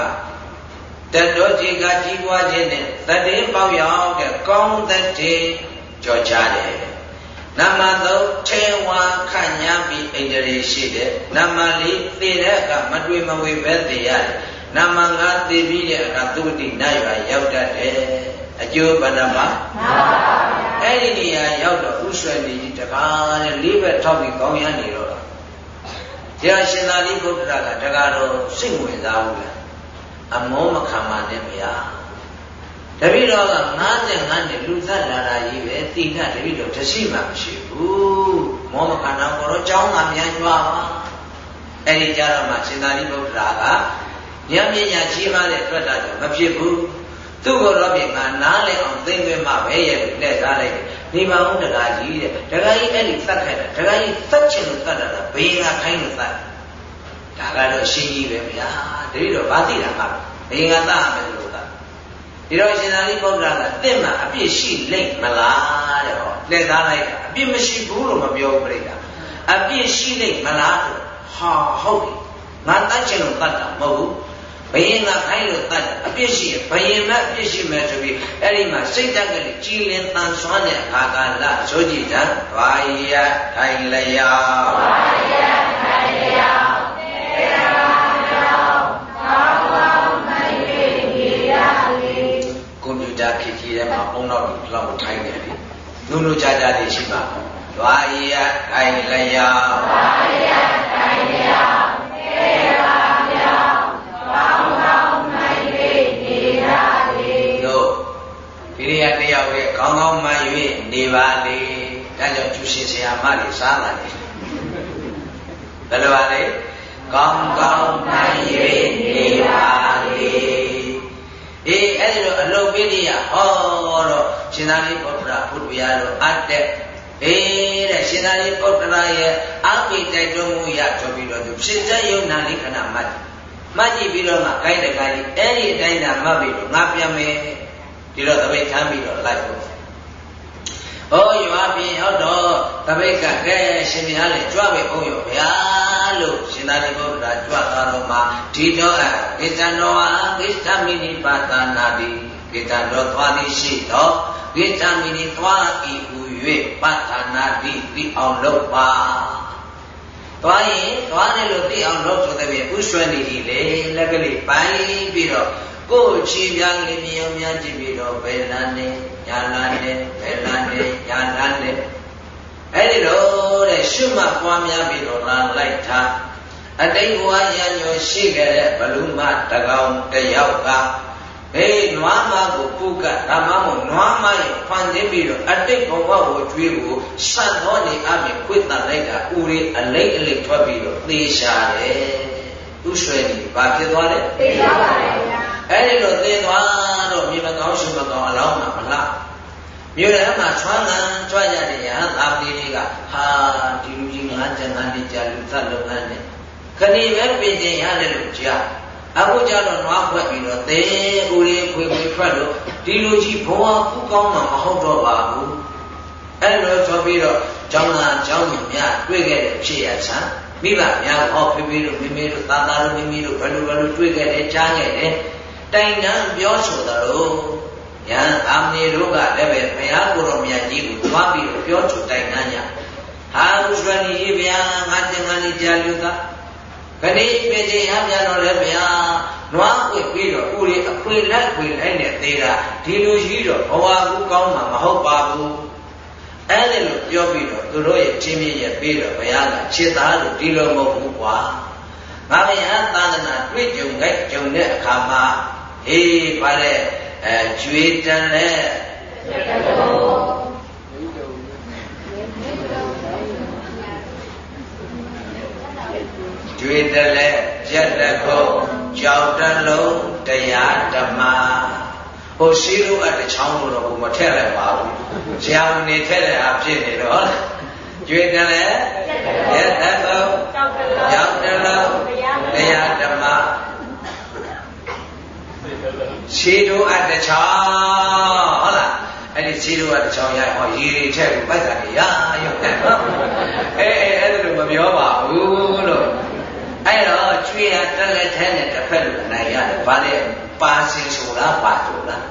တတော်ကြီးကကြီးပွားခြင်းနဲ့တတိပေါရောက်တဲ့ကောင်းတတိကြော်ချတယ်နမသုံးထေဝါခညာပြီးဣန္ဒြေရှိတယ်နမလေးသိတဲ့အခါမတွေ့မဝေပဲသိရတယ်နမငါသိပြီးတဲ့အခါသူတိနိုင်ရရောက်တတ်တယ်အကျိုးဘဏ္ဍမှာမှန်ပါပါအဲ့ဒီနေရာရောက်တော့ဥဆွေနေကြီးတကားနဲ့လေးဘက်ထောက်ပြီးကောင်းရနေတော့ဆရာရှင်သာရိပုတ္တရာကတကားတော့စိတ်ဝင်စားဘူးလား အမောမခံပါနဲ့ဗျာတပည့်တော်က55နှစ်လူသက်လာတာကြီးပဲတိဏတပည့်တော်တရှိမှမရှိဘူးမောမခံတော့တော့ကြောင်းသာမြန်ကြွားပါအဲ့ဒီကြတော့မှရှင်သာရိပုတ္တရာကဉာဏ်ပညာကြီးမားတဲ့အတွက်တာကြောင့်မဖြစ်ဘူးသူ့ကိုယ်တော့ပြင်ငါနားလဲအောင်သိသွင်းမှပဲရဲ့လက်စားလိုက်နေပါဦးတကားကြီးတဲ့တကားကြီးအဲ့ဒီသတ်ခိုင်းတာတကားကြီးသတ်ချင်လို့သတ်တာလားဘေးကခိုင်းလို့သတ် ဒါကတော့ရှင်းကြီးပဲဗျာတတိတော့ဘာသိတာမှဘေးကသတ်မယ်လို့သတ်ဒီတော့ရှင်သာရိပုတ္တရာကတင့်မှာအပြစ်ရှိလိမ့်မလားတဲ့ဟောလက်စားလိုက်တာအပြစ်မရှိဘူးလို့မပြောဘူးပြိတ္တာအပြစ်ရှိလိမ့်မလားဆိုဟာဟုတ်ပြီငါတတ်ချင်လို့သတ်တာမဟုတ်ဘူးဘယင်ကခိုင်းလို့တတ်အပြစ်ရှိဘယင်မအပြစ်ရှိမယ်ဆိုပြီးအဲ့ဒီမှာစိတ်တက်ကလေးကြီးလင်းတန်ဆွမ်းတဲ့အခါကလဆိုကြည့်ကြဘာယထိုင်လျောဘာယထိုင်လျော က်ထိုင်နေတယ်နုနုကြကြလေးရှိမှာဘာယထိုင်လျောဘာယထိုင်လျောတေရာဒီရိယတယောက်ရဲ့ကောင်းကောင်းမှန်၍နေပါလေဒါကြောင့်ကျူရှင်ဆရာမတွေစားလာတယ်ဘယ်လိုပါလဲကောင်းကောင်းမှန်၍နေပါလေ အေးအဲ့ဒီလိုအလုတ်ပိဋိယဟောတော့ရှင်သာရိပုတ္တရာဘုရားတို့အတ်တဲ့အေးတဲ့ရှင်သာရိပုတ္တရာရဲ့အပိတိုက်တွန်းမှုရဆိုပြီးတော့သူဖြစ်တဲ့ယုံနာလိခဏမှတ်မှတ်ကြည့်ပြီးတော့မှဂိုင်းတကားကြီးအဲ့ဒီအတိုင်းသာမှတ်ပြီးတော့ငါပြန်မယ်ဒီတော့တပိတ်ထမ်းပြီးတော့လိုက်ဖို့ ဩရွာပြင်ရောက်တော့တပိတ်ကကဲရှင်မြတ်လေကြွပဲဘုံရောဗျာလို့ရှင်သာရိပုတ္တရာကြွသွားတော့မှဒီတော့အကိစ္စတော်ဟာကိစ္စမိနိပါဒနာတိကိစ္စတော်သွားသည်ရှိတော့ကိစ္စမိနိသွားဤဟူ၍ပါဒနာတိသိအောင်လုပ်ပါသွားရင်သွားတယ်လို့သိအောင်လုပ်ဆိုတဲ့ပြင်ဥရွှဲနေပြီလေလက်ကလေးပိုင်းပြီးတော့ ကိုယ်ချီပြားလေးမြေုံများကြည့်ပြီးတော့ဘယ်လန်းနဲ့ညာလန်းနဲ့ဘယ်လန်းနဲ့ညာလန်းနဲ့အဲ့ဒီတော့တဲ့ရှုမှတ်ပွားများပြီးတော့လာလိုက်တာအတိတ်ဘဝရညွှန်ရှိခဲ့တဲ့ဘလူမတကောင်တယောက်ကအေးနွားမကိုပုကဓမ္မမို့နွားမရဲ့ဖန်ခြင်းပြီးတော့အတိတ်ဘဝကိုကျွေးဖို့စံတော်နေအမြခွေတန်လိုက်တာဥရိအလိတ်အလိတ်ထွက်ပြီးတော့သေရှာတယ်သူ့ဆွဲနေဘာဖြစ်သွားလဲသေရှာပါလေဗျာ အဲ့ဒီလိုသေသွားတော့မြေမကောင်းရှုမကောင်းအလောင်းမှာမလားမြို့ထဲမှာချွမ်းကန်ကြွရတဲ့ရဟန်းသာပတိတွေကဟာဒီလူကြီးငါးကျန်ငါးတိကြလူသတ်လုပ်ငန်းနဲ့ခဏီပဲပြင်ကျင်ရတယ်လို့ကြားအခုကျတော့နွားခွက်ပြီးတော့တဲဦးလေးခွေခွေထွက်လို့ဒီလိုကြီးဘဝကူကောင်းမှာမဟုတ်တော့ပါဘူးအဲ့လိုဆိုပြီးတော့ကျောင်းသားကျောင်းသူများတွေ့ခဲ့တဲ့ဖြစ်ရချမ်းမိဘများဟောဖေဖေတို့မိမိတို့သားသားတို့မိမိတို့ဘယ်လိုဘယ်လိုတွေ့ခဲ့တယ်ကြားခဲ့တယ် တိုင်တန်းပြောဆိုသလိုယံအာမဏေတို့ကလည်းပဲဘုရားကိုယ်တော်မြတ်ကြီးကိုသွားပြီးတော့ပြောဆိုတိုင်တန်းကြဟာဥစ္စရဏီဗျာငါတင်ငါလေးကြာလူသားခဏိပြေချင်းရပြန်တော့လည်းဗျာနွားခွေပြီးတော့ဦးလေးအခွေလိုက်ခွေလိုက်နဲ့သေးတာဒီလိုရှိတော့ဘဝကူကောင်းမှာမဟုတ်ပါဘူးအဲ့ဒီလိုပြောပြီးတော့သူတို့ရဲ့ချင်းမြင့်ရဲ့ပြီးတော့ဘုရားကချစ်သားလို့ဒီလိုမဟုတ်ဘူးကွာငါဘုရားသာသနာတွေ့ကြုံလိုက်ကြုံတဲ့အခါမှာ ဟေးဗါတဲ့အဲကျွေးတန်လဲကျွေးတလဲရက်တခုကြောက်တလုံးတရားဓမ္မဟိုရှိလို့အတချောင်းလို့တော့ဘုမထက်လည်းပါဘူးဇာဝနေထက်လည်းအဖြစ်နေတော့ကျွေးတလဲရက်တခုကြောက်တလုံးတရားဓမ္မ ရှိတို့အတချောင်းဟုတ်လားအဲ့ဒီရှိတို့အတချောင်းရဟောရေတွေထက်ကိုပိုက်တာကြီးရရုပ်နဲ့နော်အဲအဲအဲ့ဒါလိုမပြောပါဘူးလို့အဲ့တော့ကျွေးရတက်လက်ထဲနဲ့တစ်ဖက်လိုနိုင်ရတယ်ဗါတဲ့ပါစင်ဆိုလားပါတို့လား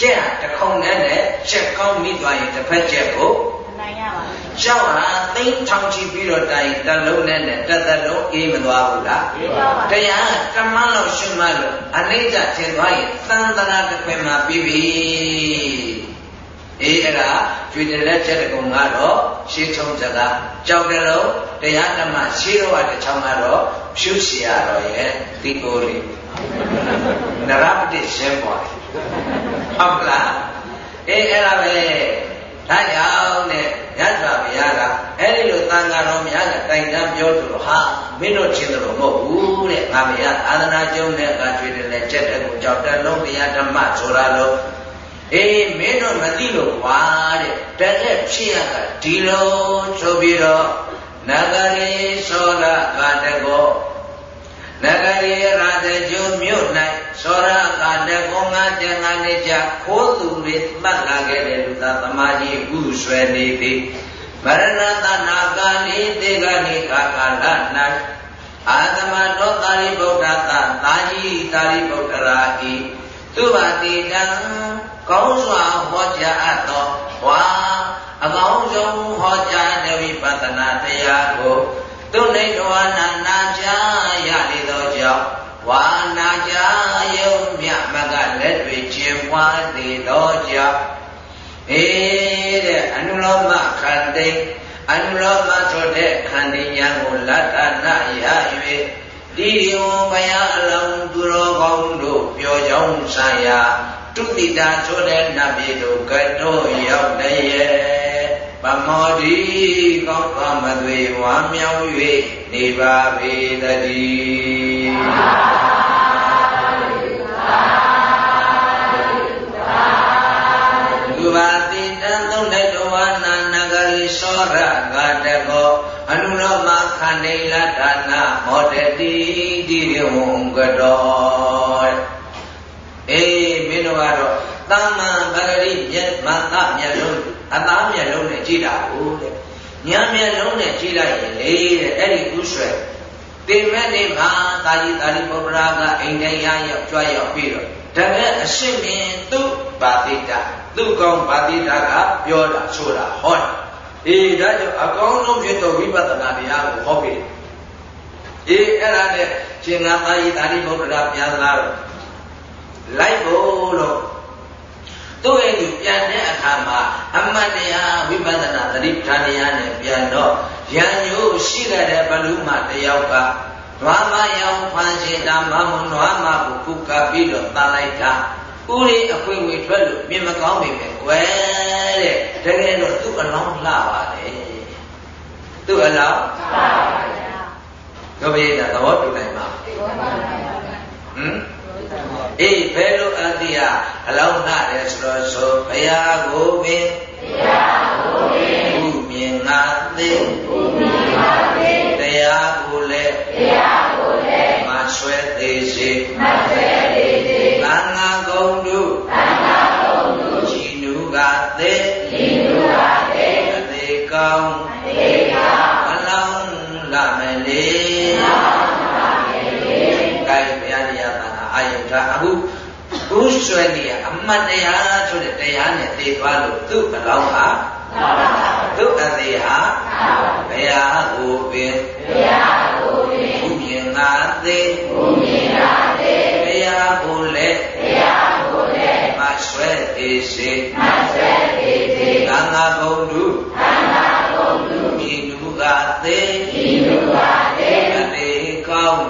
ကျက်တခုံနဲ့နဲ့ချက်ကောင်းမိသွားရင်တစ်ဖက်ချက်ကို နိုင်ရပါဘူးရှောက်ဟာသိမ်းထောင်ချီပြီးတော့တိုင်တလုံးနဲ့နဲ့တသက်လုံးအေးမသွားဘူးလားအေးပါပါတရားတမန်လောက်ရှုမှလို့အနိစ္စထင်သွားရင်သံသနာတစ်ခွင်မှာပြီးပြီအေးအဲ့ဒါကျွေတလက်ချက်တကုံကတော့ရှင်းထုံးစကားကြောက်တယ်လို့တရားဓမ္မရှင်းတော့တစ်ချောင်းကတော့ဖြူစီရတော့ရဲ့ဒီကိုလေးနရပတိရှင်းပေါ်ဟုတ်လားအေးအဲ့ဒါပဲ ဒါကြောင့်နဲ့ရသော်ဘုရားကအဲ့ဒီလိုသံဃာတော်များကတိုင်တန်းပြောသူတော့ဟာမင်းတို့ချင်းတော်မဟုတ်ဘူးတဲ့ငါဘုရားအာသနာကျုံတဲ့အခါကျွေးတယ်လေချက်တဲ့ကိုကြောက်တဲ့လုံးဘုရားဓမ္မဆိုတာလို့အေးမင်းတို့မသိလို့ကွာတဲ့တကယ်ဖြစ်ရတာဒီလိုဆိုပြီးတော့နဂရေသောရကာတကော နဂရေရာဇကျုံမြို့၌သောရကာတကောငါတန်ငါနေကြခိုးသူတွေမှတ်လာခဲ့တဲ့လူသားသမားကြီးဥဆွဲနေသည်မရဏတနာကာလိတေဂနိကာကာလ၌အာသမတော်သာရိပုတ္တသာသာကြီးသာရိပုတ္တရာဤသူဘာတိတံကောင်းစွာဟောကြားအပ်သောဝါအကောင်းဆုံးဟောကြားတဲ့ဝိပဿနာတရားကို သူနေတော်နာနာကြားရလေသောကြောင့်ဝါနာကြားယုံမြမကလက်တွေကျင်ပွားသေးသောကြောင့်အေးတဲ့အနုလောမခန္တိအနုလောမဆိုတဲ့ခန္တီဉာဏ်ကိုလတ္တနာရ၍ဒီယဝဘယအလောင်းသူတော်ကောင်းတို့ပြောကြောင်းဆံရာတုတိတာဆိုတဲ့နတ်ပြည်တို့ကတော့ရောက်တဲ့ရဲ့ ပမောတိကောင်းသောမသွေဝါမြောင်း၍နေပါပေတည်းသူပါတိတံသုံးတဲ့တော်ဝနာနဂရိသောရဂတကောအနုလောမခန္ဓိလတ္တနာမောတတိတိဝံကတော်အေးမင်းတို့ကတော့သမ္မာပဂရိမျက်မှန်သမျက်လုံး အသားမျက်လုံးနဲ့ကြည့်တာဟုတ်တဲ့ညာမျက်လုံးနဲ့ကြည့်လိုက်ရင်လေတဲ့အဲ့ဒီဥဆွဲတင်မဲ့နေမှာတာကြီးတာလီပုပ္ပရာကအိမ်တိုင်းရရောက်ကြွရောက်ပြီးတော့တကယ်အရှိမင်းသူ့ပါတိတာသူ့ကောင်းပါတိတာကပြောတာဆိုတာဟောတာအေးဒါကြောင့်အကောင်းဆုံးဖြစ်သောဝိပဿနာတရားကိုဟောပြီးအေးအဲ့ဒါနဲ့ရှင်ငါသားကြီးတာလီပုပ္ပရာပြန်လာတော့လိုက်ဖို့လို့ သူ့ရဲ့သူပြန်တဲ့အခါမှာအမတ်တရားဝိပဿနာသတိပဋ္ဌာန်တရားနဲ့ပြန်တော့ရံညို့ရှိခဲ့တဲ့ဘလူမတယောက်ကဓမ္မယောင်ဖန်ရှင်တာမမုံဓမ္မကိုကုကပြီးတော့တန်လိုက်တာဥရိအခွေဝေထွက်လို့မြင်မကောင်းပေမဲ့ကွယ်တဲ့တကယ်တော့သူ့အလောင်းလှပါတယ်သူ့အလောင်းလှပါပါဗျာတို့ပြေတာသဘောတူနိုင်မှာဟမ် အေးဘယ်လိုအတ္တိယအလောင်းနာတယ်ဆိုတော့ဆိုဘုရားကိုပင်ဘုရားကိုပင်ဥမြင်ငါသိဥမြင်ငါသိတရားကိုလည်းတရားကိုလည်းမဆွဲသေးစေမဆွဲသေးစေသံဃာကုံတို့သံဃာကုံတို့ရှင်သူကသိရှင်သူကသိအသေးကောင်း အာယုထားအခုဘူးဆွဲနေရအမတ်တရားဆိုတဲ့တရားနဲ့သိသွားလို့သူ့အလောင်းဟာလောင်းပါသူ့အသေးဟာသာဘုရားကိုပင်ဘုရားကိုပင်ဘုမြင်ငါသေးဘုမြင်လာသေးဘုရားကိုလည်းဘုရားကိုလည်းမဆွဲသေးစေမဆွဲသေးသေးသံဃာဘုံတုသံဃာကုန်သူဤလူကသေးဤသူကသေးအသေးကောင်း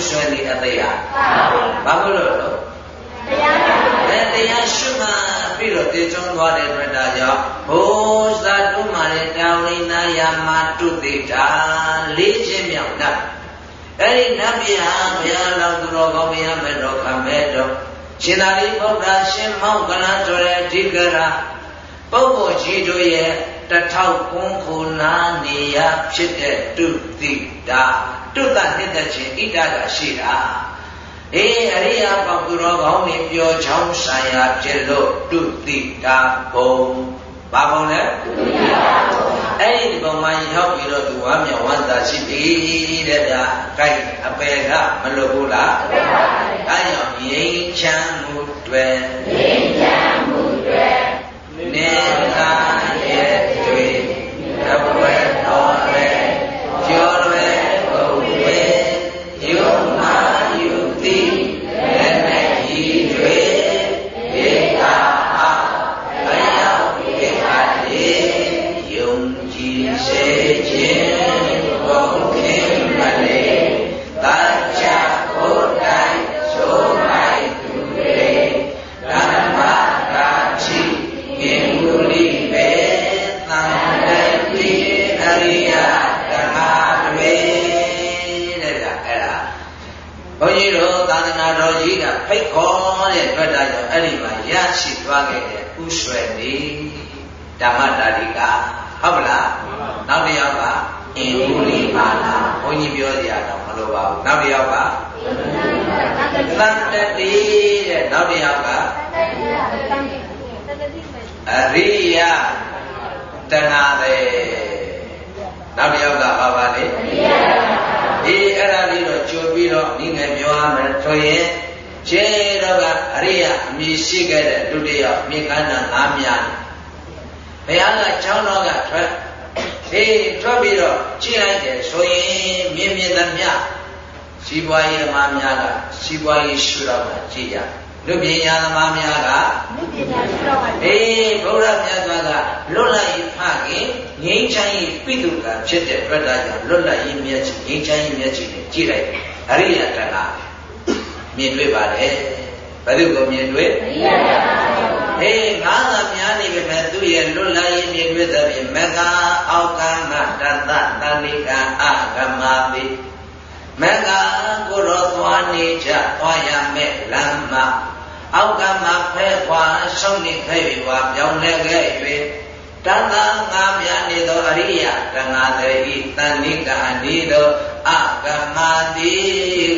ပါဘုဆွဲနေအသေးဟာသာပါဘာလို့လဲလို့တရားနာအဲတရားရှုမှတ်ပြီးတော့တည်ချုံသွားတဲ့အတွက်ဒါကြောင့်ဘုဇာတုမာရဲ့တာဝိနာယမတုတိတာလေးချင်းမြောက်နတ်အဲ့ဒီနတ်ပြည်ဟာဘုရားတော်သူတော်ကောင်းဘုရားမဲ့တော်ခမဲတော်ရှင်သာရိပုတ္တရာရှင်မောက္ကလဆိုတဲ့အဓိကရာပုဂ္ဂိုလ်ကြီးတို့ရဲ့ တထောက်ကွန်းခုနာနေရဖြစ်တဲ့တုတိတာတုတ္တနှစ်သက်ခြင်းဣတကရှိတာအေးအရိယာပေါသူတော်ကောင်းတွေပြောချောင်းဆိုင်ရာဖြစ်လို့တုတိတာဘုံဘာဘုံလဲအဲ့ဒီပုံမှန်ရောက်ပြီးတော့သူဝမ်းမြောက်ဝမ်းသာရှိပြီတဲ့ဗျာ။ကိုက်အပယ်ကမလွတ်ဘူးလား။အဲကြောင့်ငြိမ်းချမ်းမှုတွေငြိမ်းချမ်းမှုတွေ နေသာရဲ့တွေတပွဲတော် ပြီးတော့ကြည့်လိုက်တယ်ဆိုရင်မြင်မြင်သမျှစီးပွားရေးသမားများကစီးပွားရေးရှုတော့မှကြည့်ရလူပညာသမားများကအေးဘုရားမြတ်စွာကလွတ်လပ်ရေးဖခင်ငြိမ်းချမ်းရေးပိတုကဖြစ်တဲ့အတွက်ဒါကြောင့်လွတ်လပ်ရေးမျက်စိငြိမ်းချမ်းရေးမျက်စိနဲ့ကြည့်လိုက်တယ်အရိယတဏမြင်တွေ့ပါလေဘယ်သူကိုမြင်တွေ့ ဟေးငါးသာများနေပြီမဲ့သူ့ရဲ့လွတ်လပ်ရေးမြင်တွေ့သဖြင့်မကအောက်ကမတတ္တတဏိကအဂမပိမကကိုရောသွားနေကြသွားရမဲ့လမ်းမှာအောက်ကမှဖဲခွာဆုံးနေခဲ့ပြီဝါပြောင်းလဲခဲ့၍ တဏ္ဍငါမြနေသောအရိယတဏ္ဍတေဤတဏိကအနိသောအကမတိ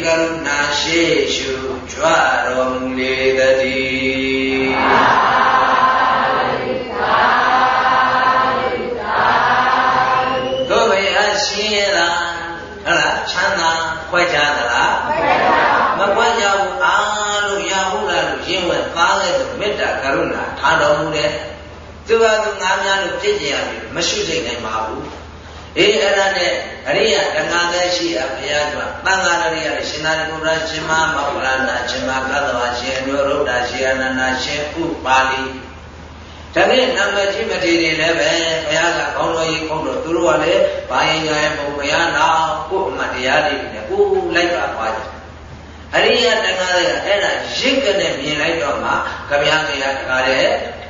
ကရုဏာရှိရှုကြွတော်မူလေတည်းတို့ဘယ်အရှင်းရလားဟုတ်လားချမ်းသာခွဲခြားသလားမခွဲခြားဘူးအားလို့ရဟုတ်လားလို့ရင်းဝဲသားခဲ့သူမေတ္တာကရုဏာထားတော်မူတယ် သူဟာသူငါးများလို့ဖြစ်ကြရပြီမရှိစိတ်နိုင်ပါဘူးအေးအဲ့ဒါနဲ့အရိယတဏှာသက်ရှိအဘုရားကသံဃာရိယရှင်သာရိပုတ္တရာရှင်မမောဂလနာရှင်မကသဝရှင်နုရုဒ္ဓရှင်အနန္ဒရှင်ဥပါဠိဒါနဲ့နံပါတ်ကြီးမထေရတွေလည်းပဲဘုရားကကောင်းတော်ကြီးကောင်းတော်သူတို့ကလည်းဘာရင်ညာရဲ့ဘုရားနာကိုယ်အမှတရားတွေနဲ့ကိုယ်လိုက်ပါသွားကြ အရိယတဏှာတွေကအဲ့ဒါရစ်ကနေမြင်လိုက်တော့မှကြပြားကြရတကားတဲ့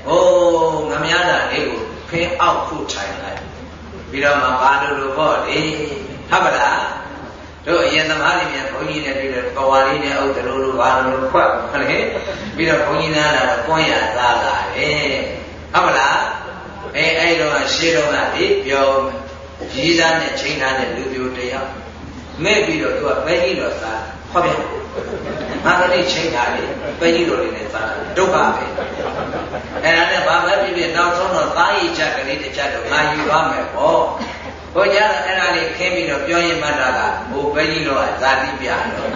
ဟိုးငမရတာလေးကိုဖင်းအောက်ခုထိုင်လိုက်ပြီးတော့မှဘာလို့လို့ပေါ့လေဟုတ်ပါလားတို့အရင်သမားတွေမြန်ဘုန်းကြီးနဲ့တွေ့တယ်ပဝါလေးနဲ့အုပ်တယ်လို့လို့ဘာလို့လို့ခွက်ဟုတ်လေပြီးတော့ဘုန်းကြီးနားလာတော့ကွန်းရသားလာတယ်ဟုတ်ပါလားအဲအဲ့တော့ရှေးတော့ကဒီပြောရည်စားနဲ့ချိန်ထားတဲ့လူပြိုတယောက်မဲ့ပြီးတော့သူကပဲကြီးတော့စား ဟောဗျငါကလေးချိန်တာလေပဲကြီးတော်လေးနဲ့စားတာဒုက္ခပဲအဲ့ဒါနဲ့ဘာပဲဖြစ်ဖြစ်နောက်ဆုံးတော့သားရည်ချက်ကလေးတစ်ချက်တော့ငါယူပါမယ်ဟောဘုရားအဲ့ဒါလေးခင်းပြီးတော့ပြောရင်မှတ်တာကဟိုပဲကြီးတော့ဇာတိပြတော့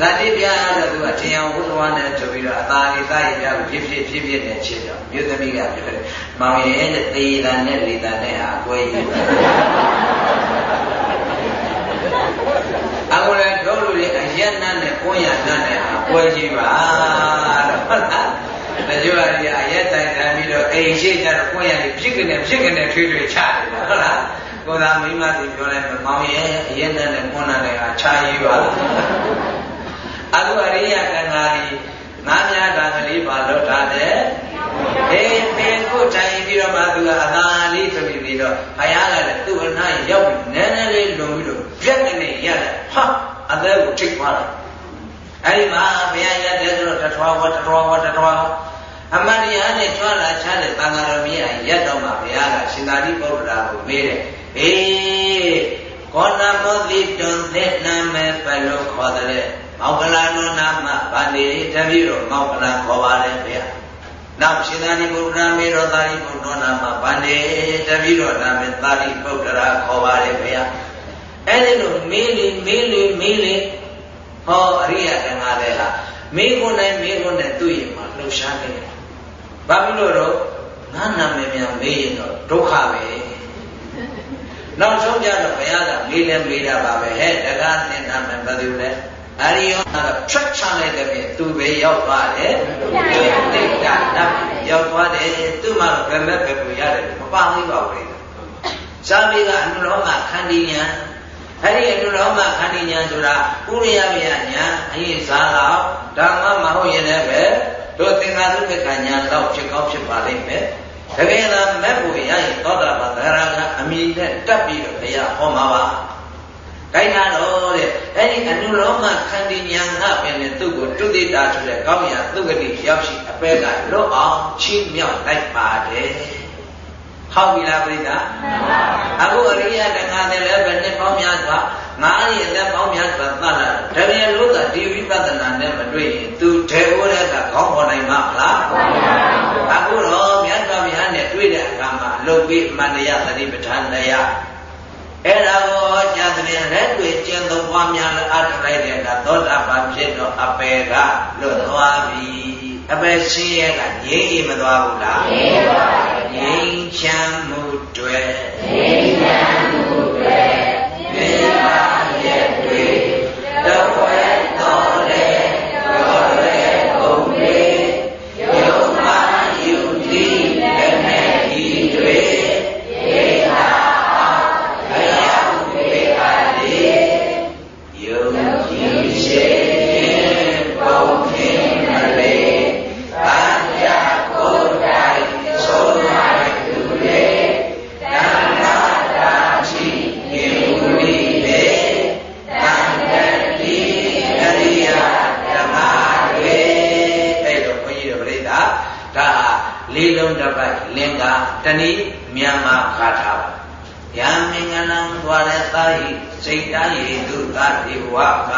ဇာတိပြတော့သူကထင်အောင်ဝုသဝနဲ့ဆိုပြီးတော့အသာလေးသားရည်ပြဖြစ်ဖြစ်ဖြစ်ဖြစ်နဲ့ချစ်တော့မြို့သမီးကပြောတယ်မောင်ရဲ့တဲ့သေတန်နဲ့လေတန်နဲ့ဟာအကွဲကြီး အခုလည်းတို့လူတွေအယက်နတ်နဲ့ကိုရနတ်နဲ့ဟာကွဲကြီးပါတော့ဟုတ်လားတချို့ကဒီအရက်တိုင်တန်ပြီးတော့အိမ်ရှိကြတော့ကိုရနေဖြစ်ကနေဖြစ်ကနေထွေးထွေးချတယ်ဟုတ်လားကိုသာမိမစီပြောလိုက်မောင်ရဲ့အရက်နတ်နဲ့ကိုနတ်နဲ့ဟာခြားကြီးပါအခုအရိယကံဃာကြီးငါးများတာကလေးပါလို့ထားတယ်အေးပင်ကိုတိုင်ပြီးတော့မှသူကအသာလေးဆိုပြီးပြီးတော့ဘုရားကလည်းသူ့အနားရောက်ပြီးနည်းနည်းလေးလုံပြီးတော့ပြက်ကနေရတယ်ဟာ အသက်ကိုထိတ်သွားတယ်အဲ့ဒီမှာဘုရားရတဲ့ဆိုတော့တထွားဝတထွားဝတထွားအမရိယာနဲ့ကြွလာချတဲ့သံဃာတော်မြတ်ရက်တော့မှဘုရားကရှင်သာရိပုတ္တရာကိုမေးတယ်အေးကောဏမောတိတွန်သက်နာမဲဘယ်လိုခေါ်တယ်မောကလာနောနာမဗန္ဒီတပည့်တော်မောကလာခေါ်ပါတယ်ဗျာနောက်ရှင်သာရိပုတ္တရာမေရောသာရိပုတ္တနာမဗန္ဒီတပည့်တော်နာမသာရိပုတ္တရာခေါ်ပါတယ်ဗျာ အဲ့ဒီလိုမေးလေမေးလေမေးလေဟောအရိယတန်ခါတဲ့ဟာမေးခွန်းတိုင်းမေးခွန်းတိုင်းသူ့ရင်မှာလှုပ်ရှားနေတယ်ဘာဖြစ်လို့တော့ငါနာမည်များမေးရင်တော့ဒုက္ခပဲနောက်ဆုံးကြတော့ဘုရားကမေးလဲမေးတာပါပဲဟဲ့တကားသင်နာမည်ဘယ်သူလဲအရိယောကထွက်ချလိုက်တဲ့ပြင်သူပဲရောက်သွားတယ်တိတ်တာနတ်ရောက်သွားတယ်သူ့မှာဘယ်မဲ့ပဲကိုရတယ်မပါသေးပါဘူးလေစာပေကအနုလောမခန္တီညာ အဲ့ဒီအနုလောမခန္တီညာဆိုတာဥရိယမယညာအရင်ဇာလောက်ဓမ္မမဟုတ်ရင်လည်းပဲတို့သင်္ဃာသုတ္တကညာတော့ဖြစ်ကောင်းဖြစ်ပါလိမ့်မယ်တကယ်လားမဲ့ဖို့ရရင်သောတာပန်သရကအမိနဲ့တက်ပြီးတော့ဘုရားဟောမှာပါတိုင်းတာတော့တဲ့အဲ့ဒီအနုလောမခန္တီညာငါပင်နဲ့သူ့ကိုတုတိတာဆိုတဲ့ကောင်းရာသုဂတိရောက်ရှိအပဲကလွတ်အောင်ချီးမြှောက်လိုက်ပါတယ် ဟုတ်ပြီလားပြိဿအခုအရိယတန်ခါတယ်လည်းပဲနှစ်ပေါင်းများစွာငါးရည်လက်ပေါင်းများစွာသတ်လာတကယ်လို့သာဒီဝိပဿနာနဲ့မတွေ့ရင်သူထေဝရကခေါင်းပေါ်နိုင်မှာမလားအခုတော့မြတ်စွာဘုရားနဲ့တွေ့တဲ့အခါမှာအလုတ်ပြီးမန္တရသတိပဋ္ဌာန်တရားအဲ့ဒါကိုကြာတဲ့လက်တွေ့ကျင့်သုံးပွားများလို့အထလိုက်တဲ့ကသောတာပန်ဖြစ်တော့အပေကလွတ်သွားပြီ အပေရှင်းရဲ့ကငြိမ့်အိမသွားဘူးလားငြိမ့်ပါဘူးငြိမ့်ချမ်းမှုတွေငြိမ့်ချမ်း တဏိမြန်မာခါထားပါယံမင်္ဂလံဝရသဟိစိတ်တယေတုသတိဝက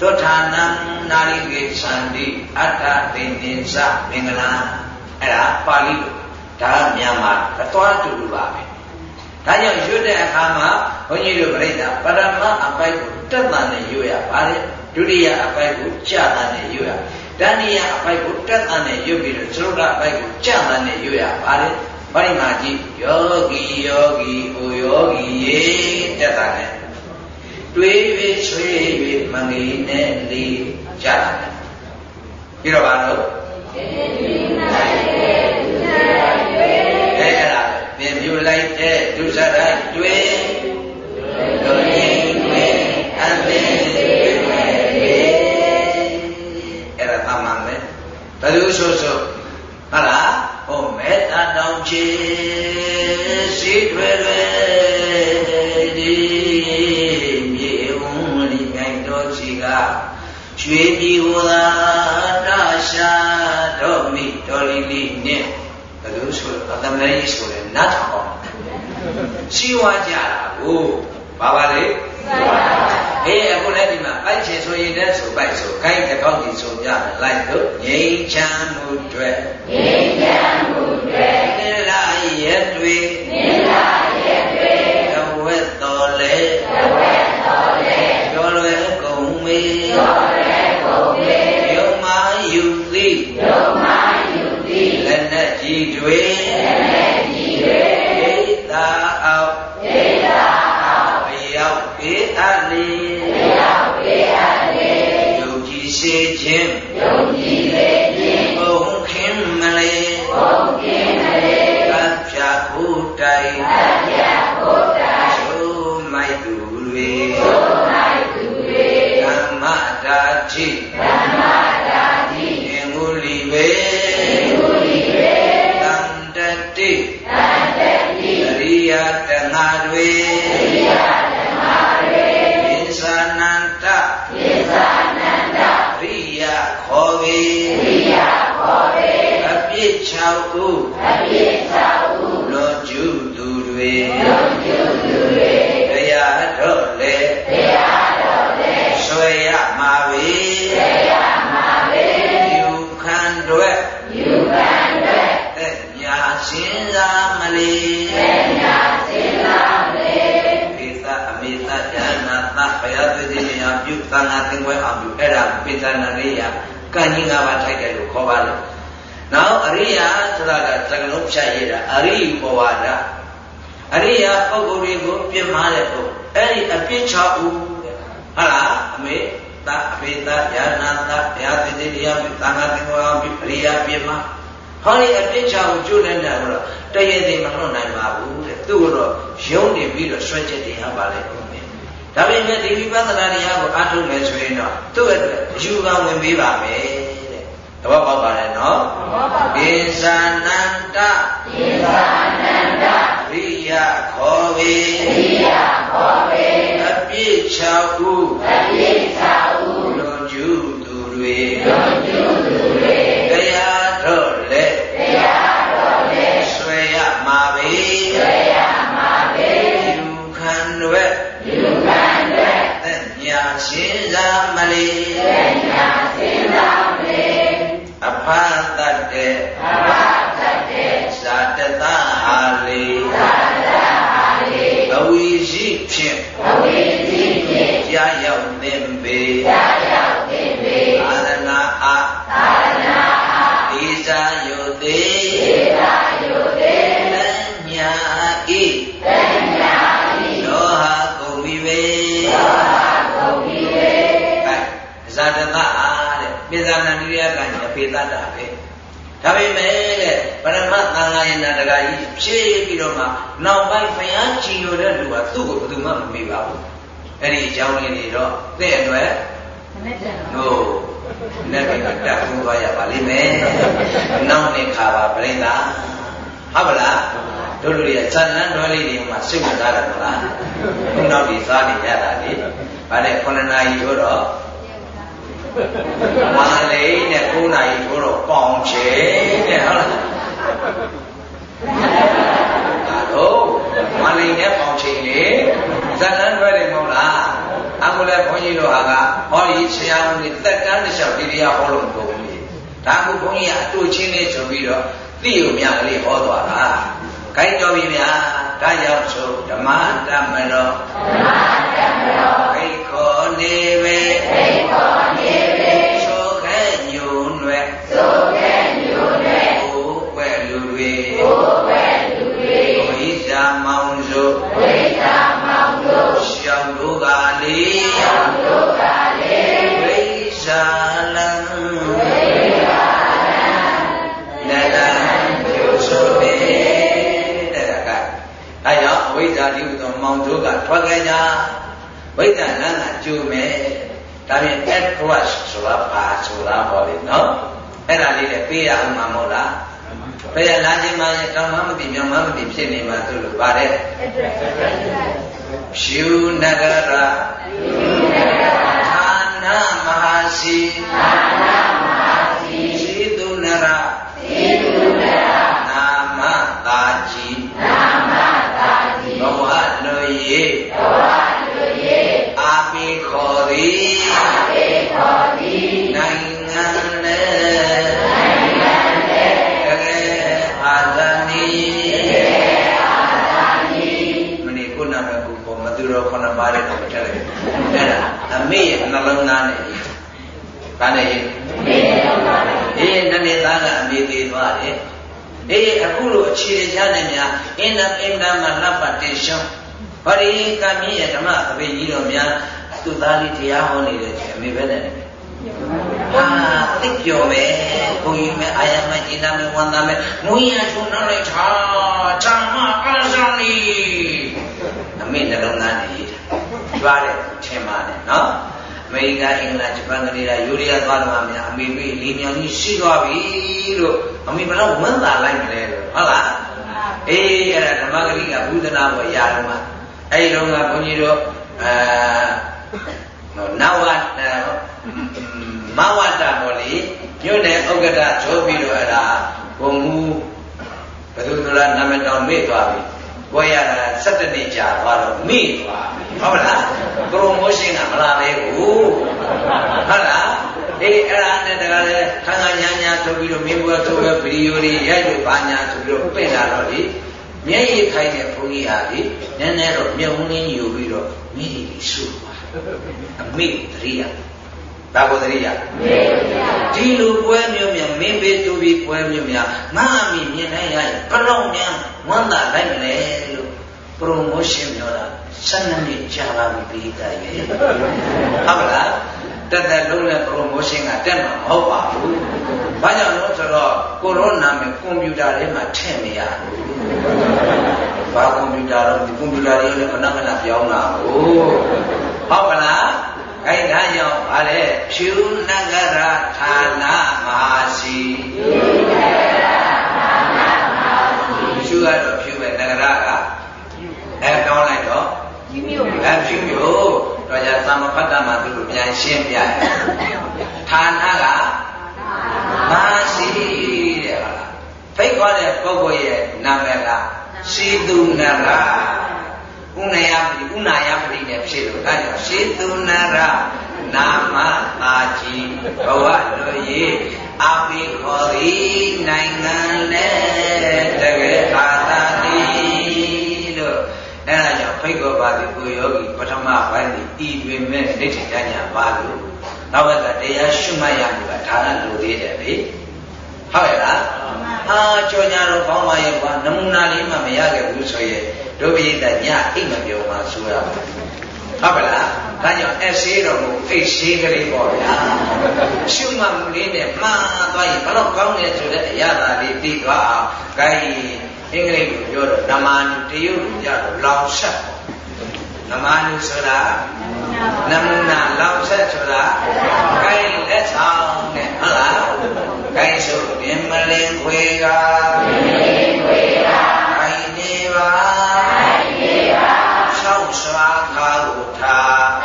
တုထာနံနာရိကေသန္တိအတ္တသိနိသမင်္ဂလံအဲ့ဒါပါဠိလိုဒါမြန်မာအသွားတူတူပါပဲဒါကြောင့်ရွတ်တဲ့အခါမှာဘုန်းကြီးတို့ပြိဿပရမအပိုက်ကိုတက်တန်နဲ့ရွတ်ရပါတယ်ဒုတိယအပိုက်ကိုကြာတန်နဲ့ရွတ်ရတဏိယအပိုက်ကိုတက်တန်နဲ့ရွတ်ပြီးတော့သရုပ်ကအပိုက်ကိုကြာတန်နဲ့ရွတ်ရပါတယ် ပရိမာကြီးယောဂီယောဂီအိုယောဂီရေတက်တာနဲ့တွေး၍ဆွေး၍မငေနဲ့လေးကြတာနဲ့ပြီးတော့ဘာလို့အဲ့ဒါပြင်ပြလိုက်တဲ့ဒုစရိုက်တွေတို့ရင်တွေအသင်တွေအဲ့ဒါသမန်ပဲဘယ်လိုဆိုဆိုဟုတ်လားဟို မေတ္တာတောင်းချေစီတွေတွေဒီမြေဦးလိမြိုင်တော်ချီကရွှေပြည်ဝသာတရှာတော်မိတော်လီလီနဲ့ဘယ်လိုဆိုအတမလေးဆိုရင်နတ်ထောင်ရှိဝါကြတာကိုဘာပါလဲဆိုရင်တဲ့ဆိုပိုက်ဆိုခိုင်းတစ်ခေါက်ဒီဆိုပြမယ်လိုက်လို့ငြိမ်းချမ်းမှုတွေငြိမ်းချမ်းမှု တွေနိလာရဲ့တွေနိလာရဲ့တွေတဝက်တော်လေတဝက်တော်လေကျော်လွယ်ကုန်မေကျော်လွယ်ကုန်မေယုံမာယူသည်ယုံမာယူသည်လက်နဲ့ကြီးတွေလက်နဲ့ကြီးတွေဣတာအောက်ဣတာအောက်အရောက်ပေအပ်လီစေခြင်းယုံကြည်စေခြင်းဘုံခင်မလေးဘုံ ခေါ်ပေရိယခေါ်ပေအပြစ်6ခုအပြစ်6ခုလွန်ကျူး သူတွေလွန်ကျူးသူတွေတရားတော့လေတရားတော့လေဆွေရမှာပေဆွေရမှာပေယူခံတွေယူခံတွေတဲ့ညာရှင်းသာမလီတဲ့ညာရှင်းသာမလီပိသအမိသဉာဏသဘယသတိဉာဏ်ပြုသံဃာသင်္ကွဲအောင်ပြုအဲ့ဒါပိသနာရိယကံကြီး၅ပါးထိုက်တယ်လို့ခေါ်ပါလို့နောက်အရိယာဆိုတာကသကလုံးဖြတ်ရတာအရိဘဝဒ အရိယာပုဂ္ဂိုလ်တွေကိုပြင်းမာတဲ့ပုဂ္ဂိုလ်အဲ့ဒီအပြစ်6ဦးတဲ့ဟုတ်လားအမေသအဖေသယာနာသဘယသတိတရားပြုသံဃာသင်္ကွဲအောင်ပြုအရိယာပြင်းမာဟောဒီအပြစ်ချောင်ကျွနေတယ်ဆိုတော့တရည်သိမလွတ်နိုင်ပါဘူးတဲ့သူ့ကိုတော့ယုံနေပြီးတော့ဆွဲချက်တင်ရပါလေဦးမယ်ဒါပေမဲ့ဒီဝိပဿနာတရားကိုအားထုတ်မယ်ဆိုရင်တော့သူ့အတွက်အယူကဝင်ပေးပါမယ်တဲ့ သဘောပေါက်ပါလေနော်ဒေသနန္တဒေသနန္တရိယခေါ်ပေရိယခေါ်ပေအပြည့်၆ခုအပြည့်၆ခုလွန်ကျူးသူတွေလွန်ကျူးသူတွေတရားတော့လေတရားတော့လေဆွေရမှာပေဆွေရမှာပေယူခံတွေယူခံတွေသက်ညာရှင်းသာမလီသက်ညာရှင်းသာမလီအဖ တ်တတ်တဲ့အဖတ်တတ်တဲ့ဇာတတဟာလီဇာတတဟာလီဘဝီရှိဖြင့်ဘဝီရှိဖြင့်ကြာရောက်သင်ပေကြာ ပေတတာပဲဒါပေမဲ့တဲ့ပရမသံဃာယနာတကကြီးဖြည့်ပြီးတော့မှနောက်ပိုင်းဘုရားကြည်ညိုတဲ့လူကသူ့ကိုဘယ်သူမှမမေ့ပါဘူးအဲ့ဒီအကြောင်းလေးတွေတော့တဲ့အတွက်ဟုတ်နဲ့ကတက်ဖူးသွားရပါလိမ့်မယ်။နောက်နှစ်ခါပါပြိဿာဟုတ်ပါလားတို့လူတွေကဇန်နန်းတော်လေးတွေမှာစိတ်ဝင်စားတယ်မလားခုနောက်ဒီစားနေရတာလေဗါတဲ့9နာရီထိုးတော့ မာလေးနဲ့9နာရီထိုးတော့ပေါင်ချေတဲ့ဟုတ်လားဒါတော့မာလေးနဲ့ပေါင်ချေလေဇန်နန်းတော်လေးမဟုတ်လားအခုလည်းဘုန်းကြီးတို့ဟာကဟောဒီဆရာတော်တွေတက်တန်းတစ်လျှောက်ဒီတရားဟောလို့မကုန်ဘူးလေဒါကဘုန်းကြီးကအတူချင်းလေးဆိုပြီးတော့သိုံမြကလေးဟောသွားတာခိုင်းတော်ပြီဗျာဒါကြောင့်ဆိုဓမ္မတမရောဓမ္မတမရောခိခောနေပဲခိခောနေပဲဆိုခဲညိုနွ ယ်ဆိုခဲညိုနွယ်ဘိုးွယ်လူတွေဘိုးွယ်လူတွေဝိဇာမောင်စုဝိဇာမောင်စုရှောင်းတို့ကလေရှောင်းတို့ကလေဝိဇာလံဝိဇာလံနလံကျိုးဆိုတဲ့တဲ့ကအဲကြောင့်အဝိဇ္ဇာတိဟုသောမောင်တို့ကထွက်ခဲ့ကြဝိဇ္ဇာလံကကျိုးမယ်ဒါပြင် at crush ဆိုတာပါဆိုတာဟောလေနော် အဲ့ဒါလေးလည်းပေးရအောင်မှာမဟုတ်လားဘယ်လာခြင်းမှရင်တောင်းမှမသိမြောင်မှမသိဖြစ်နေမှသူလိုပါတဲ့ဖြူနဂရဌာနမဟာစီဌာနမဟာစီရှိသူနရရှိသူနရနာမတာကြီးနာမတာကြီးဘဝလွေဘဝ ရဲ့နှလုံးသားနဲ့ဘာနဲ့ရေးအေးနနေသားကအမေသေးသွားတယ်အေးအခုလိုအခြေချနဲ့များအင်းနအင်းနမလှပတင်ရှောင်းဗရိကမင်းရဲ့ဓမ္မအဖေကြီးတော်များသူ့သားလေးတရားဟောနေတဲ့အချိန်အမေပဲနဲ့ဟာသိပြောမယ်ဘုန်းကြီးမဲ့အာယမကျင်းနာမဲ့ဝန်သားမဲ့မွေးရထုံနောက်လိုက်တာဓမ္မအားဆောင်လီအမေနှလုံးသားနဲ့ရေးတာ ကြွားတယ်ထင်ပါတယ်နော်အမေရိကန်အင်္ဂလန်ဂျပန်ကနေဒါယူရီးယားသွားတော့မှအမေပြေးလီမြောင်ကြီးရှိသွားပြီလို့အမေဘယ်တော့ဝမ်းသာလိုက်မလဲလို့ဟုတ်လားအေးအဲ့ဒါဓမ္မဂရိကဘုဒ္ဓနာဘောရာတော့မှအဲ့ဒီတော့ကဘုန်းကြီးတို့အဲနဝမဝတ္တဘောလေညွတ်တဲ့ဥက္ကဋ္ဌချိုးပြီးတော့အဲ့ဒါဘုံမူဘယ်သူကနာမည်တောင်မေ့သွားပြီ ဘွဲရတာ17နှစ်ကြာသွားတော့မေ့သွားပြီဟုတ်မလားပရိုမိုးရှင်းကမလာသေးဘူးဟုတ်လားအေးအဲ့ဒါနဲ့တကလည်းခန်းခန်းညာညာထုတ်ပြီးတော့မင်းဘွယ်ထုတ်ပဲဗီဒီယိုတွေရိုက်လို့ဘာညာဆိုပြီးတော့ပြင်လာတော့လေမျက်ရည်ခိုင်းတဲ့ဘုန်းကြီးဟာလေနည်းနည်းတော့မြုံလင်းယူပြီးတော့မိဒီဒီရှုပါအမေတရိယာ ဒါကိုတရိယာဒီလိုပွဲမျိုးများမင်းပေးသူပြီးပွဲမျိုးများငါအမိမြင်နိုင်ရရင်ဘလောက်များဝမ်းသာလိုက်မလဲလို့ပရိုမိုးရှင်းပြောတာ12နှစ်ကြာပါပြီပြီးသားရဲ့ဟုတ်ပါလားတက်တက်လုံးနဲ့ promotion ကတက်မှာမဟုတ်ပါဘူး။ဘာကြောင့်လဲဆိုတော့ကိုရိုနာမှာကွန်ပျူတာထဲမှာထည့်မရဘူး။ဘာကွန်ပျူတာတော့ဒီကွန်ပျူတာတွေလည်းခဏခဏပြောင်းလာဘူး။ဟုတ်ပါလား။ အဲဒါကြောင့်ဗါလေဖြူနဂရဌာနမဟာစီဖြူနဂရဌာနမဟာစီဖြူကတော့ဖြူပဲနဂရကအဲတောင်းလိုက်တော့ဖြူမျိုးအဲဖြူမျိုးတော့じゃသမဖတ်တမှာသူတို့ပြန်ရှင်းပြတယ်ဌာနကမာစီတဲ့ဟုတ်လားဖိတ်ခေါ်တဲ့ပုဂ္ဂိုလ်ရဲ့နာမည်ကရှိသူနရ ဥနယပတိဥနာယပတိနဲ့ဖြစ်လို့အဲကြောင့်ရှိသူနရနာမအာကြီးဘဝတို့ရေအပိခေါ်သည်နိုင်ငံနဲ့တကယ်အာသာတိလို့အဲဒါကြောင့်ဖိတ်ခေါ်ပါသည်ကိုယောဂီပထမပိုင်းဒီဤတွင်မဲ့ဒိဋ္ဌိဉာဏ်ပါလို့နောက်ကတရားရှုမှတ်ရမှုကဒါကလိုသေးတယ်လေဟုတ်ရဲ့လားအာကြောညာတော့ကောင်းပါရဲ့ကွာနမူနာလေးမှမရခဲ့ဘူးဆိုရင် ဒုပိဋကညအိတ်မပြောမှဆိုရပါဟုတ်ပါလားဒါကြောင့်အဆေးတော်ကိုအိတ်ဆေးကလေးပေါ့ဗျာရှုမှတ်မှုလေးနဲ့မှားသွားရင်ဘလို့ကောင်းလဲဆိုတဲ့အရာသာလေးပြီးသွားအောင်ဂိုင်းအင်္ဂလိပ်ကိုပြောတော့နမနုတရုတ်ကြတော့လောင်ဆက်နမနုဆိုတာနမနာလောင်ဆက်ဆိုတာဂိုင်းလက်ဆောင်နဲ့ဟုတ်လားဂိုင်းဆိုမြင်မလင်ခွေကမြင်မလင်ခွေက ဟု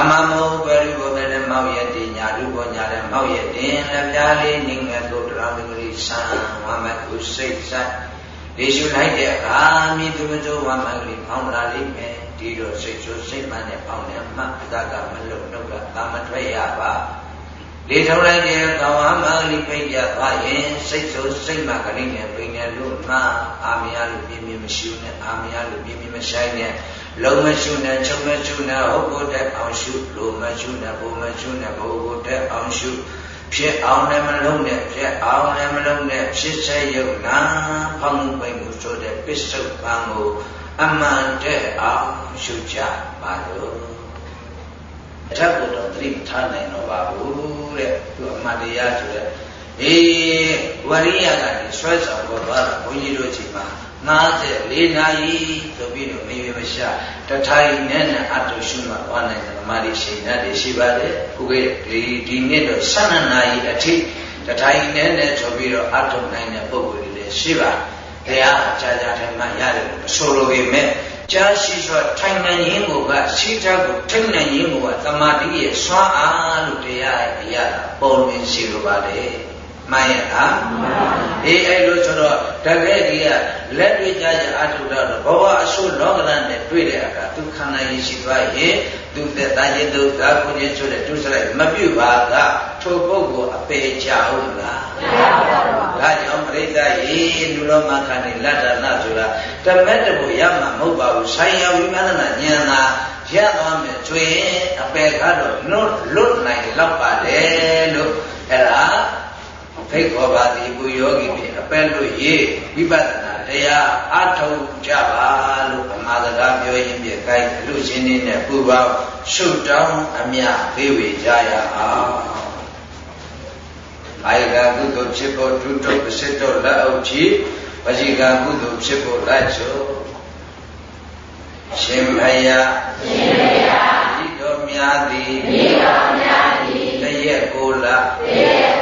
မ္မမောပရိဘောပဲလည်းမောက်ရတဲ့ညာလူဘောညာလည်းမောက်ရတဲ့လက်ပြားလေးနေငယ်တို့တရားမင်္ဂလိဆံဝမကုစိတ်ဆိုင်ဒီရှုလိုက်တဲ့အခါမိသူတို့ဝမင်္ဂလိဖောင်းလာလိမ့်မယ်ဒီတော့စိတ်ဆိုးစိတ်မှန်နဲ့ဖောင်းတယ်မှအတကမလုံနှုတ်ကသာမထွက်ရပါလေထုံးလိုက်တဲ့ကဝမင်္ဂလိပိတ်ရသွားရင်စိတ်ဆိုးစိတ်မှကလေးနဲ့ပိန်တယ်လို့မှအာမရလို့ပြင်းပြင်းမရှိဘူးနဲ့အာမရလို့ပြင်းပြင်းမဆိုင်နဲ့ လုံးမရှုနဲ့ချုပ်မရှုနဲ့ဟုတ်ကိုတဲ့အောင်ရှုလိုမရှုနဲ့ဘုံမရှုနဲ့ဘုံကိုတဲ့အောင်ရှုဖြစ်အောင်လည်းမလုံးနဲ့ဖြစ်အောင်လည်းမလုံးနဲ့ဖြစ်စေရုပ်နာဖောင်းမှုပိန်မှုဆိုတဲ့ပစ္စုပန်ကိုအမှန်တဲ့အောင်ရှုကြပါလို့အထက်ကတော့သတိထားနိုင်တော့ပါဘူးတဲ့သူအမှန်တရားဆိုတဲ့အေးဝရိယကဆွဲဆောင်ပေါ်သွားတာဘုန်းကြီးတို့ချိန်မှာ 54နာရီဆိုပြီးတော့မေးမရှာတထိုင်နဲ့နဲ့အတုရှုမှသွားနိုင်တယ်မာရီရှိန်နဲ့တွေရှိပါတယ်ခုကဒီဒီနေ့တော့12နာရီအထိတထိုင်နဲ့နဲ့ဆိုပြီးတော့အတုနိုင်တဲ့ပုံစံတွေလည်းရှိပါတရားကြာကြာထိုင်မှရတယ်လို့ဆိုလိုပေမဲ့ကြာရှိစွာထိုင်နိုင်ရင်ကိုကရှိတာကိုထိနိုင်ရင်ကိုကသမာဓိရဲ့စွမ်းအားလို့တရားရဲ့အရာပေါ်လွင်ရှိလိုပါတယ် မှန်ရဲ့လားအေးအဲ့လိုဆိုတော့တကယ်ဒီကလက်တွေ့ကြကြအထုတော့ဘဝအဆုလောကရန်နဲ့တွေ့တဲ့အခါသူခန္ဓာရင်ရှိသွားရင်သူသက်သားခြင်းဒုက္ခကိုခြင်းဆိုတဲ့ဒုစရိုက်မပြုတ်ပါကထိုပုဂ္ဂိုလ်အပေကြဟုတ်လားမရပါဘူးဒါကြောင့်ပရိသတ်ရေလူတော်မခန္ဒီလတ္တနာဆိုတာတမက်တဘူရမှာမဟုတ်ပါဘူးဆိုင်ရဝိပဿနာဉာဏ်သာရသွားမယ်ဆိုရင်အပေကတော့လွတ်လွတ်နိုင်လောက်ပါတယ်လို့အဲ့ဒါ ဖိတ်ခေါ်ပါသည်ဘုယောဂီဖြင့်အပက်လို့ရေးဝိပဿနာတရားအထောက်ကြပါလို့အမှားစကားပြောရင်းပြခိုင်းလူချင်းနေနဲ့ပူပေါင်းရှုတောင်းအမြပေးဝေကြရအောင်အာယကကုသိုလ်ဖြစ်ဖို့ဒုတုပစိတ္တလက်အုပ်ကြီးဝစီကကုသိုလ်ဖြစ်ဖို့လိုက်ဆိုရှင်မယရှင်မယဤတော်များသည်ဤတော်များသည်တရက်ကိုလာတရက်ကိုလာ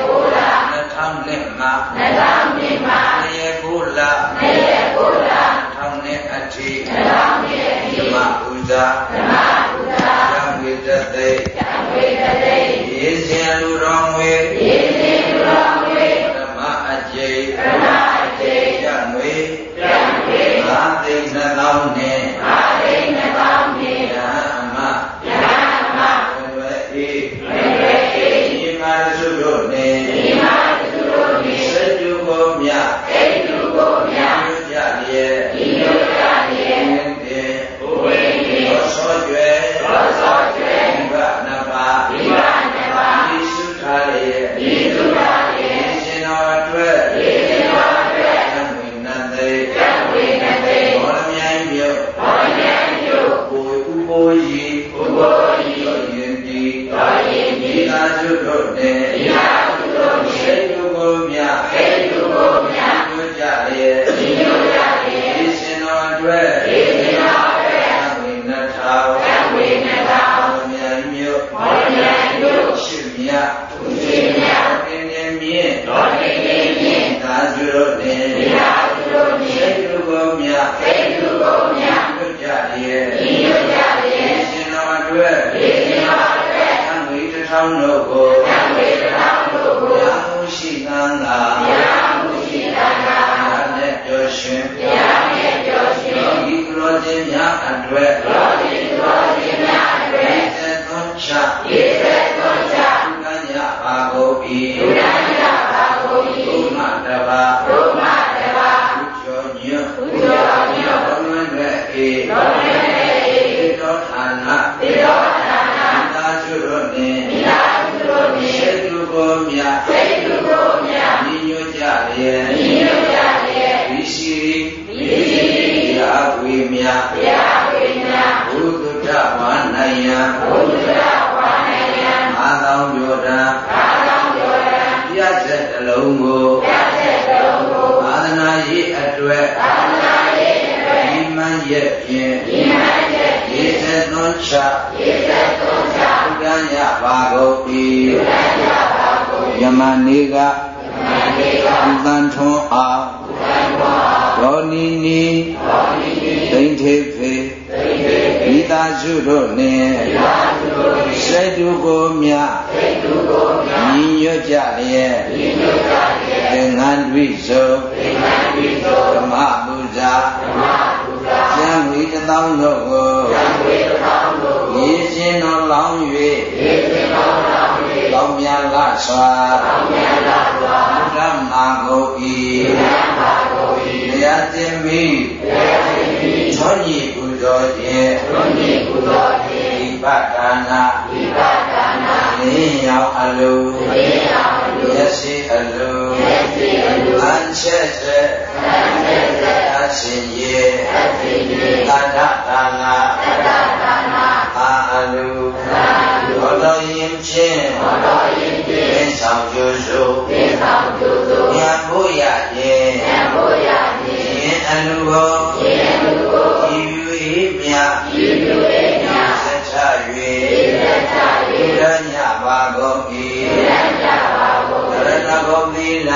2000နှစ်မှာ2000နှစ်မှာတရက်ကိုလာတရက်ကိုလာ2000နှစ်အထိ2000နှစ်အထိဓမ္မပူဇာဓမ္မပူဇာသံဝေတသိသံဝေတသိရေစင်လူတော် စေတုကိုမြတို့ကြလျက်ဒီတို့ကြလျက်ရှင်တော်အတွက်ဒီရှင်တော်အတွက်သံဝိတထောင်းတို့ကိုသံဝိတထောင်းတို့ကိုဘုရားမှုရှိသံသာဘုရားမှုရှိသံသာဘုရားနဲ့ပြောရှင်ဘုရားနဲ့ပြောရှင်ယောဂီကရောခြင်းများအတွက်ယောဂီကရောခြင်းများအတွက်သေသွန်ချယေသေသွန်ချဒုက္ခညပါကုန်၏ ဝေမြရာဝေမြဘုဒ္ဓဝါနိုင်ယဘုဒ္ဓဝါနိုင်ယမာသောယောဒာမာသောယောဒာပြတ်ချက်တစ်လုံးကိုပြတ်ချက်တစ်လုံးကိုသာသနာရေးအတွက်သာသနာရေးအတွက်ဒီမှန်ရဲ့ဖြင့်ဒီမှန်ရဲ့ရေစက်သွန်ချရေစက်သွန်ချဘုရားညပါကုန်၏ဘုရားညပါကုန်ယမနေကယမနေကသံထွန်းအားသံထွန်းအားဒေါနီနီဒေါနီနီ သိမ့်ထေဖေသိမ့်ထေဖေဤသာစုတို့နှင့်ဤသာစုတို့နှင့်စေတုကိုမြစေတုကိုမြညီညွတ်ကြလျက်ညီညွတ်ကြလျက်သင်္ကန်းတွေ့စုသင်္ကန်းတွေ့စုဓမ္မပူဇာဓမ္မပူ ဝိညိကုသိုလ်ဖြင့်ဝိညိကုသိုလ်ဖြင့်ဝိပဿနာဝိပဿနာနေရောင်အလိုနေရောင်အလိုမျက်စိအလိုမျက်စိအလိုအံချက်ချက်အံချက်ချက်အရှင်ရေအရှင်ရေသတ္တသာနာသတ္တသာနာအာအလိုအာအလိုဘောတော်ရင်ဖြင့်ဘောတော်ရင်ဖြင့်သင်ဆောင်ကြိုးစုသင်ဆောင်ကြိုးစုညာဖို့ရခြင်းညာဖို့ရခြင်းအလိုဘော ဤလူဤမြဤလူဤမြသက်ချ၍သက်ချ၍ရညပါကုန်၏ရညပါကုန်၏ရဏဂုံသီလ